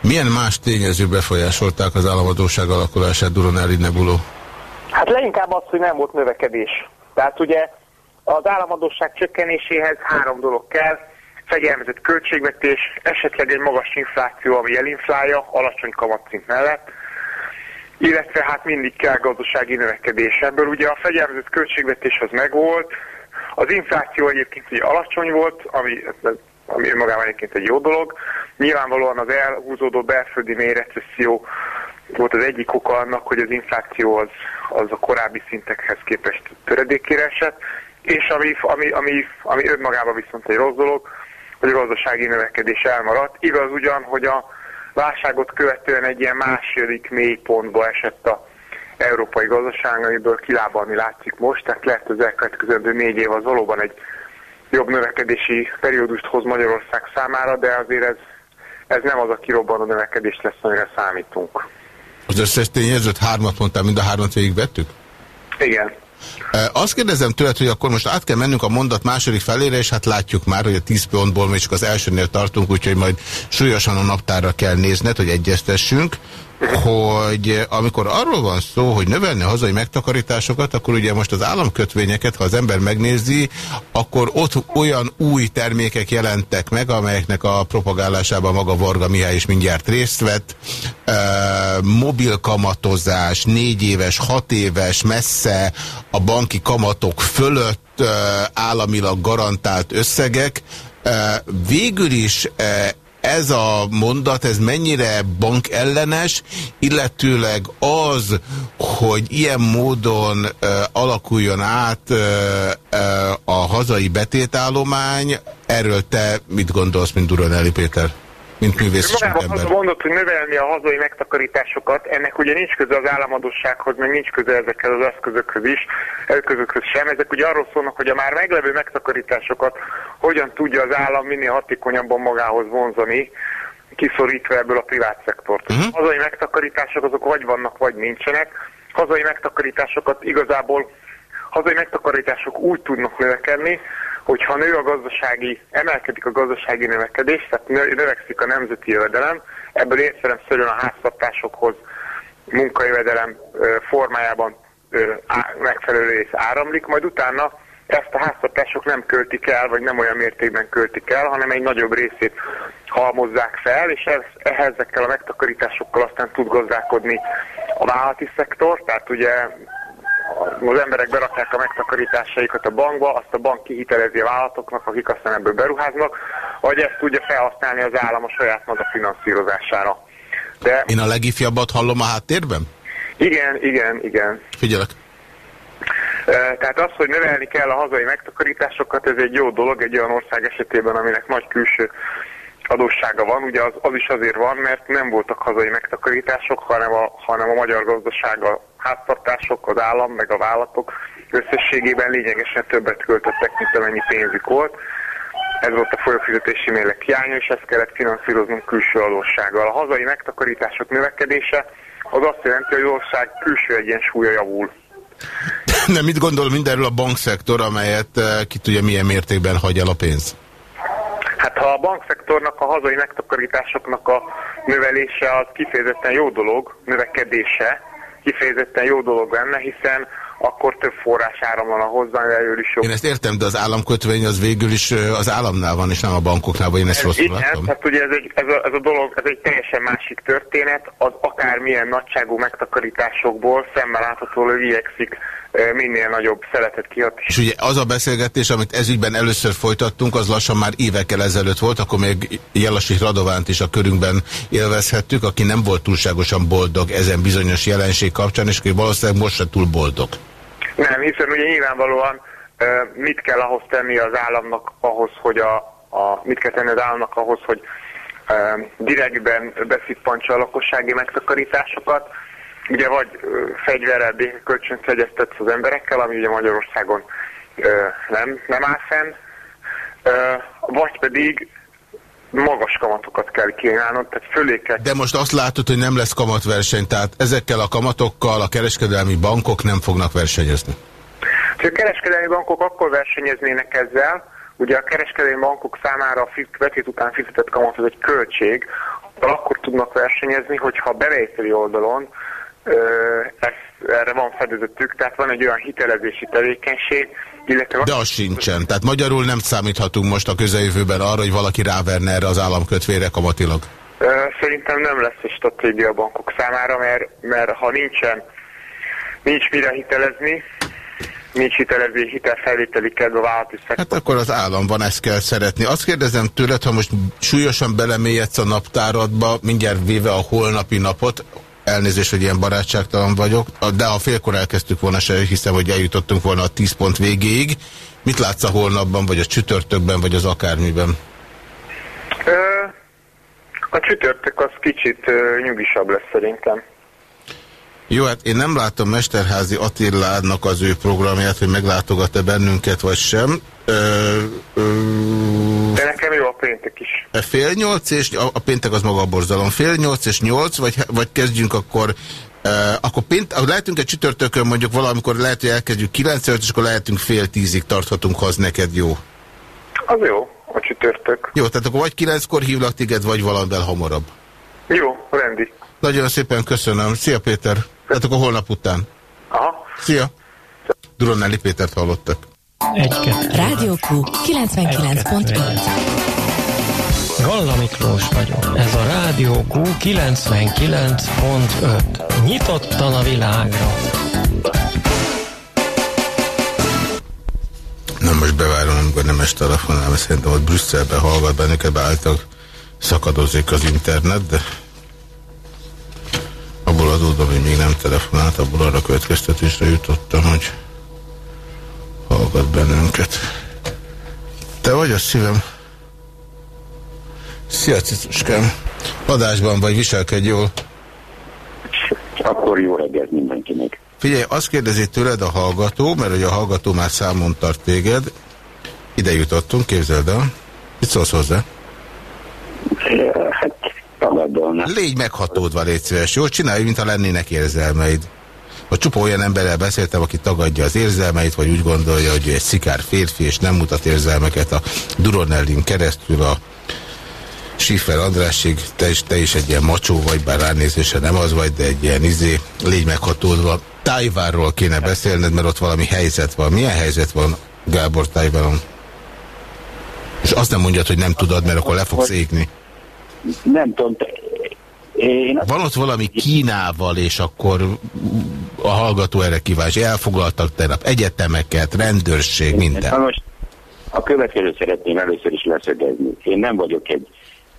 Milyen más tényezők befolyásolták az államadóság alakulását Duronelli Nebuló? Hát leginkább az, hogy nem volt növekedés. Tehát ugye az államadóság csökkenéséhez három dolog kell fegyelmezett költségvetés, esetleg egy magas infláció, ami elinflája, alacsony kamatszint mellett, illetve hát mindig kell gazdasági növekedés. Ebből ugye a fegyelmezett költségvetés az megvolt, az infláció egyébként ugye alacsony volt, ami, ami magában egyébként egy jó dolog. Nyilvánvalóan az elhúzódó belföldi mélyrecesszió volt az egyik oka annak, hogy az infláció az, az a korábbi szintekhez képest töredékére esett, és ami, ami, ami, ami önmagában viszont egy rossz dolog, hogy a gazdasági növekedés elmaradt. Igaz ugyan, hogy a válságot követően egy ilyen második mélypontba esett a európai gazdaság, amiből kilábalni látszik most, tehát lehet az elkövetkező négy év az valóban egy jobb növekedési periódust hoz Magyarország számára, de azért ez, ez nem az a kirobbanó növekedés lesz, amire számítunk. Az összes tényezőt hármat mondtál, mind a hármat végigvettük? Igen. Azt kérdezem tőled, hogy akkor most át kell mennünk a mondat második felére, és hát látjuk már, hogy a 10 pontból még csak az elsőnél tartunk, úgyhogy majd súlyosan a naptárra kell nézned, hogy egyeztessünk hogy amikor arról van szó, hogy növelni a hazai megtakarításokat, akkor ugye most az államkötvényeket, ha az ember megnézi, akkor ott olyan új termékek jelentek meg, amelyeknek a propagálásában maga Varga Mihály is mindjárt részt vett. E, mobil kamatozás, négy éves, hat éves, messze a banki kamatok fölött e, államilag garantált összegek. E, végül is ez a mondat, ez mennyire bankellenes, illetőleg az, hogy ilyen módon uh, alakuljon át uh, uh, a hazai betétállomány, erről te mit gondolsz, mint Duronelli Péter? Mint művész Magában az mondott, hogy növelni a hazai megtakarításokat, ennek ugye nincs köze az államadossághoz, meg nincs köze ezekhez az eszközökhöz is, eszközökhöz sem. Ezek ugye arról szólnak, hogy a már meglevő megtakarításokat hogyan tudja az állam minél hatékonyabban magához vonzani, kiszorítva ebből a privát szektort. Uh-huh. Hazai megtakarítások azok vagy vannak, vagy nincsenek. Hazai megtakarításokat igazából hazai megtakarítások úgy tudnak növekedni, hogyha nő a gazdasági, emelkedik a gazdasági növekedés, tehát nö, növekszik a nemzeti jövedelem, ebből értelemszerűen a háztartásokhoz munkajövedelem formájában megfelelő rész áramlik, majd utána ezt a háztartások nem költik el, vagy nem olyan mértékben költik el, hanem egy nagyobb részét halmozzák fel, és ez, ehhez ezekkel a megtakarításokkal aztán tud gazdálkodni a vállalati szektor, tehát ugye az emberek berakják a megtakarításaikat a bankba, azt a bank kihitelezi a vállalatoknak, akik aztán ebből beruháznak, vagy ezt tudja felhasználni az állam a saját maga finanszírozására. De... Én a legifjabbat hallom a háttérben? Igen, igen, igen. Figyelek. Tehát az, hogy növelni kell a hazai megtakarításokat, ez egy jó dolog egy olyan ország esetében, aminek nagy külső adóssága van. Ugye az, az is azért van, mert nem voltak hazai megtakarítások, hanem a, hanem a magyar gazdaság a háztartások, az állam, meg a vállalatok összességében lényegesen többet költöttek, mint amennyi pénzük volt. Ez volt a folyófizetési mérleg hiánya, és ezt kellett finanszíroznunk külső adóssággal. A hazai megtakarítások növekedése az azt jelenti, hogy az ország külső egyensúlya javul. Nem mit gondol mindenről a bankszektor, amelyet eh, ki tudja milyen mértékben hagy el a pénz? Hát ha a bankszektornak, a hazai megtakarításoknak a növelése az kifejezetten jó dolog, növekedése, kifejezetten jó dolog lenne, hiszen akkor több forrás áramlana hozzá, amivel is jobb. Én ezt értem, de az államkötvény az végül is az államnál van, és nem a bankoknál, vagy én ezt rosszul Igen, láttam. tehát ugye ez, egy, ez, a, ez a dolog, ez egy teljesen másik történet, az akármilyen nagyságú megtakarításokból szemmel láthatóan igyekszik minél nagyobb szeretet kihat. És ugye az a beszélgetés, amit ezügyben először folytattunk, az lassan már évekkel ezelőtt volt, akkor még Jelasi Radovánt is a körünkben élvezhettük, aki nem volt túlságosan boldog ezen bizonyos jelenség kapcsán, és aki valószínűleg most se túl boldog. Nem, hiszen ugye nyilvánvalóan mit kell ahhoz tenni az államnak ahhoz, hogy a, a mit kell tenni az államnak ahhoz, hogy direktben beszippantsa a lakossági megtakarításokat. Ugye vagy fegyverrel békekölcsönt szegyeztetsz az emberekkel, ami ugye Magyarországon ö, nem, nem áll fenn, ö, vagy pedig magas kamatokat kell kínálnod, tehát fölé kell... De most azt látod, hogy nem lesz kamatverseny, tehát ezekkel a kamatokkal a kereskedelmi bankok nem fognak versenyezni. A kereskedelmi bankok akkor versenyeznének ezzel, ugye a kereskedelmi bankok számára a betét után fizetett kamat az egy költség, akkor tudnak versenyezni, hogyha a bevételi oldalon ezt, erre van fedezetük, tehát van egy olyan hitelezési tevékenység, illetve De az sincsen. Tehát magyarul nem számíthatunk most a közeljövőben arra, hogy valaki ráverne erre az államkötvére kamatilag. Szerintem nem lesz egy stratégia a bankok számára, mert, mert ha nincsen, nincs mire hitelezni, nincs hitelező hitelfelvételi kedve a vállalati szektor. Hát akkor az állam van, ezt kell szeretni. Azt kérdezem tőled, ha most súlyosan belemélyedsz a naptáradba, mindjárt véve a holnapi napot, elnézést, hogy ilyen barátságtalan vagyok, de ha félkor elkezdtük volna, se hiszem, hogy eljutottunk volna a 10 pont végéig. Mit látsz a holnapban, vagy a csütörtökben, vagy az akármiben? A csütörtök az kicsit nyugisabb lesz szerintem. Jó, hát én nem látom Mesterházi Attilának az ő programját, hogy meglátogat-e bennünket, vagy sem. Ö, ö, De nekem jó a péntek is. fél nyolc, és a, a péntek az maga a borzalom. Fél nyolc és nyolc, vagy, vagy kezdjünk akkor Uh, akkor pént, lehetünk egy csütörtökön mondjuk valamikor lehet, hogy elkezdjük 9 és akkor lehetünk fél tízig tarthatunk, ha az neked jó. Az jó, a csütörtök. Jó, tehát akkor vagy kilenckor hívlak téged, vagy valamivel hamarabb. Jó, rendi. Nagyon szépen köszönöm. Szia Péter. Tehát akkor holnap után. Aha. Szia. Duronelli Pétert hallottak. Rádió Q 99.5 Galla Miklós vagyok. Ez a Rádió Q 99.5. Nyitottan a világra. Na most bevárom, amikor nem es telefonál, mert szerintem ott Brüsszelben hallgat bennünket, beálltak szakadozik az internet, de abból adódom, hogy még nem telefonált, abból arra következtetésre jutottam, hogy hallgat bennünket. Te vagy a szívem? Szia, cicuskám! Adásban vagy, viselkedj jól. Akkor jó reggelt mindenkinek. Figyelj, azt kérdezi tőled a hallgató, mert hogy a hallgató már számon tart téged. Ide jutottunk, képzeld el. Mit szólsz hozzá? Hát, tagadolna. Légy meghatódva, légy szíves. Jó, csinálj, mintha lennének érzelmeid. A csupa olyan emberrel beszéltem, aki tagadja az érzelmeit, vagy úgy gondolja, hogy ő egy szikár férfi, és nem mutat érzelmeket a Duronellin keresztül a Schiffer Andrásig, te is, te is egy ilyen macsó vagy, bár ránézése nem az vagy, de egy ilyen izé, légy meghatódva. Tájvárról kéne beszélned, mert ott valami helyzet van. Milyen helyzet van Gábor Tájváron? És azt nem mondjad, hogy nem tudod, mert akkor le fogsz égni. Nem tudom, én Van ott valami Kínával, és akkor a hallgató erre kíváncsi. Elfoglaltak tegnap egyetemeket, rendőrség, minden. Na most a következő szeretném először is leszögezni. Én nem vagyok egy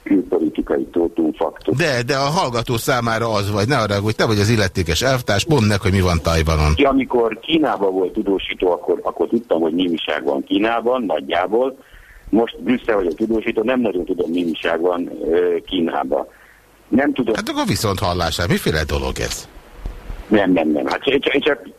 külpolitikai tótumfaktor. De, de a hallgató számára az vagy, ne arra, hogy te vagy az illetékes elvtárs, mondd meg, hogy mi van Tajvanon. Ki, amikor Kínában volt tudósító, akkor, akkor tudtam, hogy némiság van Kínában, nagyjából. Most Brüsszel vagyok tudósító, nem nagyon tudom, némiság van ö, Kínában. Nem tudom. Hát akkor viszont hallását, miféle dolog ez? Nem, nem, nem. Hát csak, csak, csak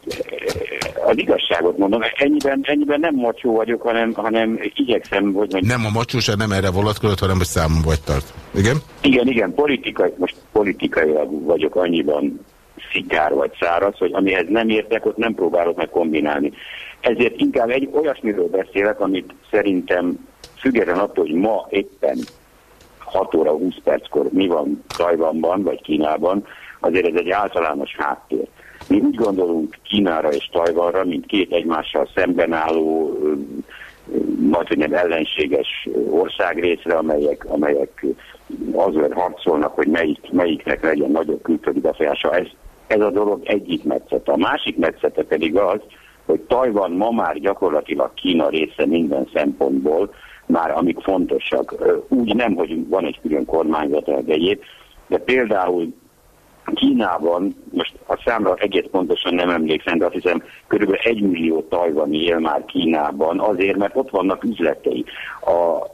az igazságot mondom, ennyiben, ennyiben nem macsó vagyok, hanem, hanem igyekszem, hogy mondjam. Nem a macsóság nem erre vonatkozott, hanem hogy számon vagy tart. Igen? Igen, igen, politikai, most politikailag vagyok annyiban szikár vagy száraz, hogy amihez nem értek, ott nem próbálok meg kombinálni. Ezért inkább egy olyasmiről beszélek, amit szerintem független attól, hogy ma éppen 6 óra 20 perckor mi van Tajvanban vagy Kínában, azért ez egy általános háttér. Mi úgy gondolunk Kínára és Tajvanra, mint két egymással szemben álló, majdnem ellenséges országrészre, amelyek, amelyek azért harcolnak, hogy melyik, melyiknek legyen nagyobb külföldi befolyása. Ez, ez a dolog egyik metszete. A másik metszete pedig az, hogy Tajvan ma már gyakorlatilag Kína része minden szempontból, már amik fontosak. Úgy nem, hogy van egy külön kormányzat de egyéb, de például Kínában, most a számra egész pontosan nem emlékszem, de azt hiszem körülbelül egy millió tajvani él már Kínában, azért, mert ott vannak üzletei. A,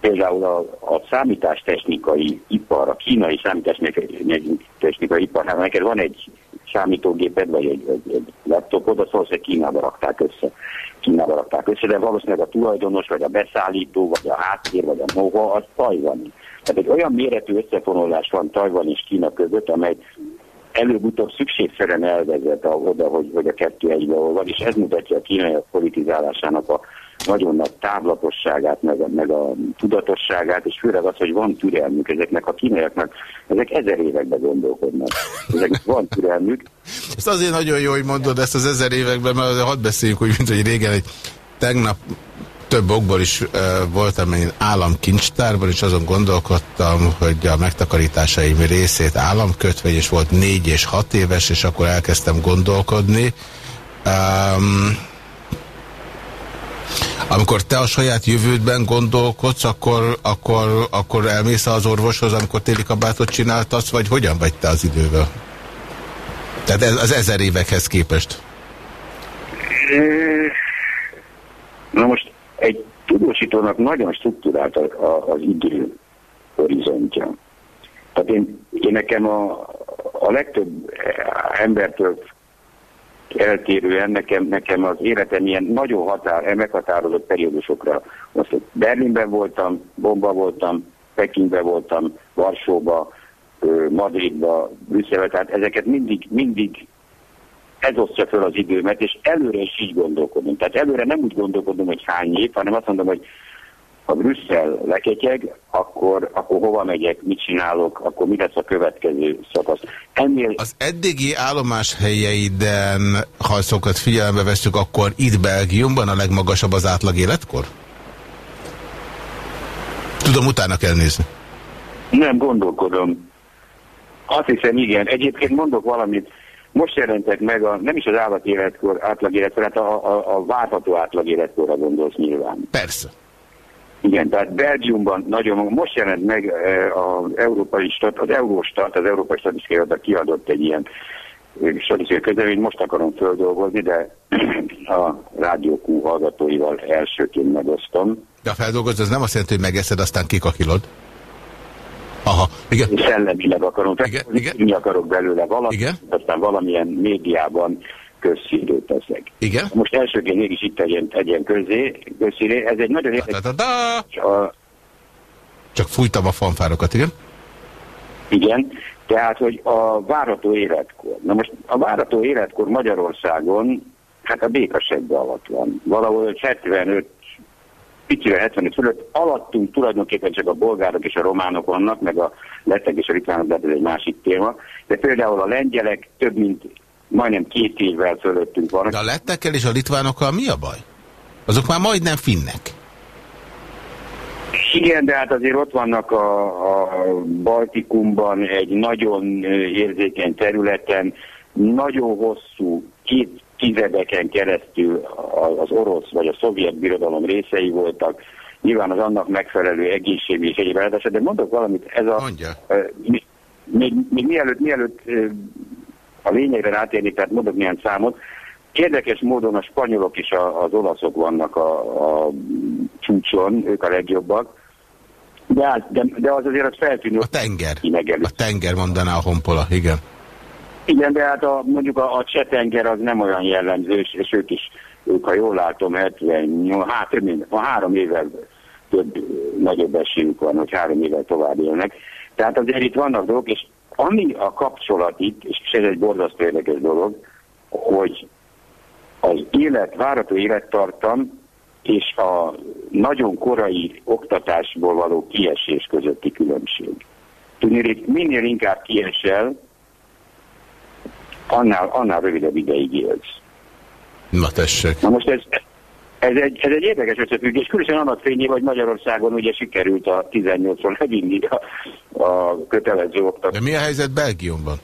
például a, a számítástechnikai ipar, a kínai számítástechnikai ipar, hát neked van egy számítógéped, vagy egy, egy, egy laptopod, azt valószínűleg Kínába rakták össze. Kínába rakták össze, de valószínűleg a tulajdonos, vagy a beszállító, vagy a háttér, vagy a noha, az tajvani. Tehát egy olyan méretű összefonolás van Tajvan és Kína között, amely előbb-utóbb szükségszerűen elvezet a, oda, hogy, hogy a kettő egybe van, és ez mutatja a kínai politizálásának a nagyon nagy távlatosságát, meg a, meg a tudatosságát, és főleg az, hogy van türelmük ezeknek a kínaiaknak, ezek ezer években gondolkodnak. Ezek van türelmük. Ezt azért nagyon jó, hogy mondod ezt az ezer években, mert hadd beszéljünk úgy, mint hogy régen egy tegnap több okból is uh, voltam én államkincstárban, és azon gondolkodtam, hogy a megtakarításaim részét államkötvény, és volt négy és hat éves, és akkor elkezdtem gondolkodni. Um, amikor te a saját jövődben gondolkodsz, akkor, akkor, akkor elmész az orvoshoz, amikor téli kabátot csináltasz, vagy hogyan vagy te az idővel? Tehát ez az ezer évekhez képest. Na most egy tudósítónak nagyon struktúrált az idő horizontja. Tehát én, én nekem a, a legtöbb embertől eltérően nekem, nekem az életem ilyen nagyon határ, meghatározott periódusokra. Most Berlinben voltam, Bomba voltam, Pekingben voltam, Varsóba, Madridba, Brüsszelbe, tehát ezeket mindig, mindig ez osztja fel az időmet, és előre is így gondolkodom. Tehát előre nem úgy gondolkodom, hogy hány év, hanem azt mondom, hogy ha Brüsszel leketyeg, akkor, akkor hova megyek, mit csinálok, akkor mi lesz a következő szakasz. Ennél... Az eddigi állomás helyeiden, ha szokat figyelembe veszük, akkor itt Belgiumban a legmagasabb az átlag életkor? Tudom, utána kell nézni. Nem, gondolkodom. Azt hiszem, igen. Egyébként mondok valamit. Most jelentek meg, a, nem is az állat életkor, átlag életkor, hát a, a, a várható átlag életkorra gondolsz nyilván. Persze. Igen, tehát Belgiumban nagyon, most jelent meg eh, az Európai Stat, az Eurostat, az Európai Statisztikai Adat kiadott egy ilyen eh, statisztikai közleményt, most akarom földolgozni, de a Rádió Q hallgatóival elsőként megosztom. De a feldolgozás az nem azt jelenti, hogy megeszed, aztán kikakilod? Aha, igen. Szellemileg akarom, igen, igen. mi akarok belőle valamit, igen. aztán valamilyen médiában közszínről teszek. Igen? Most elsőként mégis itt tegyen, tegyen közé, közszíné. Ez egy nagyon érdekes... A... Csak fújtam a fanfárokat, igen? Igen, tehát, hogy a várható életkor. Na most a várható életkor Magyarországon, hát a békasegbe alatt van. Valahol 75 picire 75 fölött, alattunk tulajdonképpen csak a bolgárok és a románok vannak, meg a lettek és a litvánok, de ez egy másik téma. De például a lengyelek több mint majdnem két évvel fölöttünk van. De a lettekkel és a litvánokkal mi a baj? Azok már majdnem finnek. Igen, de hát azért ott vannak a, a Baltikumban egy nagyon érzékeny területen, nagyon hosszú, két tizedeken keresztül az orosz vagy a szovjet birodalom részei voltak, nyilván az annak megfelelő egészségű és egyéb de mondok valamit, ez a... Mondja. még, még mielőtt, mielőtt a lényegre rátérni, tehát mondok milyen számot. Érdekes módon a spanyolok és a, az olaszok vannak a, a csúcson, ők a legjobbak. De, de, de az azért az feltűnő. A tenger. A tenger mondaná a honpola, igen. Igen, de hát a, mondjuk a, a csetenger az nem olyan jellemző, és, és ők is, ők, ha jól látom, 78, hát több mint, ha három évvel több nagyobb esélyük van, hogy három évvel tovább élnek. Tehát azért itt vannak dolgok, és ami a kapcsolat itt, és ez egy borzasztó érdekes dolog, hogy az élet, várató élettartam és a nagyon korai oktatásból való kiesés közötti különbség. Tudni, minél inkább kiesel, annál, annál rövidebb ideig élsz. Na tessék. Na most ez, ez egy, ez egy érdekes összefüggés, különösen annak fényében, hogy Magyarországon ugye sikerült a 18-ról levinni a, a kötelező oktatás. De mi a helyzet Belgiumban?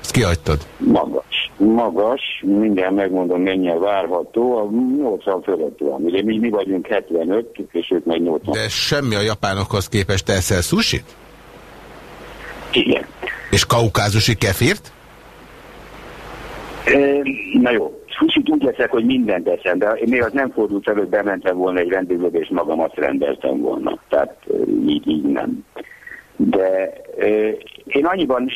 Ezt kihagytad? Magas. Magas, minden megmondom mennyien várható, a 80 fölött van. Ugye mi, mi vagyunk 75, és ők meg 80. De semmi a japánokhoz képest eszel sushit? Igen. És kaukázusi kefírt? E, na jó, sushit úgy leszek, hogy mindent eszem, de még az nem fordult elő, hogy bementem volna egy vendéglőbe, és magam azt rendeltem volna. Tehát így, így nem. De e, én annyiban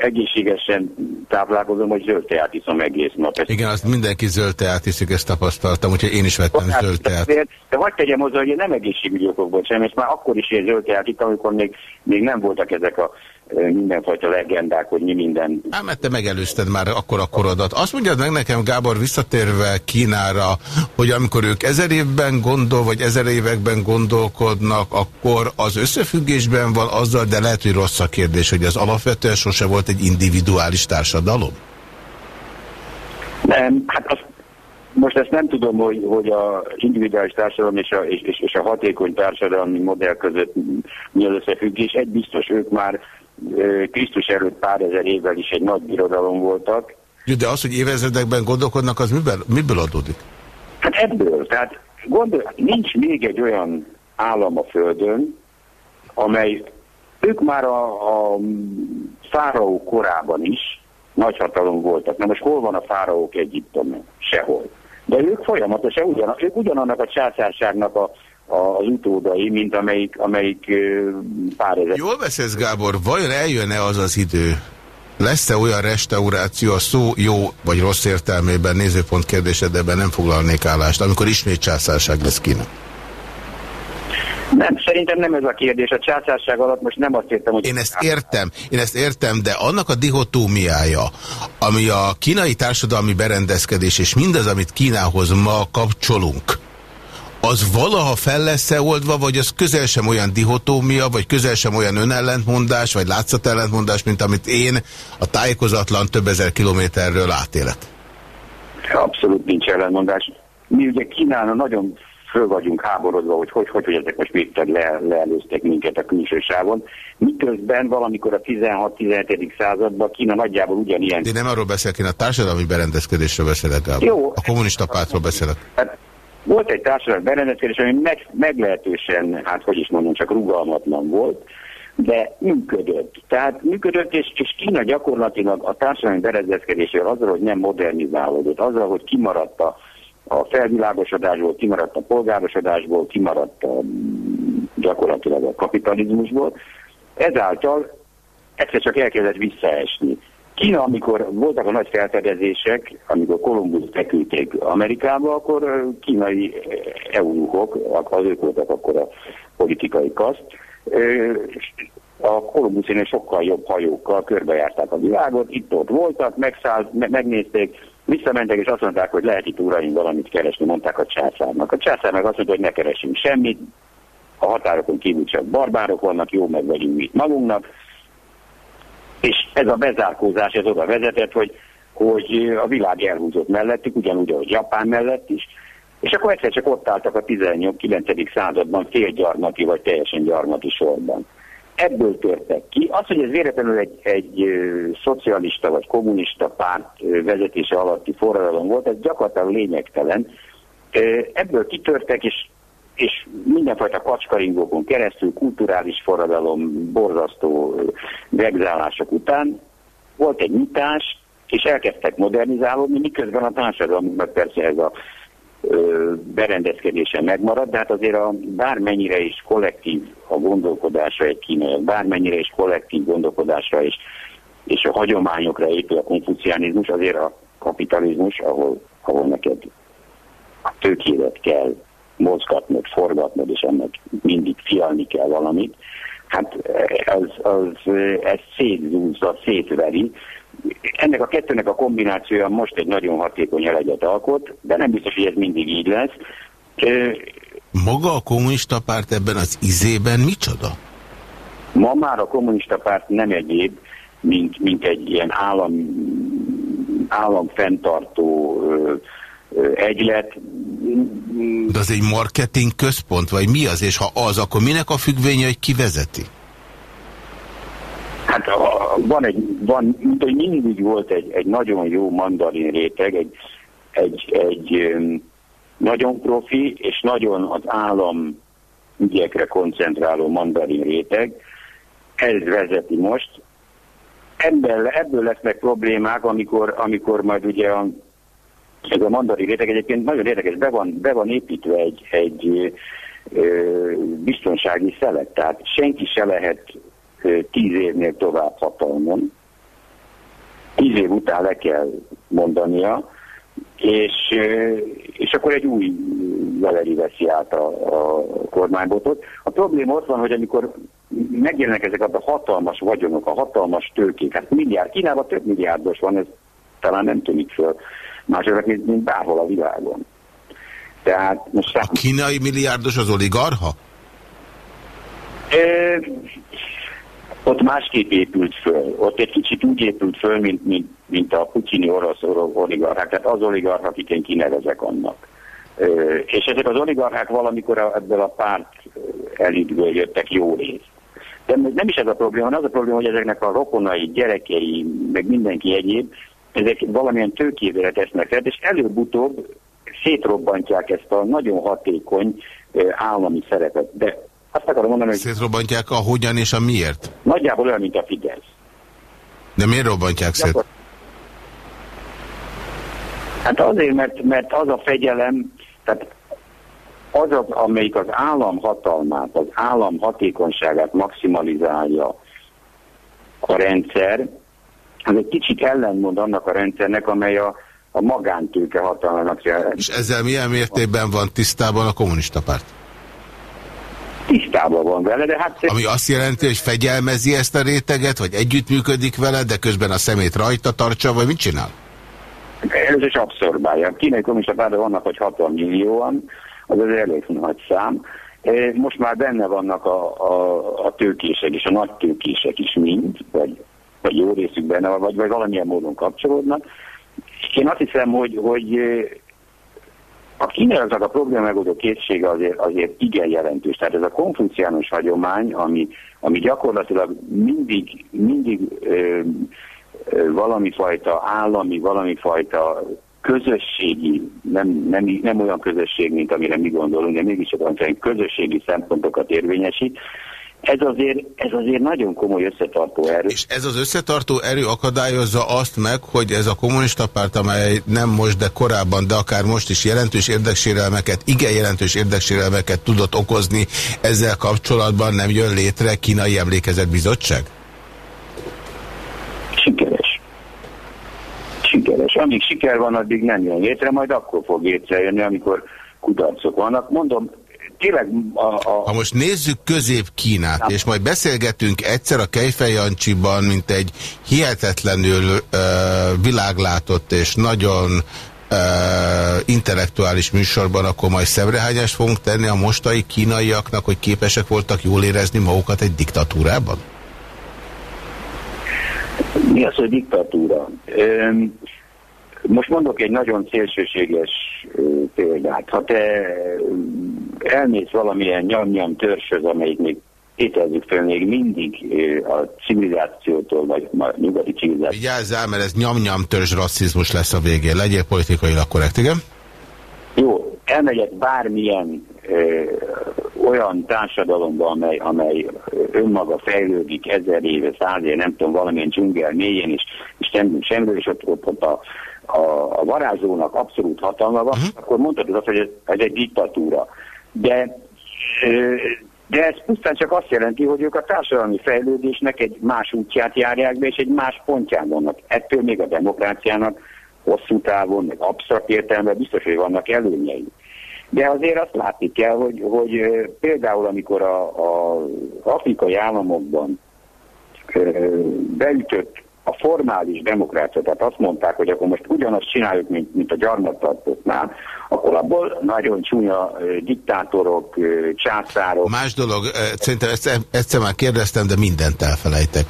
egészségesen táplálkozom, hogy zöld teát iszom egész nap. Igen, azt mindenki zöld teát iszik, ezt tapasztaltam, úgyhogy én is vettem hát, zöld teát. De, de vagy tegyem hozzá, hogy én nem egészségügyi okokból sem, és már akkor is én zöld teát itt, amikor még, még nem voltak ezek a mindenfajta legendák, hogy mi minden. Hát, mert te megelőzted már akkor a korodat. Azt mondjad meg nekem, Gábor, visszatérve Kínára, hogy amikor ők ezer évben gondol, vagy ezer években gondolkodnak, akkor az összefüggésben van azzal, de lehet, hogy rossz a kérdés, hogy az alapvetően sose volt egy individuális társadalom? Nem, hát azt most ezt nem tudom, hogy, hogy a individuális társadalom és a, és, és a hatékony társadalmi modell között mi az összefüggés. Egy biztos, ők már Krisztus előtt pár ezer évvel is egy nagy birodalom voltak. De az, hogy évezredekben gondolkodnak, az miből, miből adódik? Hát ebből. Tehát gondol, nincs még egy olyan állam a Földön, amely ők már a, a fáraó korában is nagyhatalom voltak. Na most hol van a fáraók Egyiptomban? Sehol. De ők folyamatosan ugyan, ők ugyanannak a császárságnak a az utódai, mint amelyik, amelyik pár ezer. Jól beszélsz, Gábor, vajon eljönne az az idő, lesz-e olyan restauráció a szó jó vagy rossz értelmében, nézőpont kérdésed, de ebben nem foglalnék állást, amikor ismét császárság lesz Kína? Nem, szerintem nem ez a kérdés. A császárság alatt most nem azt értem, hogy... Én ezt értem, én ezt értem, de annak a dihotómiája, ami a kínai társadalmi berendezkedés és mindaz, amit Kínához ma kapcsolunk, az valaha fel lesz-e oldva, vagy az közel sem olyan dihotómia, vagy közel sem olyan önellentmondás, vagy látszatellentmondás, mint amit én a tájékozatlan több ezer kilométerről átélek? Abszolút nincs ellentmondás. Mi ugye Kínálna nagyon föl vagyunk háborodva, hogy hogy, hogy, hogy ezek most mit le, leelőztek minket a külső sávon. Miközben valamikor a 16-17. században Kína nagyjából ugyanilyen... De nem arról beszélek, én a társadalmi berendezkedésről beszélek. Jó. A kommunista pártról beszélek. Hát, volt egy társadalmi berendezkedés, ami meg, meglehetősen, hát hogy is mondom, csak rugalmatlan volt, de működött. Tehát működött, és, és Kína gyakorlatilag a társadalmi berendezkedésével azzal, hogy nem modernizálódott, azzal, hogy kimaradt a, a felvilágosodásból, kimaradt a polgárosodásból, kimaradt a, gyakorlatilag a kapitalizmusból, ezáltal egyszer csak elkezdett visszaesni. Kína, amikor voltak a nagy felfedezések, amikor Kolumbusz beküldték Amerikába, akkor kínai eunuchok, az ők voltak akkor a politikai kaszt, a Kolumbuszénél sokkal jobb hajókkal körbejárták a világot, itt-ott voltak, megszállt, me megnézték, visszamentek és azt mondták, hogy lehet itt uraim valamit keresni, mondták a császárnak. A császár meg azt mondta, hogy ne keresünk semmit, a határokon kívül csak barbárok vannak, jó meg vagyunk mi magunknak, és ez a bezárkózás, ez oda vezetett, hogy, hogy a világ elhúzott mellettük, ugyanúgy, ahogy Japán mellett is, és akkor egyszer csak ott álltak a 18-9. században félgyarmati vagy teljesen gyarmati sorban. Ebből törtek ki. Az, hogy ez véletlenül egy, egy szocialista vagy kommunista párt vezetése alatti forradalom volt, ez gyakorlatilag lényegtelen. Ebből kitörtek, és és mindenfajta kacskaringókon keresztül, kulturális forradalom, borzasztó vegzálások után volt egy nyitás, és elkezdtek modernizálódni, miközben a társadalmunknak persze ez a ö, berendezkedése megmaradt, de hát azért a, bármennyire is kollektív a gondolkodása egy kínai, bármennyire is kollektív gondolkodása és, és a hagyományokra épül a konfuciánizmus, azért a kapitalizmus, ahol, ahol neked a tőkélet kell mozgatnod, forgatnod, és ennek mindig fialni kell valamit, hát az, az ez szétzúzza, szétveri. Ennek a kettőnek a kombinációja most egy nagyon hatékony eleget alkot, de nem biztos, hogy ez mindig így lesz. Maga a kommunista párt ebben az izében micsoda? Ma már a kommunista párt nem egyéb, mint, mint egy ilyen állam államfenntartó egylet. De az egy marketing központ, vagy mi az? És ha az, akkor minek a függvénye, hogy ki vezeti? Hát a, van egy, van, mint hogy mindig volt egy, egy nagyon jó mandarin réteg, egy, egy, egy nagyon profi és nagyon az állam ügyekre koncentráló mandarin réteg. Ez vezeti most. Ebből, ebből lesznek problémák, amikor, amikor majd ugye a, ez a mandarin réteg egyébként nagyon érdekes, be van, be van építve egy, egy ö, biztonsági szelet, tehát senki se lehet ö, tíz évnél tovább hatalmon. Tíz év után le kell mondania, és, és akkor egy új Valeri veszi át a, a kormánybotot. A probléma ott van, hogy amikor megjelennek ezek a hatalmas vagyonok, a hatalmas tőkék, hát milliárd, Kínában több milliárdos van, ez talán nem tűnik föl másoknak, mint, mint bárhol a világon. Tehát most szám... A kínai milliárdos az oligarha? E, ott másképp épült föl. Ott egy kicsit úgy épült föl, mint, mint, mint a putyini orosz oligarchák. Tehát az oligarch, akit én kinevezek annak. És ezek az oligarchák valamikor ebből a párt elitből jöttek jó rész. De nem is ez a probléma, hanem az a probléma, hogy ezeknek a rokonai, gyerekei, meg mindenki egyéb, ezek valamilyen tőkévére tesznek fel, és előbb-utóbb szétrobbantják ezt a nagyon hatékony állami szerepet. De azt akarom mondani, hogy... Szétrobbantják a hogyan és a miért? Nagyjából olyan, mint a Fidesz. De miért robbantják szét? Hát azért, mert, mert az a fegyelem, tehát az, az, amelyik az állam hatalmát, az állam hatékonyságát maximalizálja a rendszer, az egy kicsit ellenmond annak a rendszernek, amely a, a magántőke hatalmának jelent. És ezzel milyen mértékben van tisztában a kommunista párt? Tisztában van vele, de hát... Ami azt jelenti, hogy fegyelmezi ezt a réteget, vagy együttműködik vele, de közben a szemét rajta tartsa, vagy mit csinál? Ez is abszorbálja. Kínai kommunista pártban vannak, hogy 60 millióan, az az elég nagy szám. Most már benne vannak a, a, a tőkések és a nagy tőkések is mind, vagy vagy jó részük benne, vagy, vagy valamilyen módon kapcsolódnak. Én azt hiszem, hogy, hogy a kínaiaknak a probléma megoldó készsége azért, azért igen jelentős. Tehát ez a konfuciánus hagyomány, ami, ami gyakorlatilag mindig, mindig ö, ö, valami fajta állami, fajta közösségi, nem, nem, nem olyan közösség, mint amire mi gondolunk, de mégis olyan közösségi szempontokat érvényesít, ez azért, ez azért nagyon komoly összetartó erő. És ez az összetartó erő akadályozza azt meg, hogy ez a kommunista párt, amely nem most, de korábban, de akár most is jelentős érdeksérelmeket, igen jelentős érdeksérelmeket tudott okozni, ezzel kapcsolatban nem jön létre kínai emlékezetbizottság? Sikeres. Sikeres. Amíg siker van, addig nem jön létre, majd akkor fog létrejönni, amikor kudarcok vannak. Mondom, tényleg a, a... Ha most nézzük közép-Kínát, és majd beszélgetünk egyszer a Kejfejancsiban, mint egy hihetetlenül uh, világlátott és nagyon uh, intellektuális műsorban, akkor majd szemrehányást fogunk tenni a mostai kínaiaknak, hogy képesek voltak jól érezni magukat egy diktatúrában? Mi az, hogy diktatúra? Um, most mondok egy nagyon szélsőséges példát. Ha te elmész valamilyen nyom-nyom törzshöz, amelyik még ételzük fel még mindig a civilizációtól, vagy a nyugati civilizációtól. Vigyázzál, mert ez nyom-nyom törzs rasszizmus lesz a végén. Legyél politikailag korrekt, igen? Jó, elmegyek bármilyen ö, olyan társadalomba, amely, amely önmaga fejlődik ezer éve, száz éve, nem tudom, valamilyen dzsungel mélyén, és, és semmi, és ott, ott, ott a a, a varázslónak abszolút hatalma van, uh-huh. akkor mondhatod azt, hogy ez, ez egy diktatúra. De, de ez pusztán csak azt jelenti, hogy ők a társadalmi fejlődésnek egy más útját járják be, és egy más pontján vannak. Ettől még a demokráciának hosszú távon, meg absztrakt értelemben biztos, hogy vannak előnyei. De azért azt látni kell, hogy, hogy például amikor a, a afrikai államokban beütött a formális demokrácia, tehát azt mondták, hogy akkor most ugyanazt csináljuk, mint, mint a gyarmattartóknál, akkor abból nagyon csúnya diktátorok, császárok. Más dolog, szerintem ezt egyszer már kérdeztem, de mindent elfelejtek.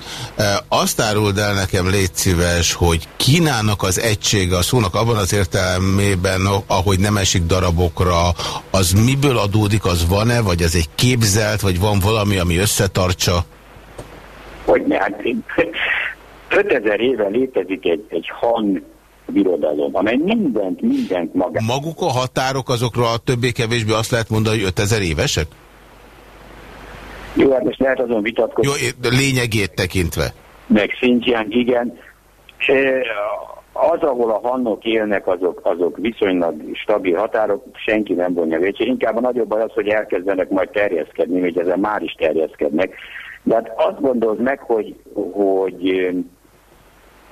Azt áruld el nekem, légy szíves, hogy Kínának az egysége a szónak abban az értelmében, ahogy nem esik darabokra, az miből adódik, az van-e, vagy ez egy képzelt, vagy van valami, ami összetartsa? Hogy ne, hát 5000 éve létezik egy, egy Han birodalom, amely mindent, mindent maga. Maguk a határok azokra többé-kevésbé azt lehet mondani, hogy 5000 évesek? Jó, hát most lehet azon vitatkozni. Jó, lényegét tekintve. Meg szintján, igen. Az, ahol a hannok élnek, azok, azok viszonylag stabil határok, senki nem vonja végség. Inkább a nagyobb baj az, hogy elkezdenek majd terjeszkedni, hogy ezen már is terjeszkednek. De hát azt gondolod meg, hogy, hogy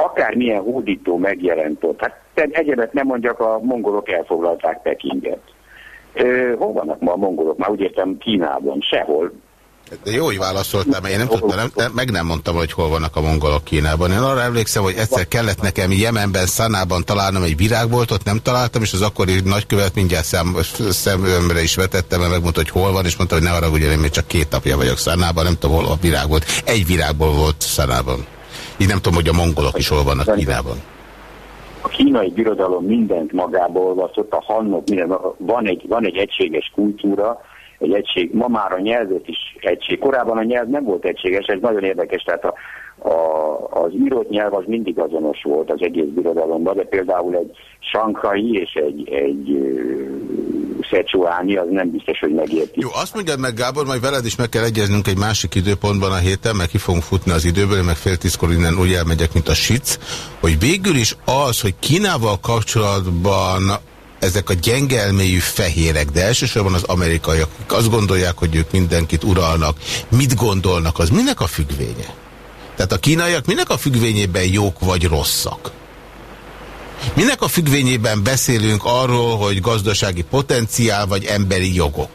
akármilyen hódító megjelent ott, hát egyébként nem mondjak, a mongolok elfoglalták Pekinget. Ö, hol vannak ma a mongolok? Már úgy értem Kínában, sehol. De jó, hogy válaszoltam, én nem tudtam, nem, meg nem mondtam, hogy hol vannak a mongolok Kínában. Én arra emlékszem, hogy egyszer kellett nekem Jemenben, Szanában találnom egy virágboltot, nem találtam, és az akkori nagykövet mindjárt szem, szememre is vetettem, mert megmondta, hogy hol van, és mondta, hogy ne arra, hogy én még csak két napja vagyok Szanában, nem tudom, hol a virág volt. Egy virágból volt Szanában. Így nem tudom, hogy a mongolok is hol vannak Kínában. A kínai birodalom mindent magába olvasott, a hannok, van, egy, van egy egységes kultúra, egy egység, ma már a nyelvet is egység. Korábban a nyelv nem volt egységes, ez nagyon érdekes, tehát a, a, az írott nyelv az mindig azonos volt az egész birodalomban, de például egy sankai és egy, egy Szecsuáni, az nem biztos, hogy megérti. Jó, azt mondjad meg, Gábor, majd veled is meg kell egyeznünk egy másik időpontban a héten, mert ki fogunk futni az időből, meg fél tízkor innen úgy elmegyek, mint a sic, hogy végül is az, hogy Kínával kapcsolatban ezek a gyengelméjű fehérek, de elsősorban az amerikaiak, akik azt gondolják, hogy ők mindenkit uralnak, mit gondolnak, az minek a függvénye? Tehát a kínaiak minek a függvényében jók vagy rosszak? Minek a függvényében beszélünk arról, hogy gazdasági potenciál vagy emberi jogok?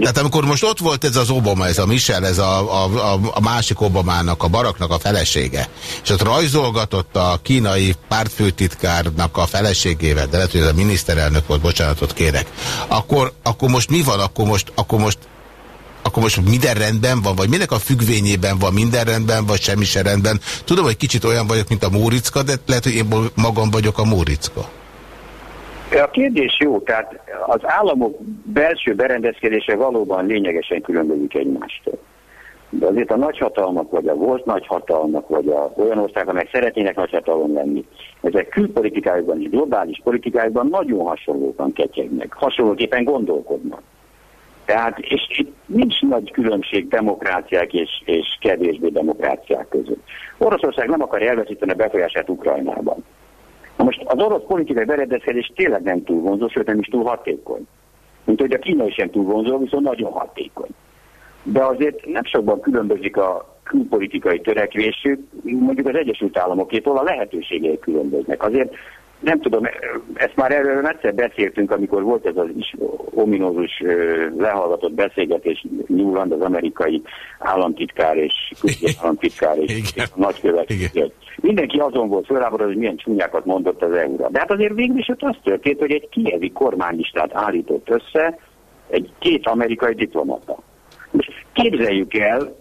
Tehát amikor most ott volt ez az Obama, ez a Michel, ez a, a, a, másik Obamának, a baraknak a felesége, és ott rajzolgatott a kínai pártfőtitkárnak a feleségével, de lehet, hogy ez a miniszterelnök volt, bocsánatot kérek, akkor, akkor most mi van? Akkor most, akkor most akkor most minden rendben van, vagy minek a függvényében van minden rendben, vagy semmi se rendben. Tudom, hogy kicsit olyan vagyok, mint a Móriczka, de lehet, hogy én magam vagyok a Móriczka. A kérdés jó, tehát az államok belső berendezkedése valóban lényegesen különbözik egymástól. De azért a nagyhatalmak, vagy a volt nagyhatalmak, vagy a olyan ország, amelyek szeretnének nagyhatalom lenni, ezek külpolitikájukban és globális politikájukban nagyon hasonlókan ketyegnek, hasonlóképpen gondolkodnak. Tehát, és itt nincs nagy különbség demokráciák és, és kevésbé demokráciák között. Oroszország nem akar elveszíteni a befolyását Ukrajnában. Na most az orosz politikai berendezkedés tényleg nem túl vonzó, sőt nem is túl hatékony. Mint hogy a kínai sem túl vonzó, viszont nagyon hatékony. De azért nem sokban különbözik a külpolitikai törekvésük, mondjuk az Egyesült Államokétól a lehetőségei különböznek. Azért nem tudom, ezt már erről egyszer beszéltünk, amikor volt ez az is ominózus lehallgatott beszélgetés Newland, az amerikai államtitkár és államtitkár és, és a nagykövet. Mindenki azon volt fölháborodva, hogy milyen csúnyákat mondott az EU-ra. De hát azért végül is ott az történt, hogy egy kievi kormánylistát állított össze egy két amerikai diplomata. Most képzeljük el,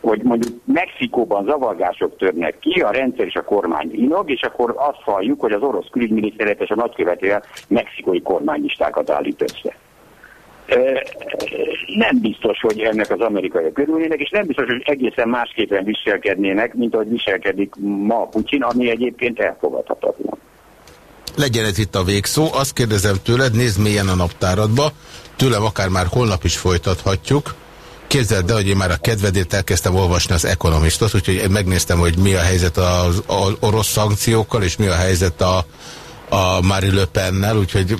hogy mondjuk Mexikóban zavargások törnek ki, a rendszer és a kormány inog, és akkor azt halljuk, hogy az orosz külügyminiszteret és a nagykövetője mexikói kormánylistákat állít össze. Nem biztos, hogy ennek az amerikai körülnének, és nem biztos, hogy egészen másképpen viselkednének, mint ahogy viselkedik ma Putyin, ami egyébként elfogadhatatlan. Legyen ez itt a végszó. Azt kérdezem tőled, nézd mélyen a naptáradba, tőlem akár már holnap is folytathatjuk. Képzeld el, hogy én már a kedvedért elkezdtem olvasni az Economistot, úgyhogy megnéztem, hogy mi a helyzet az, az orosz szankciókkal, és mi a helyzet a, a Marie Le Pennel, úgyhogy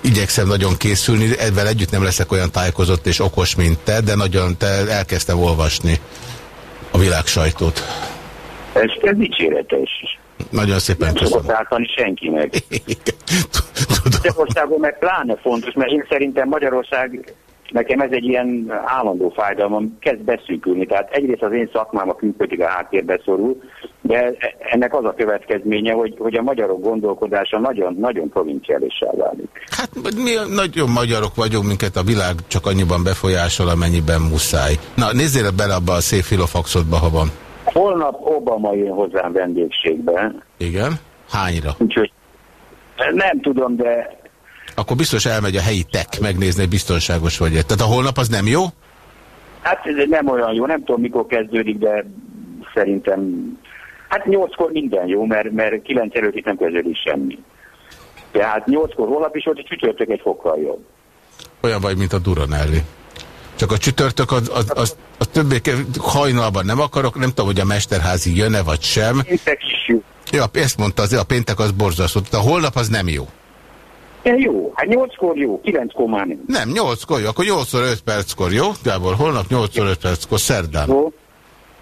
igyekszem nagyon készülni. Ezzel együtt nem leszek olyan tájékozott és okos, mint te, de nagyon te elkezdtem olvasni a világ sajtót. Ez, ez dicséretes. Nagyon szépen nem köszönöm. Nem szokott senki meg. Magyarországon meg pláne fontos, mert én szerintem Magyarország nekem ez egy ilyen állandó fájdalmam, kezd beszűkülni. Tehát egyrészt az én szakmám a külpolitika háttérbe szorul, de ennek az a következménye, hogy, hogy a magyarok gondolkodása nagyon, nagyon provinciálissá válik. Hát mi nagyon magyarok vagyunk, minket a világ csak annyiban befolyásol, amennyiben muszáj. Na, nézzél bele abba a szép filofaxodba, ha van. Holnap Obama jön hozzám vendégségbe. Igen? Hányra? Úgyhogy nem tudom, de... Akkor biztos elmegy a helyi tek megnézni, hogy biztonságos vagy -e. Tehát a holnap az nem jó? Hát ez nem olyan jó, nem tudom mikor kezdődik, de szerintem... Hát nyolckor minden jó, mert, mert kilenc előtt itt nem kezdődik semmi. Tehát nyolckor holnap is volt, és csütörtök egy fokkal jobb. Olyan vagy, mint a Duranelli. Csak a csütörtök az, az, az, az többé hajnalban nem akarok, nem tudom, hogy a mesterházi jön-e vagy sem. Péntek is jó. Ja, ezt mondta, azért a péntek az borzasztó. A holnap az nem jó. De jó, hát nyolckor jó, kilenckor már nem. Nem, nyolckor jó, akkor 8 5 perckor jó? Gábor, holnap 8 5 perckor, szerdán. Jó.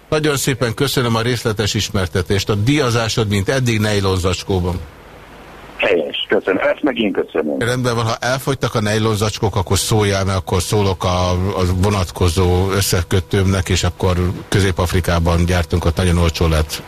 Nagyon szépen köszönöm a részletes ismertetést. A diazásod, mint eddig nejlonzacskóban. Helyes, köszönöm. Ezt meg én köszönöm. Rendben van, ha elfogytak a nejlonzacskók, akkor szóljál, mert akkor szólok a, a vonatkozó összekötőmnek, és akkor Közép-Afrikában gyártunk, ott nagyon olcsó lett.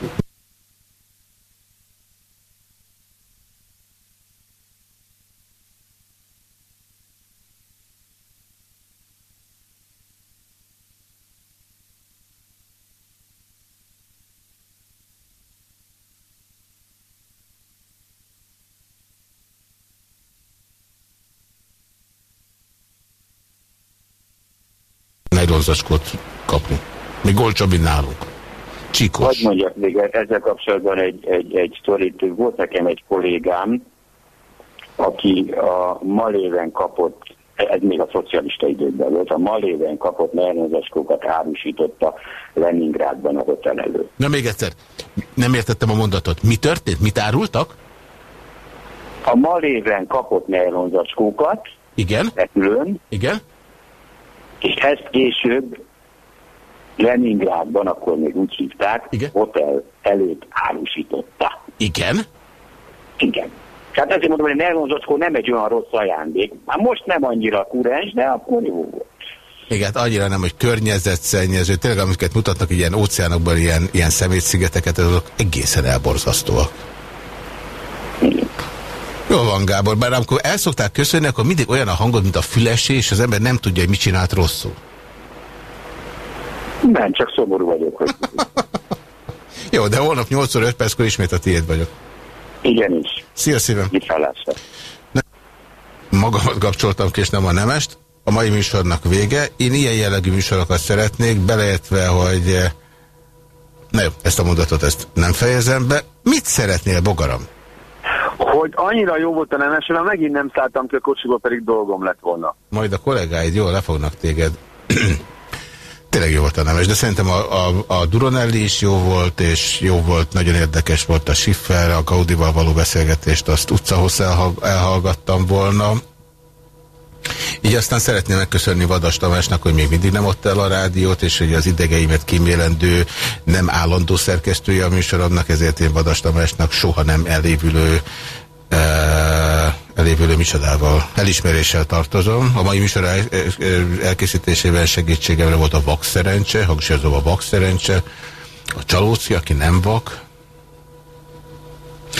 Nejlonzacskót kapni. Még olcsóbb, mint nálunk. Csikos. Hogy mondjak még ezzel kapcsolatban egy, egy, egy sztorit. Volt nekem egy kollégám, aki a Maléven kapott, ez még a szocialista időkben volt, a Maléven kapott nejlonzacskókat árusította Leningrádban a hotel előtt. Na még egyszer, nem értettem a mondatot. Mi történt? Mit árultak? A Maléven kapott nejlonzacskókat, Igen? repülőn, Igen? És ezt később Leningrádban, akkor még úgy hívták, Igen? hotel előtt árusította. Igen? Igen. Tehát ezért mondom, hogy a nejlonzacskó nem egy olyan rossz ajándék. Már most nem annyira kurens, de akkor jó volt. Igen, hát annyira nem, hogy környezetszennyező, tényleg amiket mutatnak ilyen óceánokban, ilyen, ilyen szemétszigeteket, azok egészen elborzasztóak. Jó van, Gábor, bár amikor el szokták köszönni, akkor mindig olyan a hangod, mint a fülesé, és az ember nem tudja, hogy mit csinált rosszul. Nem, csak szomorú vagyok. Hogy... Jó, de holnap 8 5 perckor ismét a tiéd vagyok. Igenis. Szia szívem. Mit hallásra. Magamat kapcsoltam ki, és nem a nemest. A mai műsornak vége. Én ilyen jellegű műsorokat szeretnék, beleértve, hogy... eh, Na jó, ezt a mondatot ezt nem fejezem be. Mit szeretnél, Bogaram? Hogy annyira jó volt a nemes, hogy megint nem szálltam ki a kocsiba, pedig dolgom lett volna. Majd a kollégáid jól le fognak téged. Tényleg jó volt a nemes, de szerintem a, a, a Duronelli is jó volt, és jó volt, nagyon érdekes volt a Schiffer, a Gaudival való beszélgetést, azt utcahossz elhag, elhallgattam volna. Így aztán szeretném megköszönni Vadas Tamásnak, hogy még mindig nem adta el a rádiót, és hogy az idegeimet kímélendő, nem állandó szerkesztője a műsoromnak, ezért én Vadas Tamásnak soha nem elévülő e, elévülő micsodával, elismeréssel tartozom. A mai műsor el, elkészítésében segítségemre volt a vak szerencse, hangsúlyozom a vak szerencse, a csalóci, aki nem vak,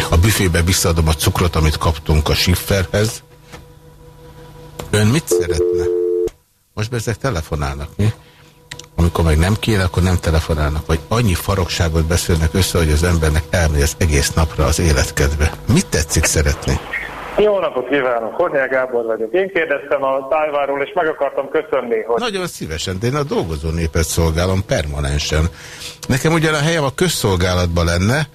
a büfébe visszaadom a cukrot, amit kaptunk a Schifferhez, Ön mit szeretne? Most ezek telefonálnak, mi? Amikor meg nem kéne, akkor nem telefonálnak, vagy annyi farokságot beszélnek össze, hogy az embernek elmegy az egész napra az életkedve. Mit tetszik szeretni? Jó napot kívánok, Hornyák Gábor vagyok. Én kérdeztem a tájváról, és meg akartam köszönni, hogy... Nagyon szívesen, de én a dolgozó népet szolgálom permanensen. Nekem ugyan a helyem a közszolgálatban lenne,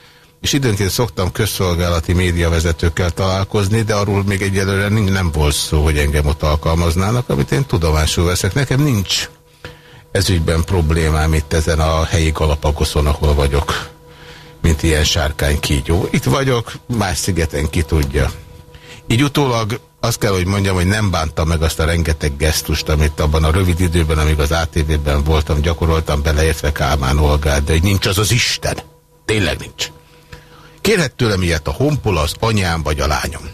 és időnként szoktam közszolgálati médiavezetőkkel találkozni, de arról még egyelőre nem volt szó, hogy engem ott alkalmaznának, amit én tudomásul veszek. Nekem nincs ezügyben problémám itt ezen a helyi Galapagoszon, ahol vagyok, mint ilyen sárkány kígyó. Itt vagyok, más szigeten ki tudja. Így utólag azt kell, hogy mondjam, hogy nem bántam meg azt a rengeteg gesztust, amit abban a rövid időben, amíg az ATV-ben voltam, gyakoroltam beleértve Kálmán Olgát, de hogy nincs az az Isten. Tényleg nincs. Kérhet tőlem ilyet a honpol, az anyám vagy a lányom.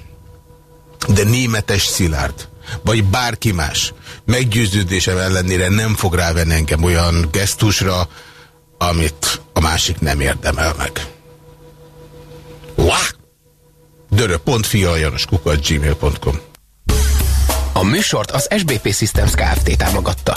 De németes Szilárd, vagy bárki más meggyőződésem ellenére nem fog rávenni engem olyan gesztusra, amit a másik nem érdemel meg. Dörö.fialajanoskukat gmail.com A műsort az SBP Systems Kft. támogatta.